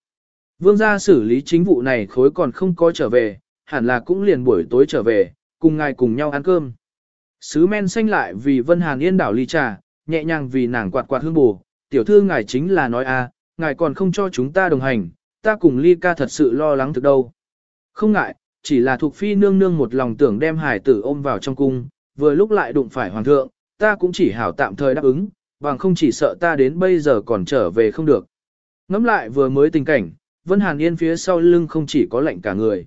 Vương gia xử lý chính vụ này khối còn không có trở về, hẳn là cũng liền buổi tối trở về, cùng ngài cùng nhau ăn cơm. Sứ men xanh lại vì Vân Hàn Yên đảo ly trà, nhẹ nhàng vì nàng quạt quạt hương bù, tiểu thư ngài chính là nói a, ngài còn không cho chúng ta đồng hành, ta cùng ly ca thật sự lo lắng thực đâu. Không ngại, chỉ là thuộc phi nương nương một lòng tưởng đem hải tử ôm vào trong cung, vừa lúc lại đụng phải hoàng thượng, ta cũng chỉ hảo tạm thời đáp ứng, bằng không chỉ sợ ta đến bây giờ còn trở về không được. Ngắm lại vừa mới tình cảnh, Vân Hàn Yên phía sau lưng không chỉ có lạnh cả người.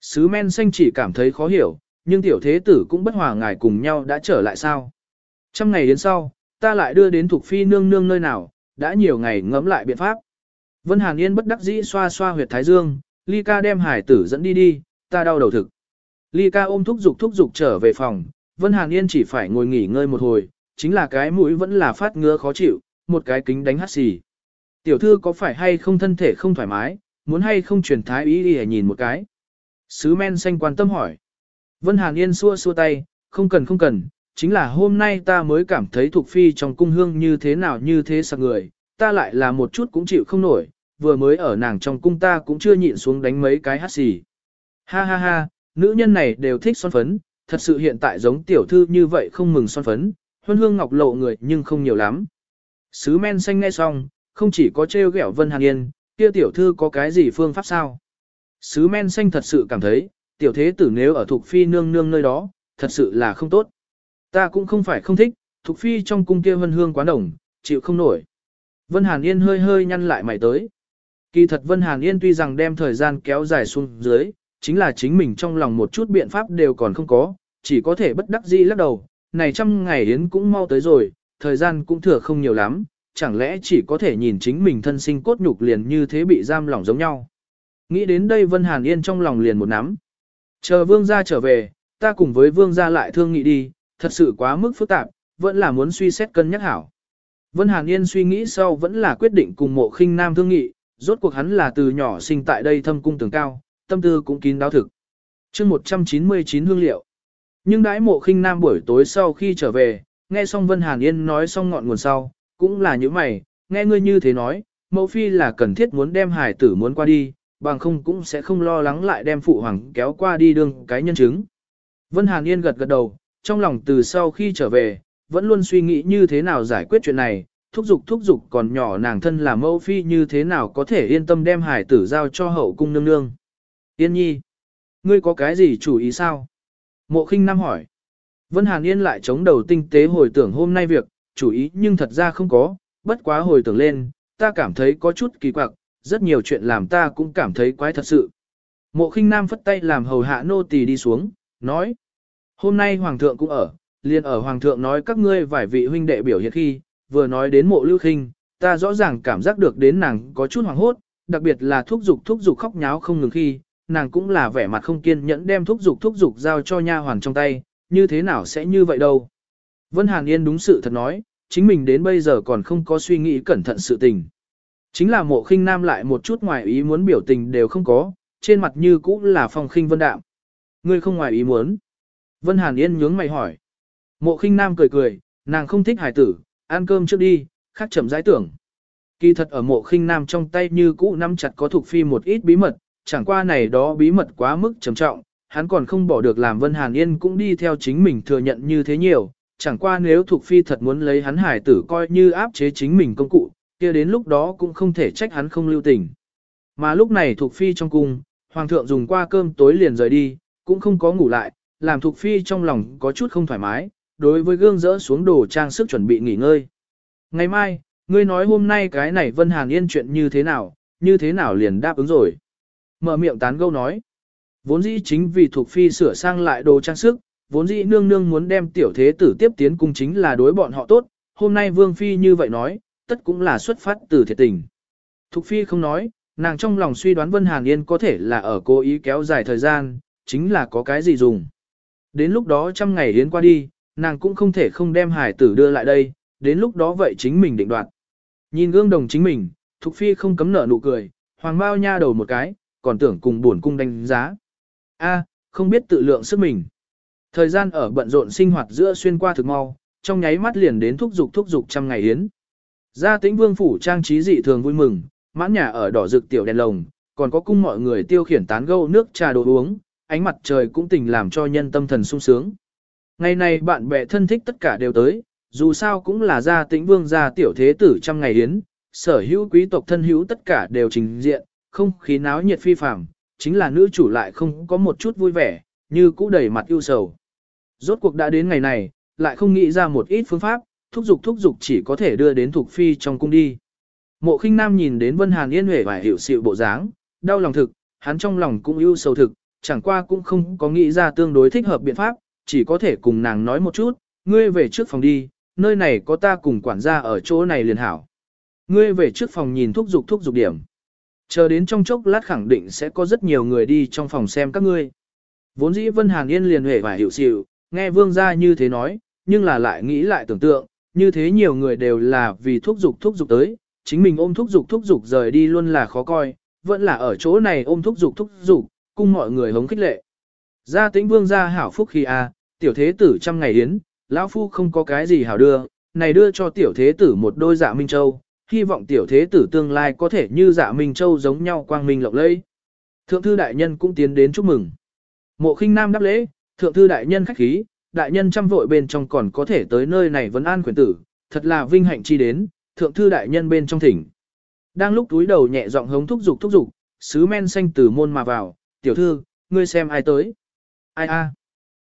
Sứ men xanh chỉ cảm thấy khó hiểu, nhưng tiểu thế tử cũng bất hòa ngài cùng nhau đã trở lại sao. Trăm ngày đến sau, ta lại đưa đến thuộc phi nương nương nơi nào, đã nhiều ngày ngẫm lại biện pháp. Vân Hàn Yên bất đắc dĩ xoa xoa huyệt thái dương, Ly ca đem hải tử dẫn đi đi, ta đau đầu thực. Ly ca ôm thúc dục thúc dục trở về phòng, Vân Hàn Yên chỉ phải ngồi nghỉ ngơi một hồi, chính là cái mũi vẫn là phát ngứa khó chịu, một cái kính đánh hắt xì. Tiểu thư có phải hay không thân thể không thoải mái, muốn hay không truyền thái ý đi nhìn một cái. Sứ men xanh quan tâm hỏi. Vân Hàn Yên xua xua tay, không cần không cần, chính là hôm nay ta mới cảm thấy thuộc phi trong cung hương như thế nào như thế sạc người, ta lại là một chút cũng chịu không nổi, vừa mới ở nàng trong cung ta cũng chưa nhịn xuống đánh mấy cái hát xì. Ha ha ha, nữ nhân này đều thích son phấn, thật sự hiện tại giống tiểu thư như vậy không mừng son phấn, huân hương ngọc lộ người nhưng không nhiều lắm. Sứ men xanh nghe xong, không chỉ có trêu ghẹo Vân Hàn Yên, kia tiểu thư có cái gì phương pháp sao? Sứ men xanh thật sự cảm thấy, tiểu thế tử nếu ở thuộc phi nương nương nơi đó, thật sự là không tốt. Ta cũng không phải không thích, thuộc phi trong cung kia vân hương quá đồng, chịu không nổi. Vân Hàn Yên hơi hơi nhăn lại mày tới. Kỳ thật Vân Hàn Yên tuy rằng đem thời gian kéo dài xuống dưới, chính là chính mình trong lòng một chút biện pháp đều còn không có, chỉ có thể bất đắc dĩ lắc đầu, này trăm ngày Yến cũng mau tới rồi, thời gian cũng thừa không nhiều lắm, chẳng lẽ chỉ có thể nhìn chính mình thân sinh cốt nhục liền như thế bị giam lỏng giống nhau. Nghĩ đến đây Vân Hàn Yên trong lòng liền một nắm. Chờ vương gia trở về, ta cùng với vương gia lại thương nghị đi, thật sự quá mức phức tạp, vẫn là muốn suy xét cân nhắc hảo. Vân Hàn Yên suy nghĩ sau vẫn là quyết định cùng mộ khinh nam thương nghị, rốt cuộc hắn là từ nhỏ sinh tại đây thâm cung tường cao, tâm tư cũng kín đáo thực. chương 199 hương liệu. Nhưng đãi mộ khinh nam buổi tối sau khi trở về, nghe xong Vân Hàn Yên nói xong ngọn nguồn sau, cũng là như mày, nghe ngươi như thế nói, mẫu phi là cần thiết muốn đem hải tử muốn qua đi, bằng không cũng sẽ không lo lắng lại đem phụ hoàng kéo qua đi đương cái nhân chứng. Vân Hàn Yên gật gật đầu, trong lòng từ sau khi trở về, vẫn luôn suy nghĩ như thế nào giải quyết chuyện này, thúc giục thúc giục còn nhỏ nàng thân là mẫu phi như thế nào có thể yên tâm đem hải tử giao cho hậu cung nương nương. Yên nhi, ngươi có cái gì chủ ý sao? Mộ khinh Nam hỏi. Vân Hàn Yên lại chống đầu tinh tế hồi tưởng hôm nay việc, chủ ý nhưng thật ra không có, bất quá hồi tưởng lên, ta cảm thấy có chút kỳ quặc, rất nhiều chuyện làm ta cũng cảm thấy quái thật sự. Mộ khinh Nam phất tay làm hầu hạ nô tỳ đi xuống, nói. Hôm nay Hoàng thượng cũng ở, liền ở Hoàng thượng nói các ngươi vài vị huynh đệ biểu hiện khi, vừa nói đến mộ lưu khinh, ta rõ ràng cảm giác được đến nàng có chút hoàng hốt, đặc biệt là thúc giục thúc giục khóc nháo không ngừng khi, nàng cũng là vẻ mặt không kiên nhẫn đem thúc giục thúc giục giao cho nha hoàn trong tay, như thế nào sẽ như vậy đâu. Vân Hàn Yên đúng sự thật nói, chính mình đến bây giờ còn không có suy nghĩ cẩn thận sự tình. Chính là mộ khinh nam lại một chút ngoài ý muốn biểu tình đều không có, trên mặt như cũ là phong khinh vân đạm. Ngươi không ngoài ý muốn. Vân Hàn Yên nhướng mày hỏi. Mộ khinh nam cười cười, nàng không thích hải tử, ăn cơm trước đi, khác chậm giải tưởng. Kỳ thật ở mộ khinh nam trong tay như cũ nắm chặt có thuộc phi một ít bí mật, chẳng qua này đó bí mật quá mức trầm trọng, hắn còn không bỏ được làm Vân Hàn Yên cũng đi theo chính mình thừa nhận như thế nhiều, chẳng qua nếu thuộc phi thật muốn lấy hắn hải tử coi như áp chế chính mình công cụ, kia đến lúc đó cũng không thể trách hắn không lưu tình. Mà lúc này thuộc phi trong cung, hoàng thượng dùng qua cơm tối liền rời đi, cũng không có ngủ lại, làm thuộc phi trong lòng có chút không thoải mái, đối với gương rỡ xuống đồ trang sức chuẩn bị nghỉ ngơi. Ngày mai, ngươi nói hôm nay cái này Vân Hàn Yên chuyện như thế nào, như thế nào liền đáp ứng rồi. Mở miệng tán gâu nói. Vốn dĩ chính vì thuộc phi sửa sang lại đồ trang sức, vốn dĩ nương nương muốn đem tiểu thế tử tiếp tiến cung chính là đối bọn họ tốt, hôm nay vương phi như vậy nói, tất cũng là xuất phát từ thiệt tình. Thục phi không nói, nàng trong lòng suy đoán Vân Hàn Yên có thể là ở cố ý kéo dài thời gian, chính là có cái gì dùng. Đến lúc đó trăm ngày đến qua đi, nàng cũng không thể không đem hải tử đưa lại đây, đến lúc đó vậy chính mình định đoạt. Nhìn gương đồng chính mình, Thục Phi không cấm nở nụ cười, hoàng bao nha đầu một cái, còn tưởng cùng buồn cung đánh giá. A, không biết tự lượng sức mình. Thời gian ở bận rộn sinh hoạt giữa xuyên qua thực mau, trong nháy mắt liền đến thúc dục thúc dục trăm ngày yến. Gia tĩnh vương phủ trang trí dị thường vui mừng, mãn nhà ở đỏ rực tiểu đèn lồng, còn có cung mọi người tiêu khiển tán gẫu nước trà đồ uống, ánh mặt trời cũng tình làm cho nhân tâm thần sung sướng. Ngày này bạn bè thân thích tất cả đều tới, dù sao cũng là gia tĩnh vương gia tiểu thế tử trăm ngày yến, sở hữu quý tộc thân hữu tất cả đều trình diện, không khí náo nhiệt phi phàm, chính là nữ chủ lại không có một chút vui vẻ, như cũ đầy mặt ưu sầu. Rốt cuộc đã đến ngày này, lại không nghĩ ra một ít phương pháp, thúc dục thúc dục chỉ có thể đưa đến thuộc phi trong cung đi. Mộ khinh nam nhìn đến Vân Hàn Yên huệ và hiểu sự bộ dáng, đau lòng thực, hắn trong lòng cũng ưu sầu thực, chẳng qua cũng không có nghĩ ra tương đối thích hợp biện pháp, chỉ có thể cùng nàng nói một chút, ngươi về trước phòng đi, nơi này có ta cùng quản gia ở chỗ này liền hảo. Ngươi về trước phòng nhìn thúc dục thúc dục điểm. Chờ đến trong chốc lát khẳng định sẽ có rất nhiều người đi trong phòng xem các ngươi. Vốn dĩ Vân Hàn Yên liền huệ và hiểu xịu, nghe vương gia như thế nói, nhưng là lại nghĩ lại tưởng tượng, như thế nhiều người đều là vì thúc dục thúc dục tới, chính mình ôm thúc dục thúc dục rời đi luôn là khó coi, vẫn là ở chỗ này ôm thúc dục thúc dục, cùng mọi người hống khích lệ. Gia tĩnh vương gia hảo phúc khi a, tiểu thế tử trăm ngày yến, lão phu không có cái gì hảo đưa, này đưa cho tiểu thế tử một đôi dạ minh châu, hy vọng tiểu thế tử tương lai có thể như dạ minh châu giống nhau quang minh lộng lẫy. Thượng thư đại nhân cũng tiến đến chúc mừng. Mộ khinh nam đáp lễ, thượng thư đại nhân khách khí, đại nhân trăm vội bên trong còn có thể tới nơi này vấn an quyền tử, thật là vinh hạnh chi đến, thượng thư đại nhân bên trong thỉnh. Đang lúc túi đầu nhẹ giọng hống thúc giục thúc giục, sứ men xanh từ môn mà vào, tiểu thư, ngươi xem ai tới. Ai a?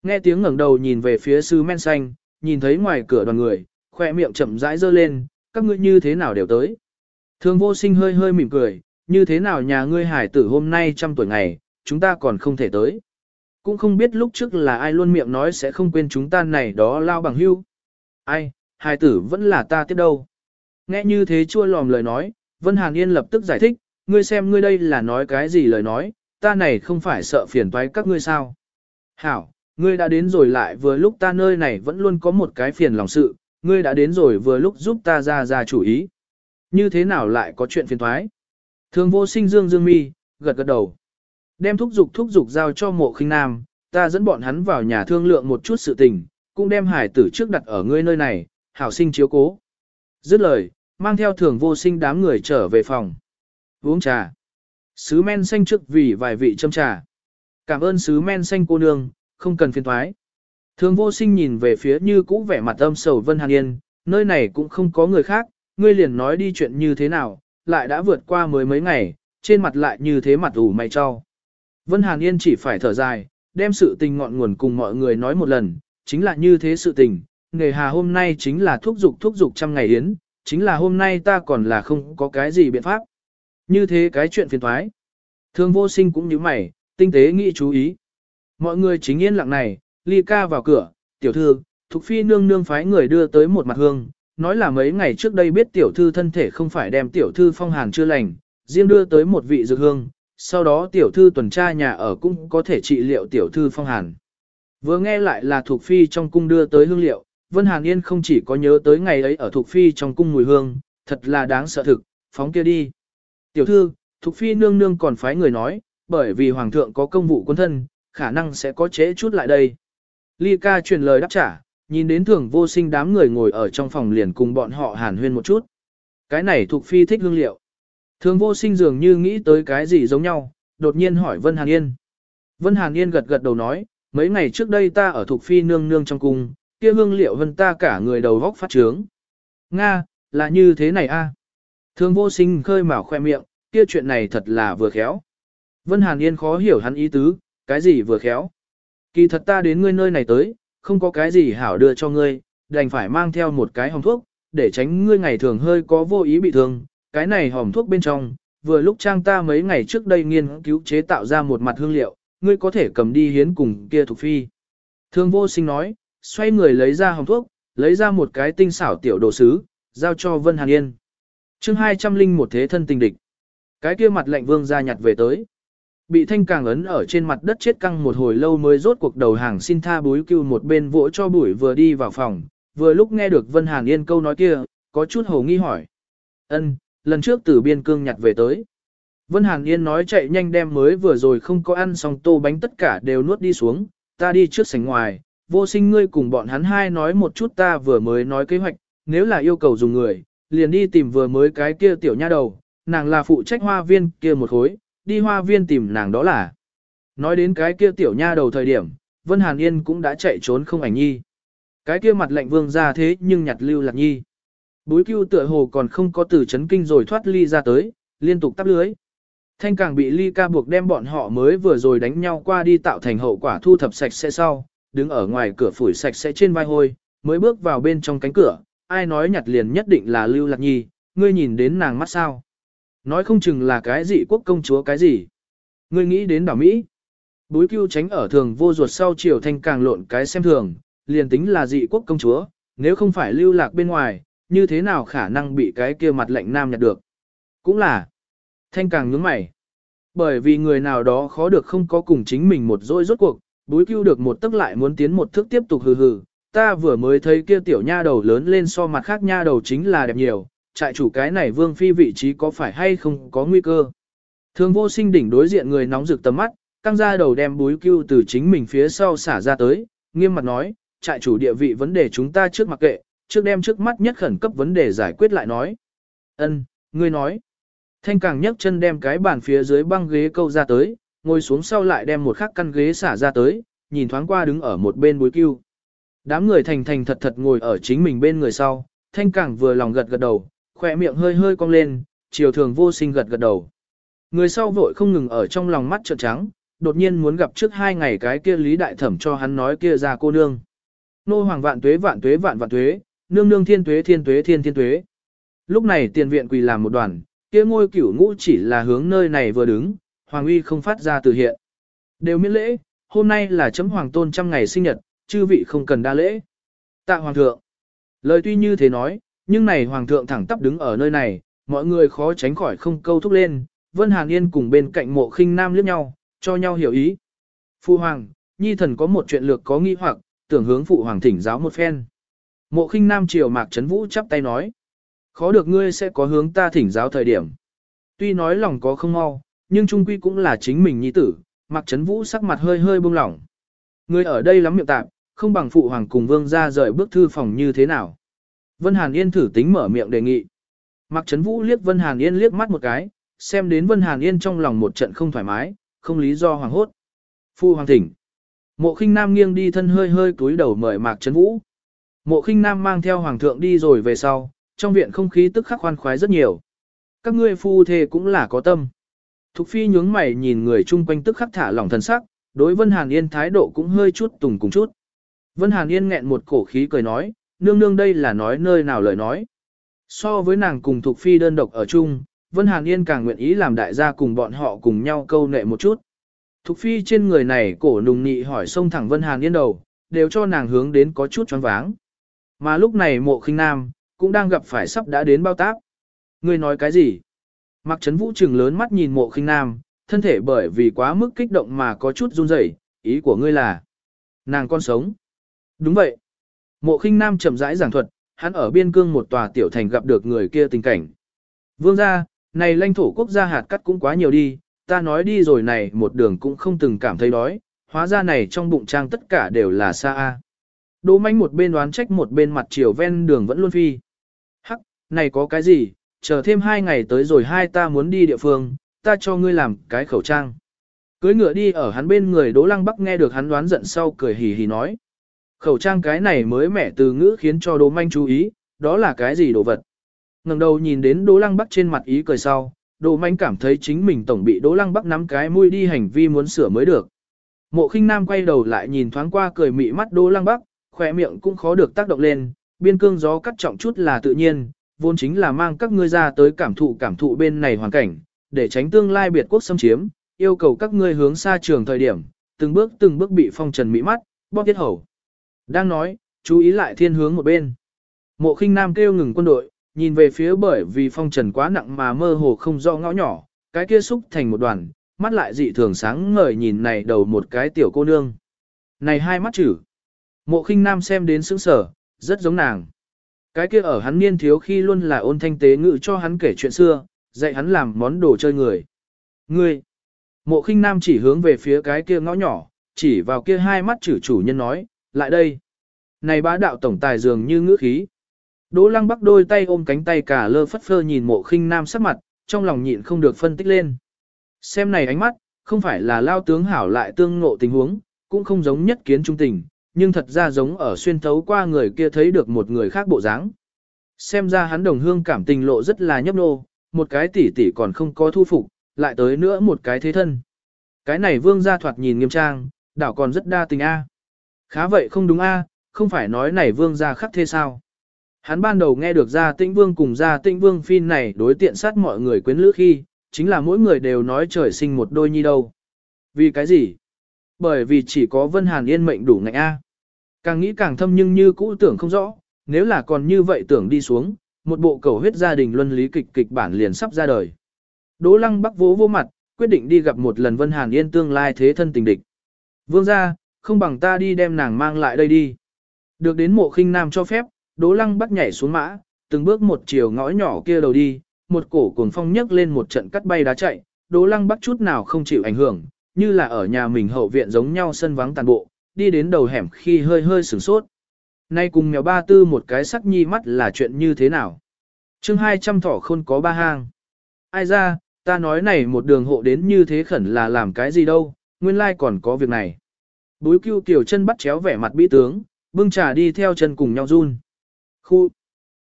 Nghe tiếng ngẩng đầu nhìn về phía sứ men xanh, nhìn thấy ngoài cửa đoàn người, khoe miệng chậm rãi dơ lên, các ngươi như thế nào đều tới. Thương vô sinh hơi hơi mỉm cười, như thế nào nhà ngươi hải tử hôm nay trăm tuổi ngày, chúng ta còn không thể tới. Cũng không biết lúc trước là ai luôn miệng nói sẽ không quên chúng ta này đó lao bằng hưu. Ai, hài tử vẫn là ta tiếp đâu. Nghe như thế chua lòm lời nói, Vân Hàn Yên lập tức giải thích, ngươi xem ngươi đây là nói cái gì lời nói, ta này không phải sợ phiền toái các ngươi sao. Hảo, ngươi đã đến rồi lại vừa lúc ta nơi này vẫn luôn có một cái phiền lòng sự, ngươi đã đến rồi vừa lúc giúp ta ra ra chủ ý. Như thế nào lại có chuyện phiền thoái? Thường vô sinh dương dương mi, gật gật đầu. Đem thúc dục thúc dục giao cho mộ khinh nam, ta dẫn bọn hắn vào nhà thương lượng một chút sự tình, cũng đem hải tử trước đặt ở ngươi nơi này, hảo sinh chiếu cố. Dứt lời, mang theo thường vô sinh đám người trở về phòng. Uống trà. Sứ men xanh trước vì vài vị châm trà. Cảm ơn sứ men xanh cô nương, không cần phiền thoái. Thường vô sinh nhìn về phía như cũ vẻ mặt âm sầu Vân Hàn Yên, nơi này cũng không có người khác, ngươi liền nói đi chuyện như thế nào, lại đã vượt qua mới mấy ngày, trên mặt lại như thế mặt ủ mày cho. Vân Hàn Yên chỉ phải thở dài, đem sự tình ngọn nguồn cùng mọi người nói một lần, chính là như thế sự tình, nghề hà hôm nay chính là thúc dục thúc dục trăm ngày yến, chính là hôm nay ta còn là không có cái gì biện pháp. Như thế cái chuyện phiền thoái. Thương vô sinh cũng như mày, tinh tế nghĩ chú ý. Mọi người chính yên lặng này, ly ca vào cửa, tiểu thư, thục phi nương nương phái người đưa tới một mặt hương, nói là mấy ngày trước đây biết tiểu thư thân thể không phải đem tiểu thư phong hàn chưa lành, riêng đưa tới một vị dược hương, sau đó tiểu thư tuần tra nhà ở cũng có thể trị liệu tiểu thư phong hàn. Vừa nghe lại là thuộc phi trong cung đưa tới hương liệu, Vân Hàn Yên không chỉ có nhớ tới ngày ấy ở thuộc phi trong cung mùi hương, thật là đáng sợ thực, phóng kia đi. Tiểu thư, thuộc phi nương nương còn phái người nói, bởi vì hoàng thượng có công vụ quân thân, khả năng sẽ có chế chút lại đây. Ly ca truyền lời đáp trả, nhìn đến thường vô sinh đám người ngồi ở trong phòng liền cùng bọn họ hàn huyên một chút. Cái này thuộc phi thích hương liệu. Thường vô sinh dường như nghĩ tới cái gì giống nhau, đột nhiên hỏi Vân Hàn Yên. Vân Hàn Yên gật gật đầu nói, mấy ngày trước đây ta ở thuộc phi nương nương trong cung, kia hương liệu vân ta cả người đầu vóc phát trướng. Nga, là như thế này a. À? Thường vô sinh khơi mào khoe miệng, kia chuyện này thật là vừa khéo. Vân Hàn Yên khó hiểu hắn ý tứ, cái gì vừa khéo. Kỳ thật ta đến ngươi nơi này tới, không có cái gì hảo đưa cho ngươi, đành phải mang theo một cái hồng thuốc, để tránh ngươi ngày thường hơi có vô ý bị thương, cái này hòm thuốc bên trong, vừa lúc trang ta mấy ngày trước đây nghiên cứu chế tạo ra một mặt hương liệu, ngươi có thể cầm đi hiến cùng kia thuộc phi. Thương vô sinh nói, xoay người lấy ra hòm thuốc, lấy ra một cái tinh xảo tiểu đồ sứ, giao cho Vân Hàn Yên. chương 200 linh một thế thân tình địch. Cái kia mặt lệnh vương ra nhặt về tới. Bị thanh càng ấn ở trên mặt đất chết căng một hồi lâu mới rốt cuộc đầu hàng xin tha búi cưu một bên vỗ cho bụi vừa đi vào phòng, vừa lúc nghe được Vân Hàn Yên câu nói kia, có chút hồ nghi hỏi. ân lần trước từ biên cương nhặt về tới. Vân Hàn Yên nói chạy nhanh đem mới vừa rồi không có ăn xong tô bánh tất cả đều nuốt đi xuống, ta đi trước sảnh ngoài, vô sinh ngươi cùng bọn hắn hai nói một chút ta vừa mới nói kế hoạch, nếu là yêu cầu dùng người, liền đi tìm vừa mới cái kia tiểu nha đầu, nàng là phụ trách hoa viên kia một khối, đi hoa viên tìm nàng đó là. Nói đến cái kia tiểu nha đầu thời điểm, Vân Hàn Yên cũng đã chạy trốn không ảnh nhi. Cái kia mặt lạnh vương ra thế nhưng nhặt lưu lạc nhi. Búi cưu tựa hồ còn không có từ chấn kinh rồi thoát ly ra tới, liên tục tắp lưới. Thanh càng bị ly ca buộc đem bọn họ mới vừa rồi đánh nhau qua đi tạo thành hậu quả thu thập sạch sẽ sau, đứng ở ngoài cửa phủi sạch sẽ trên vai hôi, mới bước vào bên trong cánh cửa, ai nói nhặt liền nhất định là lưu lạc nhi, ngươi nhìn đến nàng mắt sao. Nói không chừng là cái gì quốc công chúa cái gì. Ngươi nghĩ đến đảo Mỹ. Búi cưu tránh ở thường vô ruột sau chiều thanh càng lộn cái xem thường, liền tính là dị quốc công chúa, nếu không phải lưu lạc bên ngoài, như thế nào khả năng bị cái kia mặt lạnh nam nhặt được. Cũng là, thanh càng nhướng mày. Bởi vì người nào đó khó được không có cùng chính mình một dỗi rốt cuộc, búi cưu được một tức lại muốn tiến một thước tiếp tục hừ hừ. Ta vừa mới thấy kia tiểu nha đầu lớn lên so mặt khác nha đầu chính là đẹp nhiều, trại chủ cái này vương phi vị trí có phải hay không có nguy cơ. Thường vô sinh đỉnh đối diện người nóng rực tầm mắt, căng ra đầu đem búi cưu từ chính mình phía sau xả ra tới, nghiêm mặt nói, trại chủ địa vị vấn đề chúng ta trước mặc kệ, trước đem trước mắt nhất khẩn cấp vấn đề giải quyết lại nói. Ân, ngươi nói. Thanh càng nhấc chân đem cái bàn phía dưới băng ghế câu ra tới, ngồi xuống sau lại đem một khắc căn ghế xả ra tới, nhìn thoáng qua đứng ở một bên bối cưu. Đám người thành thành thật thật ngồi ở chính mình bên người sau, thanh càng vừa lòng gật gật đầu, khỏe miệng hơi hơi cong lên, chiều thường vô sinh gật gật đầu. Người sau vội không ngừng ở trong lòng mắt trợn trắng, đột nhiên muốn gặp trước hai ngày cái kia lý đại thẩm cho hắn nói kia ra cô nương. Nô hoàng vạn tuế vạn tuế vạn vạn tuế, nương nương thiên tuế thiên tuế thiên thiên tuế. Lúc này tiền viện quỳ làm một đoàn, kia ngôi cửu ngũ chỉ là hướng nơi này vừa đứng, hoàng uy không phát ra từ hiện. Đều miễn lễ, hôm nay là chấm hoàng tôn trăm ngày sinh nhật, chư vị không cần đa lễ. Tạ hoàng thượng. Lời tuy như thế nói, nhưng này hoàng thượng thẳng tắp đứng ở nơi này, mọi người khó tránh khỏi không câu thúc lên, Vân Hàn Yên cùng bên cạnh mộ khinh nam liếc nhau, cho nhau hiểu ý. Phu hoàng, nhi thần có một chuyện lược có nghi hoặc, tưởng hướng phụ hoàng thỉnh giáo một phen. Mộ khinh nam triều mạc trấn vũ chắp tay nói. Khó được ngươi sẽ có hướng ta thỉnh giáo thời điểm. Tuy nói lòng có không mau, nhưng trung quy cũng là chính mình nhi tử, mạc trấn vũ sắc mặt hơi hơi buông lỏng. Ngươi ở đây lắm miệng tạp, không bằng phụ hoàng cùng vương ra rời bước thư phòng như thế nào. Vân Hàn Yên thử tính mở miệng đề nghị. Mạc Trấn Vũ liếc Vân Hàn Yên liếc mắt một cái, xem đến Vân Hàn Yên trong lòng một trận không thoải mái, không lý do hoàng hốt. Phu hoàng thỉnh. Mộ khinh nam nghiêng đi thân hơi hơi cúi đầu mời Mạc Trấn Vũ. Mộ khinh nam mang theo hoàng thượng đi rồi về sau, trong viện không khí tức khắc khoan khoái rất nhiều. Các ngươi phu thê cũng là có tâm. Thục phi nhướng mày nhìn người chung quanh tức khắc thả lỏng thần sắc, đối Vân Hàn Yên thái độ cũng hơi chút tùng cùng chút. Vân Hàn Yên nghẹn một cổ khí cười nói, nương nương đây là nói nơi nào lời nói. So với nàng cùng Thục phi đơn độc ở chung, Vân Hàn Yên càng nguyện ý làm đại gia cùng bọn họ cùng nhau câu nệ một chút. Thục phi trên người này cổ nùng nị hỏi xông thẳng Vân Hàn Yên đầu, đều cho nàng hướng đến có chút choáng váng. Mà lúc này mộ khinh nam, cũng đang gặp phải sắp đã đến bao tác. Ngươi nói cái gì? Mặc Trấn Vũ trừng lớn mắt nhìn mộ khinh nam, thân thể bởi vì quá mức kích động mà có chút run rẩy. ý của ngươi là nàng con sống. Đúng vậy. Mộ khinh nam chậm rãi giảng thuật, hắn ở biên cương một tòa tiểu thành gặp được người kia tình cảnh. Vương gia, này lãnh thổ quốc gia hạt cắt cũng quá nhiều đi, ta nói đi rồi này một đường cũng không từng cảm thấy đói, hóa ra này trong bụng trang tất cả đều là xa A. Đỗ manh một bên đoán trách một bên mặt chiều ven đường vẫn luôn phi. Hắc, này có cái gì, chờ thêm hai ngày tới rồi hai ta muốn đi địa phương, ta cho ngươi làm cái khẩu trang. Cưới ngựa đi ở hắn bên người Đỗ Lăng Bắc nghe được hắn đoán giận sau cười hì hì nói. Khẩu trang cái này mới mẻ từ ngữ khiến cho Đỗ Manh chú ý, đó là cái gì đồ vật. ngẩng đầu nhìn đến Đỗ Lăng Bắc trên mặt ý cười sau, Đỗ Manh cảm thấy chính mình tổng bị Đỗ Lăng Bắc nắm cái mũi đi hành vi muốn sửa mới được. Mộ Khinh Nam quay đầu lại nhìn thoáng qua cười mị mắt Đỗ Lăng Bắc, khỏe miệng cũng khó được tác động lên, biên cương gió cắt trọng chút là tự nhiên, vốn chính là mang các ngươi ra tới cảm thụ cảm thụ bên này hoàn cảnh, để tránh tương lai biệt quốc xâm chiếm, yêu cầu các ngươi hướng xa trường thời điểm, từng bước từng bước bị phong trần mỹ mắt, bóp tiết hầu. Đang nói, chú ý lại thiên hướng một bên. Mộ khinh nam kêu ngừng quân đội, nhìn về phía bởi vì phong trần quá nặng mà mơ hồ không do ngõ nhỏ, cái kia xúc thành một đoàn, mắt lại dị thường sáng ngời nhìn này đầu một cái tiểu cô nương. Này hai mắt chữ. Mộ khinh nam xem đến sững sở, rất giống nàng. Cái kia ở hắn niên thiếu khi luôn là ôn thanh tế ngự cho hắn kể chuyện xưa, dạy hắn làm món đồ chơi người. Ngươi! Mộ khinh nam chỉ hướng về phía cái kia ngõ nhỏ, chỉ vào kia hai mắt chữ chủ nhân nói, lại đây. Này bá đạo tổng tài dường như ngữ khí. Đỗ lăng bắc đôi tay ôm cánh tay cả lơ phất phơ nhìn mộ khinh nam sắc mặt, trong lòng nhịn không được phân tích lên. Xem này ánh mắt, không phải là lao tướng hảo lại tương ngộ tình huống, cũng không giống nhất kiến trung tình, nhưng thật ra giống ở xuyên thấu qua người kia thấy được một người khác bộ dáng. Xem ra hắn đồng hương cảm tình lộ rất là nhấp nô, một cái tỷ tỷ còn không có thu phục, lại tới nữa một cái thế thân. Cái này vương gia thoạt nhìn nghiêm trang, đảo còn rất đa tình a. Khá vậy không đúng a, không phải nói này vương gia khắc thế sao. Hắn ban đầu nghe được gia tĩnh vương cùng gia tĩnh vương phi này đối tiện sát mọi người quyến lữ khi, chính là mỗi người đều nói trời sinh một đôi nhi đâu. Vì cái gì? Bởi vì chỉ có Vân Hàn Yên mệnh đủ ngạnh A. Càng nghĩ càng thâm nhưng như cũ tưởng không rõ, nếu là còn như vậy tưởng đi xuống, một bộ cầu huyết gia đình luân lý kịch kịch bản liền sắp ra đời. Đỗ Lăng Bắc vỗ vô mặt, quyết định đi gặp một lần Vân Hàn Yên tương lai thế thân tình địch. Vương gia, không bằng ta đi đem nàng mang lại đây đi. Được đến mộ khinh nam cho phép, Đỗ Lăng Bắc nhảy xuống mã, từng bước một chiều ngõ nhỏ kia đầu đi, một cổ cuồng phong nhấc lên một trận cắt bay đá chạy, Đỗ Lăng Bắc chút nào không chịu ảnh hưởng, như là ở nhà mình hậu viện giống nhau sân vắng tàn bộ, đi đến đầu hẻm khi hơi hơi sửng sốt. Nay cùng mèo ba tư một cái sắc nhi mắt là chuyện như thế nào? chương 200 thỏ khôn có ba hang. Ai ra, ta nói này một đường hộ đến như thế khẩn là làm cái gì đâu, nguyên lai còn có việc này. Búi cưu tiểu chân bắt chéo vẻ mặt bí tướng, bưng trà đi theo chân cùng nhau run. Khu.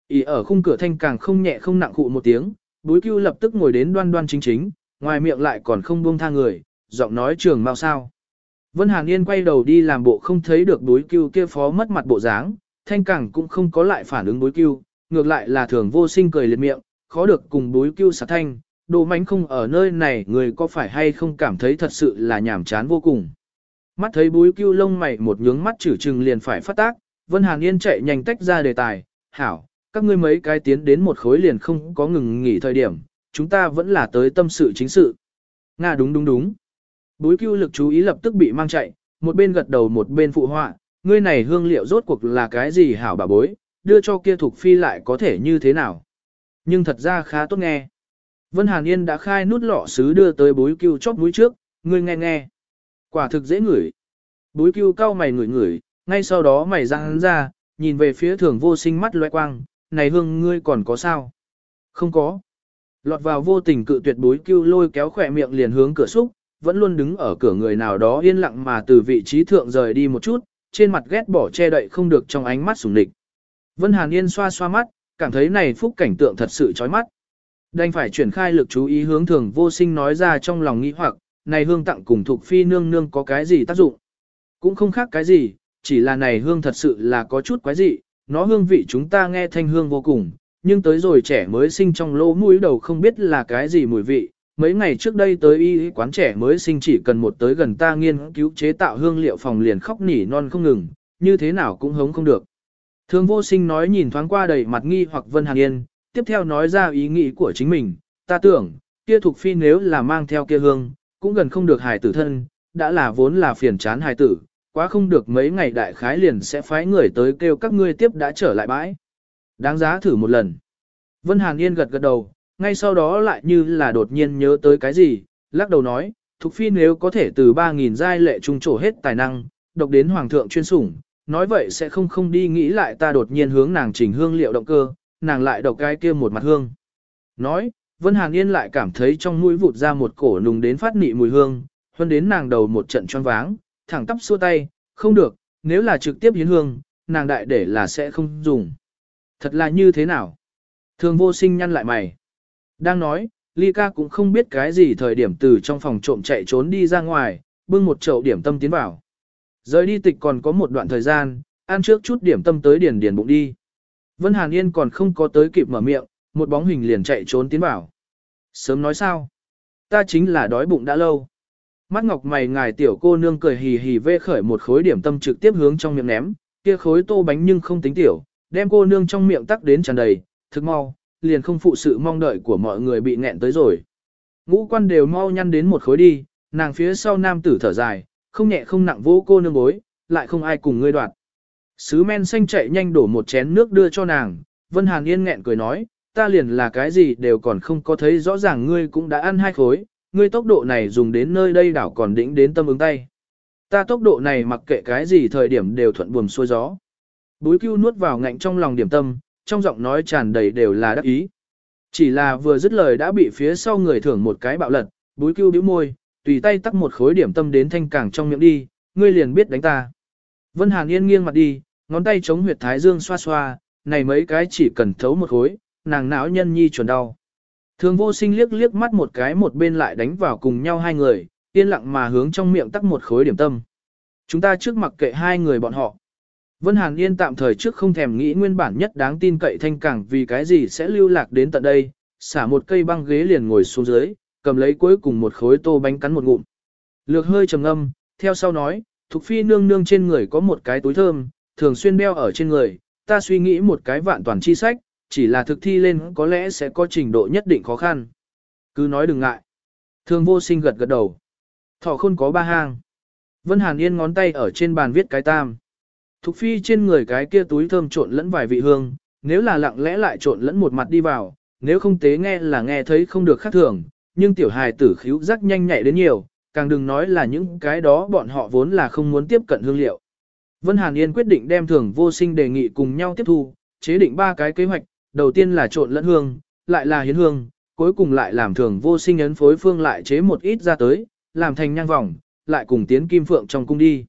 Ý ở khung cửa thanh càng không nhẹ không nặng khụ một tiếng, búi cưu lập tức ngồi đến đoan đoan chính chính, ngoài miệng lại còn không buông tha người, giọng nói trường mau sao. Vân Hàn Yên quay đầu đi làm bộ không thấy được búi cưu kia phó mất mặt bộ dáng, thanh cẳng cũng không có lại phản ứng búi cưu, ngược lại là thường vô sinh cười liệt miệng, khó được cùng búi cưu xả thanh, đồ mánh không ở nơi này người có phải hay không cảm thấy thật sự là nhảm chán vô cùng. Mắt thấy bối cưu lông mày một nhướng mắt chử chừng liền phải phát tác, Vân Hàn Yên chạy nhanh tách ra đề tài, hảo, các ngươi mấy cái tiến đến một khối liền không có ngừng nghỉ thời điểm, chúng ta vẫn là tới tâm sự chính sự. Nga đúng đúng đúng. Búi cưu lực chú ý lập tức bị mang chạy, một bên gật đầu một bên phụ họa, ngươi này hương liệu rốt cuộc là cái gì hảo bà bối, đưa cho kia thuộc phi lại có thể như thế nào. Nhưng thật ra khá tốt nghe. Vân Hàn Yên đã khai nút lọ sứ đưa tới búi cưu chóp mũi trước, ngươi nghe nghe. Quả thực dễ ngửi. Búi cưu cao mày ngửi ngửi, ngay sau đó mày răng ra, nhìn về phía thường vô sinh mắt loe quang, này hương ngươi còn có sao? Không có. Lọt vào vô tình cự tuyệt búi cưu lôi kéo khỏe miệng liền hướng cửa xúc, vẫn luôn đứng ở cửa người nào đó yên lặng mà từ vị trí thượng rời đi một chút, trên mặt ghét bỏ che đậy không được trong ánh mắt sùng địch. Vân Hàn Yên xoa xoa mắt, cảm thấy này phúc cảnh tượng thật sự chói mắt. Đành phải chuyển khai lực chú ý hướng thường vô sinh nói ra trong lòng nghĩ hoặc, này hương tặng cùng thuộc phi nương nương có cái gì tác dụng. Cũng không khác cái gì, chỉ là này hương thật sự là có chút quái dị, nó hương vị chúng ta nghe thanh hương vô cùng, nhưng tới rồi trẻ mới sinh trong lỗ mũi đầu không biết là cái gì mùi vị. Mấy ngày trước đây tới y quán trẻ mới sinh chỉ cần một tới gần ta nghiên cứu chế tạo hương liệu phòng liền khóc nỉ non không ngừng, như thế nào cũng hống không được. Thường vô sinh nói nhìn thoáng qua đầy mặt nghi hoặc Vân Hàn Yên, tiếp theo nói ra ý nghĩ của chính mình, ta tưởng, kia thuộc phi nếu là mang theo kia hương, cũng gần không được hài tử thân, đã là vốn là phiền chán hài tử, quá không được mấy ngày đại khái liền sẽ phái người tới kêu các ngươi tiếp đã trở lại bãi. Đáng giá thử một lần. Vân Hàn Yên gật gật đầu, ngay sau đó lại như là đột nhiên nhớ tới cái gì, lắc đầu nói, Thục Phi nếu có thể từ 3.000 giai lệ trung trổ hết tài năng, độc đến Hoàng thượng chuyên sủng, nói vậy sẽ không không đi nghĩ lại ta đột nhiên hướng nàng chỉnh hương liệu động cơ, nàng lại độc cái kia một mặt hương. Nói, Vân Hàn Yên lại cảm thấy trong mũi vụt ra một cổ nùng đến phát nị mùi hương, hơn đến nàng đầu một trận choáng váng, thẳng tắp xua tay, không được, nếu là trực tiếp hiến hương, nàng đại để là sẽ không dùng. Thật là như thế nào? Thường vô sinh nhăn lại mày. Đang nói, Ly ca cũng không biết cái gì thời điểm từ trong phòng trộm chạy trốn đi ra ngoài, bưng một chậu điểm tâm tiến vào. Rời đi tịch còn có một đoạn thời gian, ăn trước chút điểm tâm tới điền điền bụng đi. Vân Hàn Yên còn không có tới kịp mở miệng, một bóng hình liền chạy trốn tiến vào. Sớm nói sao? Ta chính là đói bụng đã lâu. Mắt ngọc mày ngài tiểu cô nương cười hì hì vê khởi một khối điểm tâm trực tiếp hướng trong miệng ném, kia khối tô bánh nhưng không tính tiểu, đem cô nương trong miệng tắc đến tràn đầy, thức mau, liền không phụ sự mong đợi của mọi người bị nghẹn tới rồi. Ngũ quan đều mau nhăn đến một khối đi, nàng phía sau nam tử thở dài, không nhẹ không nặng vô cô nương bối, lại không ai cùng ngươi đoạt. Sứ men xanh chạy nhanh đổ một chén nước đưa cho nàng, Vân Hàn Yên nghẹn cười nói, ta liền là cái gì đều còn không có thấy rõ ràng ngươi cũng đã ăn hai khối, ngươi tốc độ này dùng đến nơi đây đảo còn đỉnh đến tâm ứng tay. Ta tốc độ này mặc kệ cái gì thời điểm đều thuận buồm xuôi gió. Búi cưu nuốt vào ngạnh trong lòng điểm tâm, trong giọng nói tràn đầy đều là đắc ý. Chỉ là vừa dứt lời đã bị phía sau người thưởng một cái bạo lật, búi cưu bĩu môi, tùy tay tắt một khối điểm tâm đến thanh càng trong miệng đi, ngươi liền biết đánh ta. Vân Hàn Yên nghiêng mặt đi, ngón tay chống huyệt thái dương xoa xoa, này mấy cái chỉ cần thấu một khối, nàng não nhân nhi chuẩn đau. Thường vô sinh liếc liếc mắt một cái một bên lại đánh vào cùng nhau hai người, yên lặng mà hướng trong miệng tắc một khối điểm tâm. Chúng ta trước mặc kệ hai người bọn họ. Vân Hàn Yên tạm thời trước không thèm nghĩ nguyên bản nhất đáng tin cậy thanh cảng vì cái gì sẽ lưu lạc đến tận đây, xả một cây băng ghế liền ngồi xuống dưới, cầm lấy cuối cùng một khối tô bánh cắn một ngụm. Lược hơi trầm ngâm, theo sau nói, Thục Phi nương nương trên người có một cái túi thơm, thường xuyên đeo ở trên người, ta suy nghĩ một cái vạn toàn chi sách, chỉ là thực thi lên có lẽ sẽ có trình độ nhất định khó khăn. Cứ nói đừng ngại. Thường vô sinh gật gật đầu. Thỏ khôn có ba hang. Vân Hàn Yên ngón tay ở trên bàn viết cái tam. Thục phi trên người cái kia túi thơm trộn lẫn vài vị hương, nếu là lặng lẽ lại trộn lẫn một mặt đi vào, nếu không tế nghe là nghe thấy không được khác thường, nhưng tiểu hài tử khíu giác nhanh nhạy đến nhiều, càng đừng nói là những cái đó bọn họ vốn là không muốn tiếp cận hương liệu. Vân Hàn Yên quyết định đem thường vô sinh đề nghị cùng nhau tiếp thu, chế định ba cái kế hoạch, đầu tiên là trộn lẫn hương, lại là hiến hương, cuối cùng lại làm thường vô sinh ấn phối phương lại chế một ít ra tới, làm thành nhang vòng, lại cùng tiến kim phượng trong cung đi.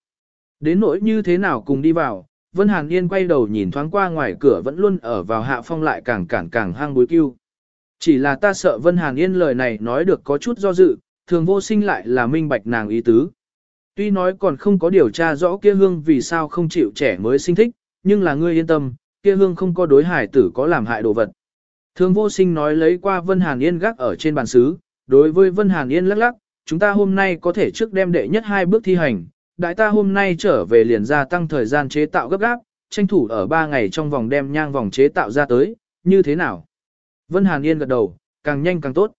Đến nỗi như thế nào cùng đi vào, Vân Hàn Yên quay đầu nhìn thoáng qua ngoài cửa vẫn luôn ở vào hạ phong lại càng cản càng hang bối cưu. Chỉ là ta sợ Vân Hàn Yên lời này nói được có chút do dự, thường vô sinh lại là minh bạch nàng ý tứ. Tuy nói còn không có điều tra rõ kia hương vì sao không chịu trẻ mới sinh thích, nhưng là ngươi yên tâm, kia hương không có đối hải tử có làm hại đồ vật. Thường vô sinh nói lấy qua Vân Hàn Yên gác ở trên bàn xứ, đối với Vân Hàn Yên lắc lắc, chúng ta hôm nay có thể trước đem đệ nhất hai bước thi hành, đại ta hôm nay trở về liền gia tăng thời gian chế tạo gấp gáp, tranh thủ ở ba ngày trong vòng đem nhang vòng chế tạo ra tới, như thế nào? Vân Hàn Yên gật đầu, càng nhanh càng tốt.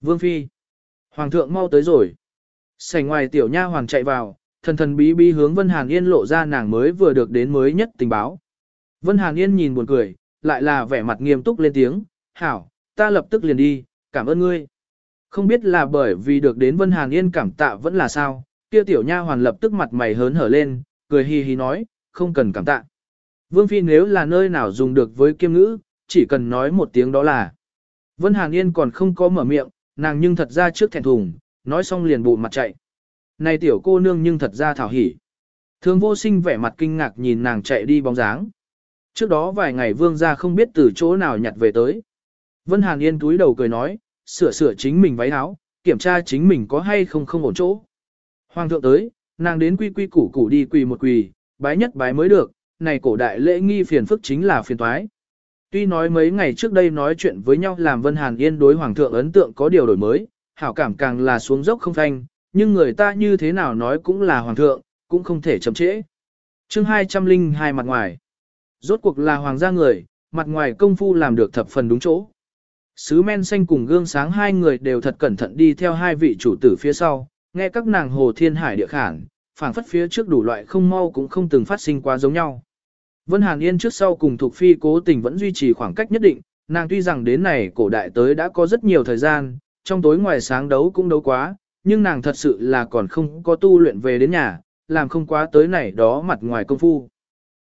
Vương Phi. Hoàng thượng mau tới rồi. Sảnh ngoài tiểu nha hoàng chạy vào, thần thần bí bí hướng Vân Hàn Yên lộ ra nàng mới vừa được đến mới nhất tình báo. Vân Hàn Yên nhìn buồn cười, lại là vẻ mặt nghiêm túc lên tiếng, hảo, ta lập tức liền đi, cảm ơn ngươi. Không biết là bởi vì được đến Vân Hàn Yên cảm tạ vẫn là sao, kia tiểu nha hoàn lập tức mặt mày hớn hở lên, cười hi hi nói, không cần cảm tạ. Vương Phi nếu là nơi nào dùng được với kiêm ngữ, chỉ cần nói một tiếng đó là. Vân Hàn Yên còn không có mở miệng, nàng nhưng thật ra trước thẹn thùng, nói xong liền bụ mặt chạy. Này tiểu cô nương nhưng thật ra thảo hỉ. Thường vô sinh vẻ mặt kinh ngạc nhìn nàng chạy đi bóng dáng. Trước đó vài ngày vương gia không biết từ chỗ nào nhặt về tới. Vân Hàn Yên túi đầu cười nói, sửa sửa chính mình váy áo, kiểm tra chính mình có hay không không ổn chỗ. Hoàng thượng tới, nàng đến quy quy củ củ đi quỳ một quỳ, bái nhất bái mới được, này cổ đại lễ nghi phiền phức chính là phiền toái. Tuy nói mấy ngày trước đây nói chuyện với nhau làm Vân Hàn Yên đối Hoàng thượng ấn tượng có điều đổi mới, hảo cảm càng là xuống dốc không thanh, nhưng người ta như thế nào nói cũng là Hoàng thượng, cũng không thể chậm trễ. chương 202 mặt ngoài. Rốt cuộc là Hoàng gia người, mặt ngoài công phu làm được thập phần đúng chỗ. Sứ men xanh cùng gương sáng hai người đều thật cẩn thận đi theo hai vị chủ tử phía sau, nghe các nàng hồ thiên hải địa khản, phảng phất phía trước đủ loại không mau cũng không từng phát sinh quá giống nhau. Vân Hàn Yên trước sau cùng Thục Phi cố tình vẫn duy trì khoảng cách nhất định, nàng tuy rằng đến này cổ đại tới đã có rất nhiều thời gian, trong tối ngoài sáng đấu cũng đấu quá, nhưng nàng thật sự là còn không có tu luyện về đến nhà, làm không quá tới này đó mặt ngoài công phu.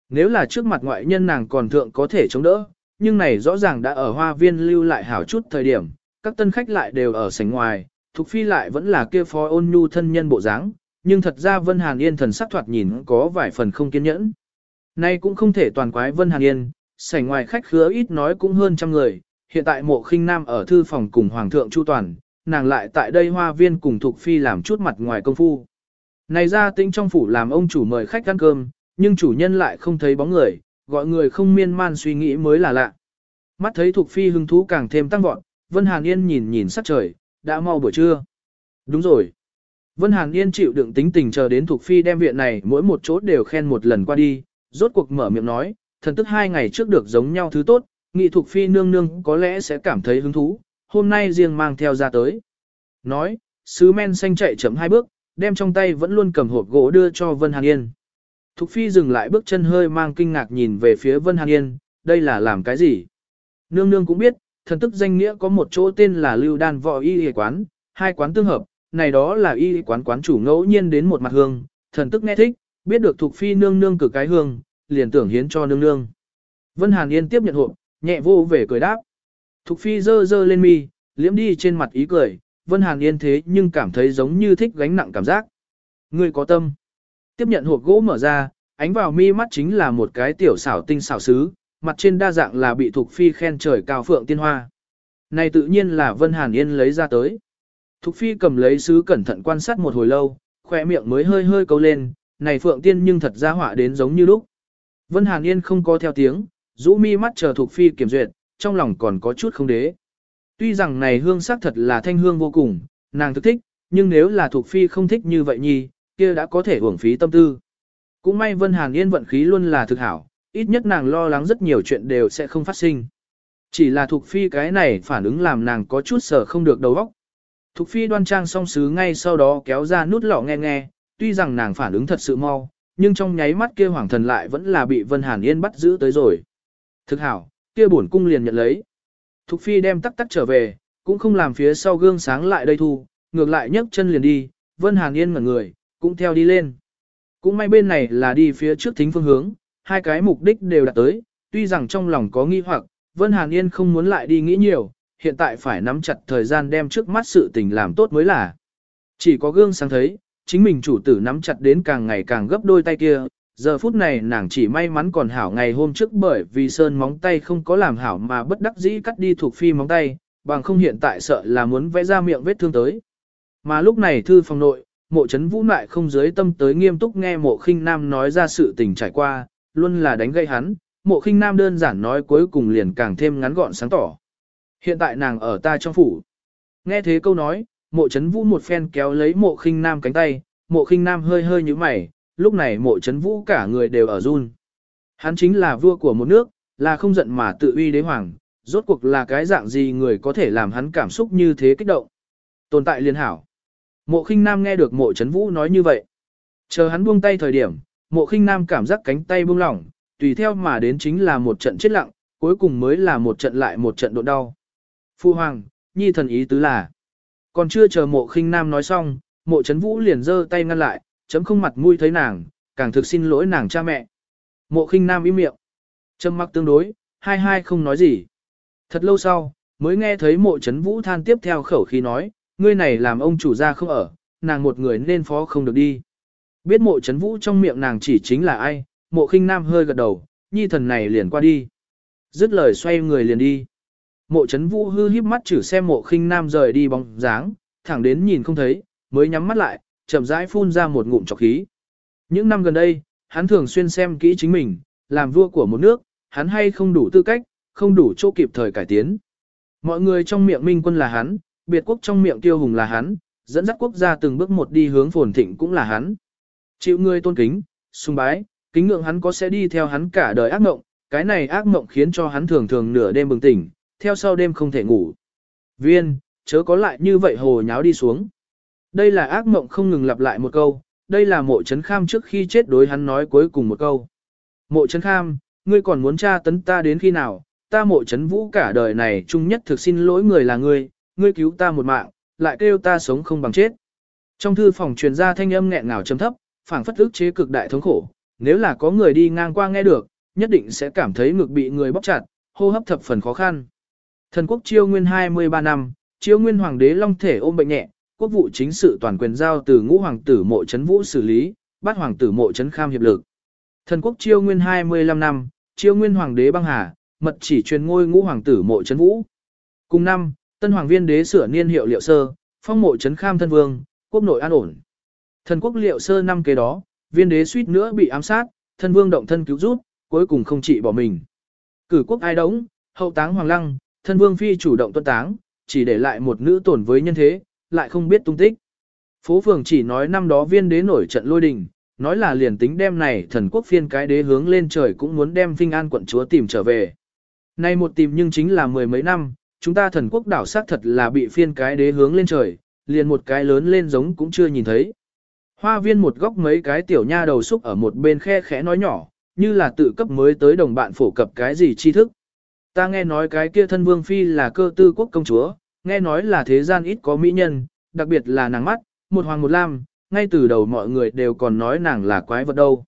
Nếu là trước mặt ngoại nhân nàng còn thượng có thể chống đỡ, nhưng này rõ ràng đã ở hoa viên lưu lại hảo chút thời điểm, các tân khách lại đều ở sảnh ngoài, Thục Phi lại vẫn là kia phó ôn nhu thân nhân bộ dáng, nhưng thật ra Vân Hàn Yên thần sắc thoạt nhìn có vài phần không kiên nhẫn. Nay cũng không thể toàn quái Vân Hàn Yên, sảnh ngoài khách khứa ít nói cũng hơn trăm người, hiện tại mộ khinh nam ở thư phòng cùng Hoàng thượng Chu Toàn, nàng lại tại đây hoa viên cùng Thục Phi làm chút mặt ngoài công phu. Này ra tính trong phủ làm ông chủ mời khách ăn cơm, nhưng chủ nhân lại không thấy bóng người, gọi người không miên man suy nghĩ mới là lạ. Mắt thấy Thục Phi hứng thú càng thêm tăng vọt, Vân Hàn Yên nhìn nhìn sắc trời, đã mau buổi trưa. Đúng rồi. Vân Hàn Yên chịu đựng tính tình chờ đến Thục Phi đem viện này mỗi một chỗ đều khen một lần qua đi, rốt cuộc mở miệng nói, thần tức hai ngày trước được giống nhau thứ tốt, nghị Thục Phi nương nương có lẽ sẽ cảm thấy hứng thú, hôm nay riêng mang theo ra tới. Nói, sứ men xanh chạy chậm hai bước, đem trong tay vẫn luôn cầm hộp gỗ đưa cho Vân Hàn Yên. Thục Phi dừng lại bước chân hơi mang kinh ngạc nhìn về phía Vân Hàn Yên, đây là làm cái gì? Nương nương cũng biết, thần tức danh nghĩa có một chỗ tên là Lưu Đan Võ Y Y Quán, hai quán tương hợp, này đó là y quán quán chủ ngẫu nhiên đến một mặt hương, thần tức nghe thích, biết được thuộc phi nương nương cử cái hương, liền tưởng hiến cho nương nương. Vân Hàn Yên tiếp nhận hộp, nhẹ vô về cười đáp. Thục phi dơ dơ lên mi, liễm đi trên mặt ý cười, Vân Hàn Yên thế nhưng cảm thấy giống như thích gánh nặng cảm giác. Người có tâm. Tiếp nhận hộp gỗ mở ra, ánh vào mi mắt chính là một cái tiểu xảo tinh xảo sứ, mặt trên đa dạng là bị Thục phi khen trời cao phượng tiên hoa. Này tự nhiên là Vân Hàn Yên lấy ra tới. Thục phi cầm lấy sứ cẩn thận quan sát một hồi lâu, khỏe miệng mới hơi hơi câu lên, này phượng tiên nhưng thật ra họa đến giống như lúc. Vân Hàn Yên không có theo tiếng, rũ mi mắt chờ Thục phi kiểm duyệt, trong lòng còn có chút không đế. Tuy rằng này hương sắc thật là thanh hương vô cùng, nàng thức thích, nhưng nếu là Thục phi không thích như vậy nhi, kia đã có thể uổng phí tâm tư. Cũng may Vân Hàn Yên vận khí luôn là thực hảo, ít nhất nàng lo lắng rất nhiều chuyện đều sẽ không phát sinh. Chỉ là Thục phi cái này phản ứng làm nàng có chút sở không được đầu óc. Thục phi đoan trang song sứ ngay sau đó kéo ra nút lọ nghe nghe, tuy rằng nàng phản ứng thật sự mau, nhưng trong nháy mắt kia hoàng thần lại vẫn là bị Vân Hàn Yên bắt giữ tới rồi. Thực hảo, kia bổn cung liền nhận lấy. Thục phi đem tắc tắc trở về, cũng không làm phía sau gương sáng lại đây thu, ngược lại nhấc chân liền đi, Vân Hàn Yên ngẩn người, cũng theo đi lên. Cũng may bên này là đi phía trước thính phương hướng, hai cái mục đích đều đạt tới, tuy rằng trong lòng có nghi hoặc, Vân Hàn Yên không muốn lại đi nghĩ nhiều, hiện tại phải nắm chặt thời gian đem trước mắt sự tình làm tốt mới là. Chỉ có gương sáng thấy, chính mình chủ tử nắm chặt đến càng ngày càng gấp đôi tay kia, giờ phút này nàng chỉ may mắn còn hảo ngày hôm trước bởi vì sơn móng tay không có làm hảo mà bất đắc dĩ cắt đi thuộc phi móng tay, bằng không hiện tại sợ là muốn vẽ ra miệng vết thương tới. Mà lúc này thư phòng nội, mộ chấn vũ lại không dưới tâm tới nghiêm túc nghe mộ khinh nam nói ra sự tình trải qua, luôn là đánh gây hắn, mộ khinh nam đơn giản nói cuối cùng liền càng thêm ngắn gọn sáng tỏ. Hiện tại nàng ở ta trong phủ. Nghe thế câu nói, mộ chấn vũ một phen kéo lấy mộ khinh nam cánh tay, mộ khinh nam hơi hơi như mày, lúc này mộ chấn vũ cả người đều ở run. Hắn chính là vua của một nước, là không giận mà tự uy đế hoàng, rốt cuộc là cái dạng gì người có thể làm hắn cảm xúc như thế kích động. Tồn tại liên hảo. Mộ khinh nam nghe được mộ chấn vũ nói như vậy. Chờ hắn buông tay thời điểm, mộ khinh nam cảm giác cánh tay buông lỏng, tùy theo mà đến chính là một trận chết lặng, cuối cùng mới là một trận lại một trận độ đau. Phu hoàng, nhi thần ý tứ là. Còn chưa chờ mộ khinh nam nói xong, mộ chấn vũ liền giơ tay ngăn lại, chấm không mặt mũi thấy nàng, càng thực xin lỗi nàng cha mẹ. Mộ khinh nam im miệng. Trầm mặc tương đối, hai hai không nói gì. Thật lâu sau, mới nghe thấy mộ chấn vũ than tiếp theo khẩu khí nói, ngươi này làm ông chủ gia không ở, nàng một người nên phó không được đi. Biết mộ chấn vũ trong miệng nàng chỉ chính là ai, mộ khinh nam hơi gật đầu, nhi thần này liền qua đi. Dứt lời xoay người liền đi. Mộ chấn vũ hư híp mắt chử xem mộ khinh nam rời đi bóng dáng, thẳng đến nhìn không thấy, mới nhắm mắt lại, chậm rãi phun ra một ngụm trọc khí. Những năm gần đây, hắn thường xuyên xem kỹ chính mình, làm vua của một nước, hắn hay không đủ tư cách, không đủ chỗ kịp thời cải tiến. Mọi người trong miệng minh quân là hắn, biệt quốc trong miệng tiêu hùng là hắn, dẫn dắt quốc gia từng bước một đi hướng phồn thịnh cũng là hắn. Chịu người tôn kính, sung bái, kính ngưỡng hắn có sẽ đi theo hắn cả đời ác mộng, cái này ác mộng khiến cho hắn thường thường nửa đêm bừng tỉnh, theo sau đêm không thể ngủ. Viên, chớ có lại như vậy hồ nháo đi xuống. Đây là ác mộng không ngừng lặp lại một câu, đây là mộ chấn kham trước khi chết đối hắn nói cuối cùng một câu. Mộ chấn kham, ngươi còn muốn tra tấn ta đến khi nào, ta mộ chấn vũ cả đời này chung nhất thực xin lỗi người là ngươi, ngươi cứu ta một mạng, lại kêu ta sống không bằng chết. Trong thư phòng truyền ra thanh âm nghẹn ngào trầm thấp, phảng phất ức chế cực đại thống khổ, nếu là có người đi ngang qua nghe được, nhất định sẽ cảm thấy ngực bị người bóc chặt, hô hấp thập phần khó khăn. Thần quốc chiêu nguyên 23 năm, chiêu nguyên hoàng đế long thể ôm bệnh nhẹ, quốc vụ chính sự toàn quyền giao từ ngũ hoàng tử mộ chấn vũ xử lý, bắt hoàng tử mộ chấn kham hiệp lực. Thần quốc chiêu nguyên 25 năm, chiêu nguyên hoàng đế băng hà, mật chỉ truyền ngôi ngũ hoàng tử mộ chấn vũ. Cùng năm, tân hoàng viên đế sửa niên hiệu liệu sơ, phong mộ chấn kham thân vương, quốc nội an ổn. Thần quốc liệu sơ năm kế đó, viên đế suýt nữa bị ám sát, thân vương động thân cứu giúp, cuối cùng không chỉ bỏ mình. Cử quốc ai đống, hậu táng hoàng lăng, thân vương phi chủ động tuân táng, chỉ để lại một nữ tổn với nhân thế, lại không biết tung tích. Phố phường chỉ nói năm đó viên đế nổi trận lôi đình, nói là liền tính đem này thần quốc phiên cái đế hướng lên trời cũng muốn đem Vinh An quận chúa tìm trở về. Nay một tìm nhưng chính là mười mấy năm, chúng ta thần quốc đảo sát thật là bị phiên cái đế hướng lên trời, liền một cái lớn lên giống cũng chưa nhìn thấy. Hoa viên một góc mấy cái tiểu nha đầu xúc ở một bên khe khẽ nói nhỏ, như là tự cấp mới tới đồng bạn phổ cập cái gì tri thức. Ta nghe nói cái kia thân vương phi là cơ tư quốc công chúa, nghe nói là thế gian ít có mỹ nhân, đặc biệt là nàng mắt, một hoàng một lam, ngay từ đầu mọi người đều còn nói nàng là quái vật đâu.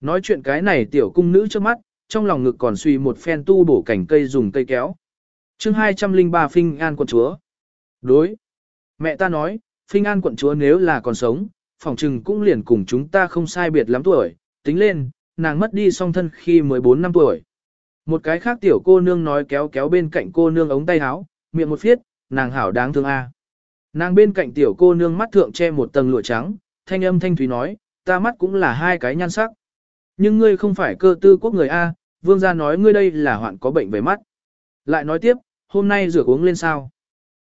Nói chuyện cái này tiểu cung nữ trước mắt, trong lòng ngực còn suy một phen tu bổ cảnh cây dùng cây kéo. chương 203 Phinh An quận chúa. Đối. Mẹ ta nói, Phinh An quận chúa nếu là còn sống, phòng trừng cũng liền cùng chúng ta không sai biệt lắm tuổi, tính lên, nàng mất đi song thân khi 14 năm tuổi. Một cái khác tiểu cô nương nói kéo kéo bên cạnh cô nương ống tay áo, miệng một phiết, nàng hảo đáng thương a. Nàng bên cạnh tiểu cô nương mắt thượng che một tầng lụa trắng, thanh âm thanh thúy nói, ta mắt cũng là hai cái nhan sắc. Nhưng ngươi không phải cơ tư quốc người A, vương gia nói ngươi đây là hoạn có bệnh về mắt. Lại nói tiếp, hôm nay rửa uống lên sao.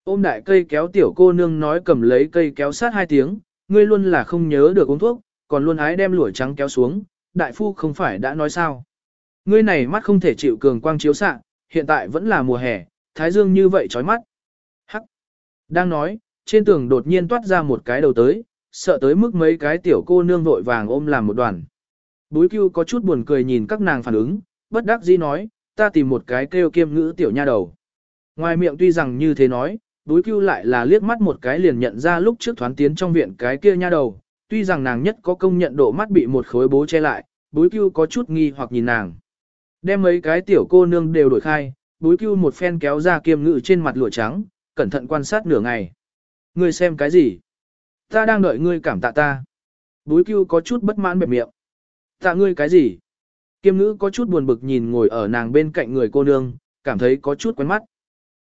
Ôm đại cây kéo tiểu cô nương nói cầm lấy cây kéo sát hai tiếng, ngươi luôn là không nhớ được uống thuốc, còn luôn ái đem lũi trắng kéo xuống, đại phu không phải đã nói sao. Ngươi này mắt không thể chịu cường quang chiếu xạ, hiện tại vẫn là mùa hè, thái dương như vậy chói mắt. Hắc. Đang nói, trên tường đột nhiên toát ra một cái đầu tới, sợ tới mức mấy cái tiểu cô nương vội vàng ôm làm một đoàn. Búi cưu có chút buồn cười nhìn các nàng phản ứng, bất đắc dĩ nói, ta tìm một cái kêu kiêm ngữ tiểu nha đầu. Ngoài miệng tuy rằng như thế nói, Đối cưu lại là liếc mắt một cái liền nhận ra lúc trước thoán tiến trong viện cái kia nha đầu, tuy rằng nàng nhất có công nhận độ mắt bị một khối bố che lại, đối cưu có chút nghi hoặc nhìn nàng. Đem mấy cái tiểu cô nương đều đổi khai, đối cưu một phen kéo ra kiêm ngự trên mặt lụa trắng, cẩn thận quan sát nửa ngày. Ngươi xem cái gì? Ta đang đợi ngươi cảm tạ ta. Đối cưu có chút bất mãn bẹp miệng. Tạ ngươi cái gì? Kiêm ngữ có chút buồn bực nhìn ngồi ở nàng bên cạnh người cô nương, cảm thấy có chút quen mắt.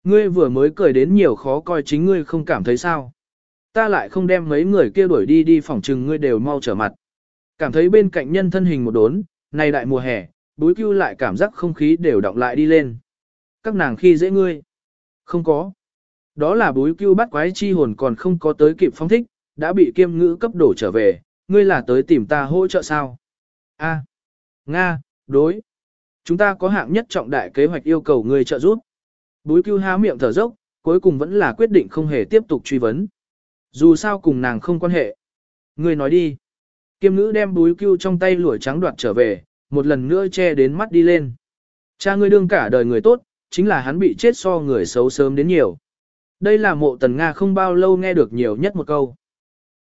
Ngươi vừa mới cười đến nhiều khó coi chính ngươi không cảm thấy sao. Ta lại không đem mấy người kia đuổi đi đi phỏng trừng ngươi đều mau trở mặt. Cảm thấy bên cạnh nhân thân hình một đốn, này đại mùa hè, búi cưu lại cảm giác không khí đều động lại đi lên. Các nàng khi dễ ngươi. Không có. Đó là búi cưu bắt quái chi hồn còn không có tới kịp phong thích, đã bị kiêm ngữ cấp đổ trở về, ngươi là tới tìm ta hỗ trợ sao? A. Nga, đối. Chúng ta có hạng nhất trọng đại kế hoạch yêu cầu ngươi trợ giúp. Búi cưu há miệng thở dốc, cuối cùng vẫn là quyết định không hề tiếp tục truy vấn. Dù sao cùng nàng không quan hệ. Ngươi nói đi. Kiêm ngữ đem búi cưu trong tay lũi trắng đoạt trở về, một lần nữa che đến mắt đi lên. Cha ngươi đương cả đời người tốt, chính là hắn bị chết so người xấu sớm đến nhiều. Đây là mộ tần Nga không bao lâu nghe được nhiều nhất một câu.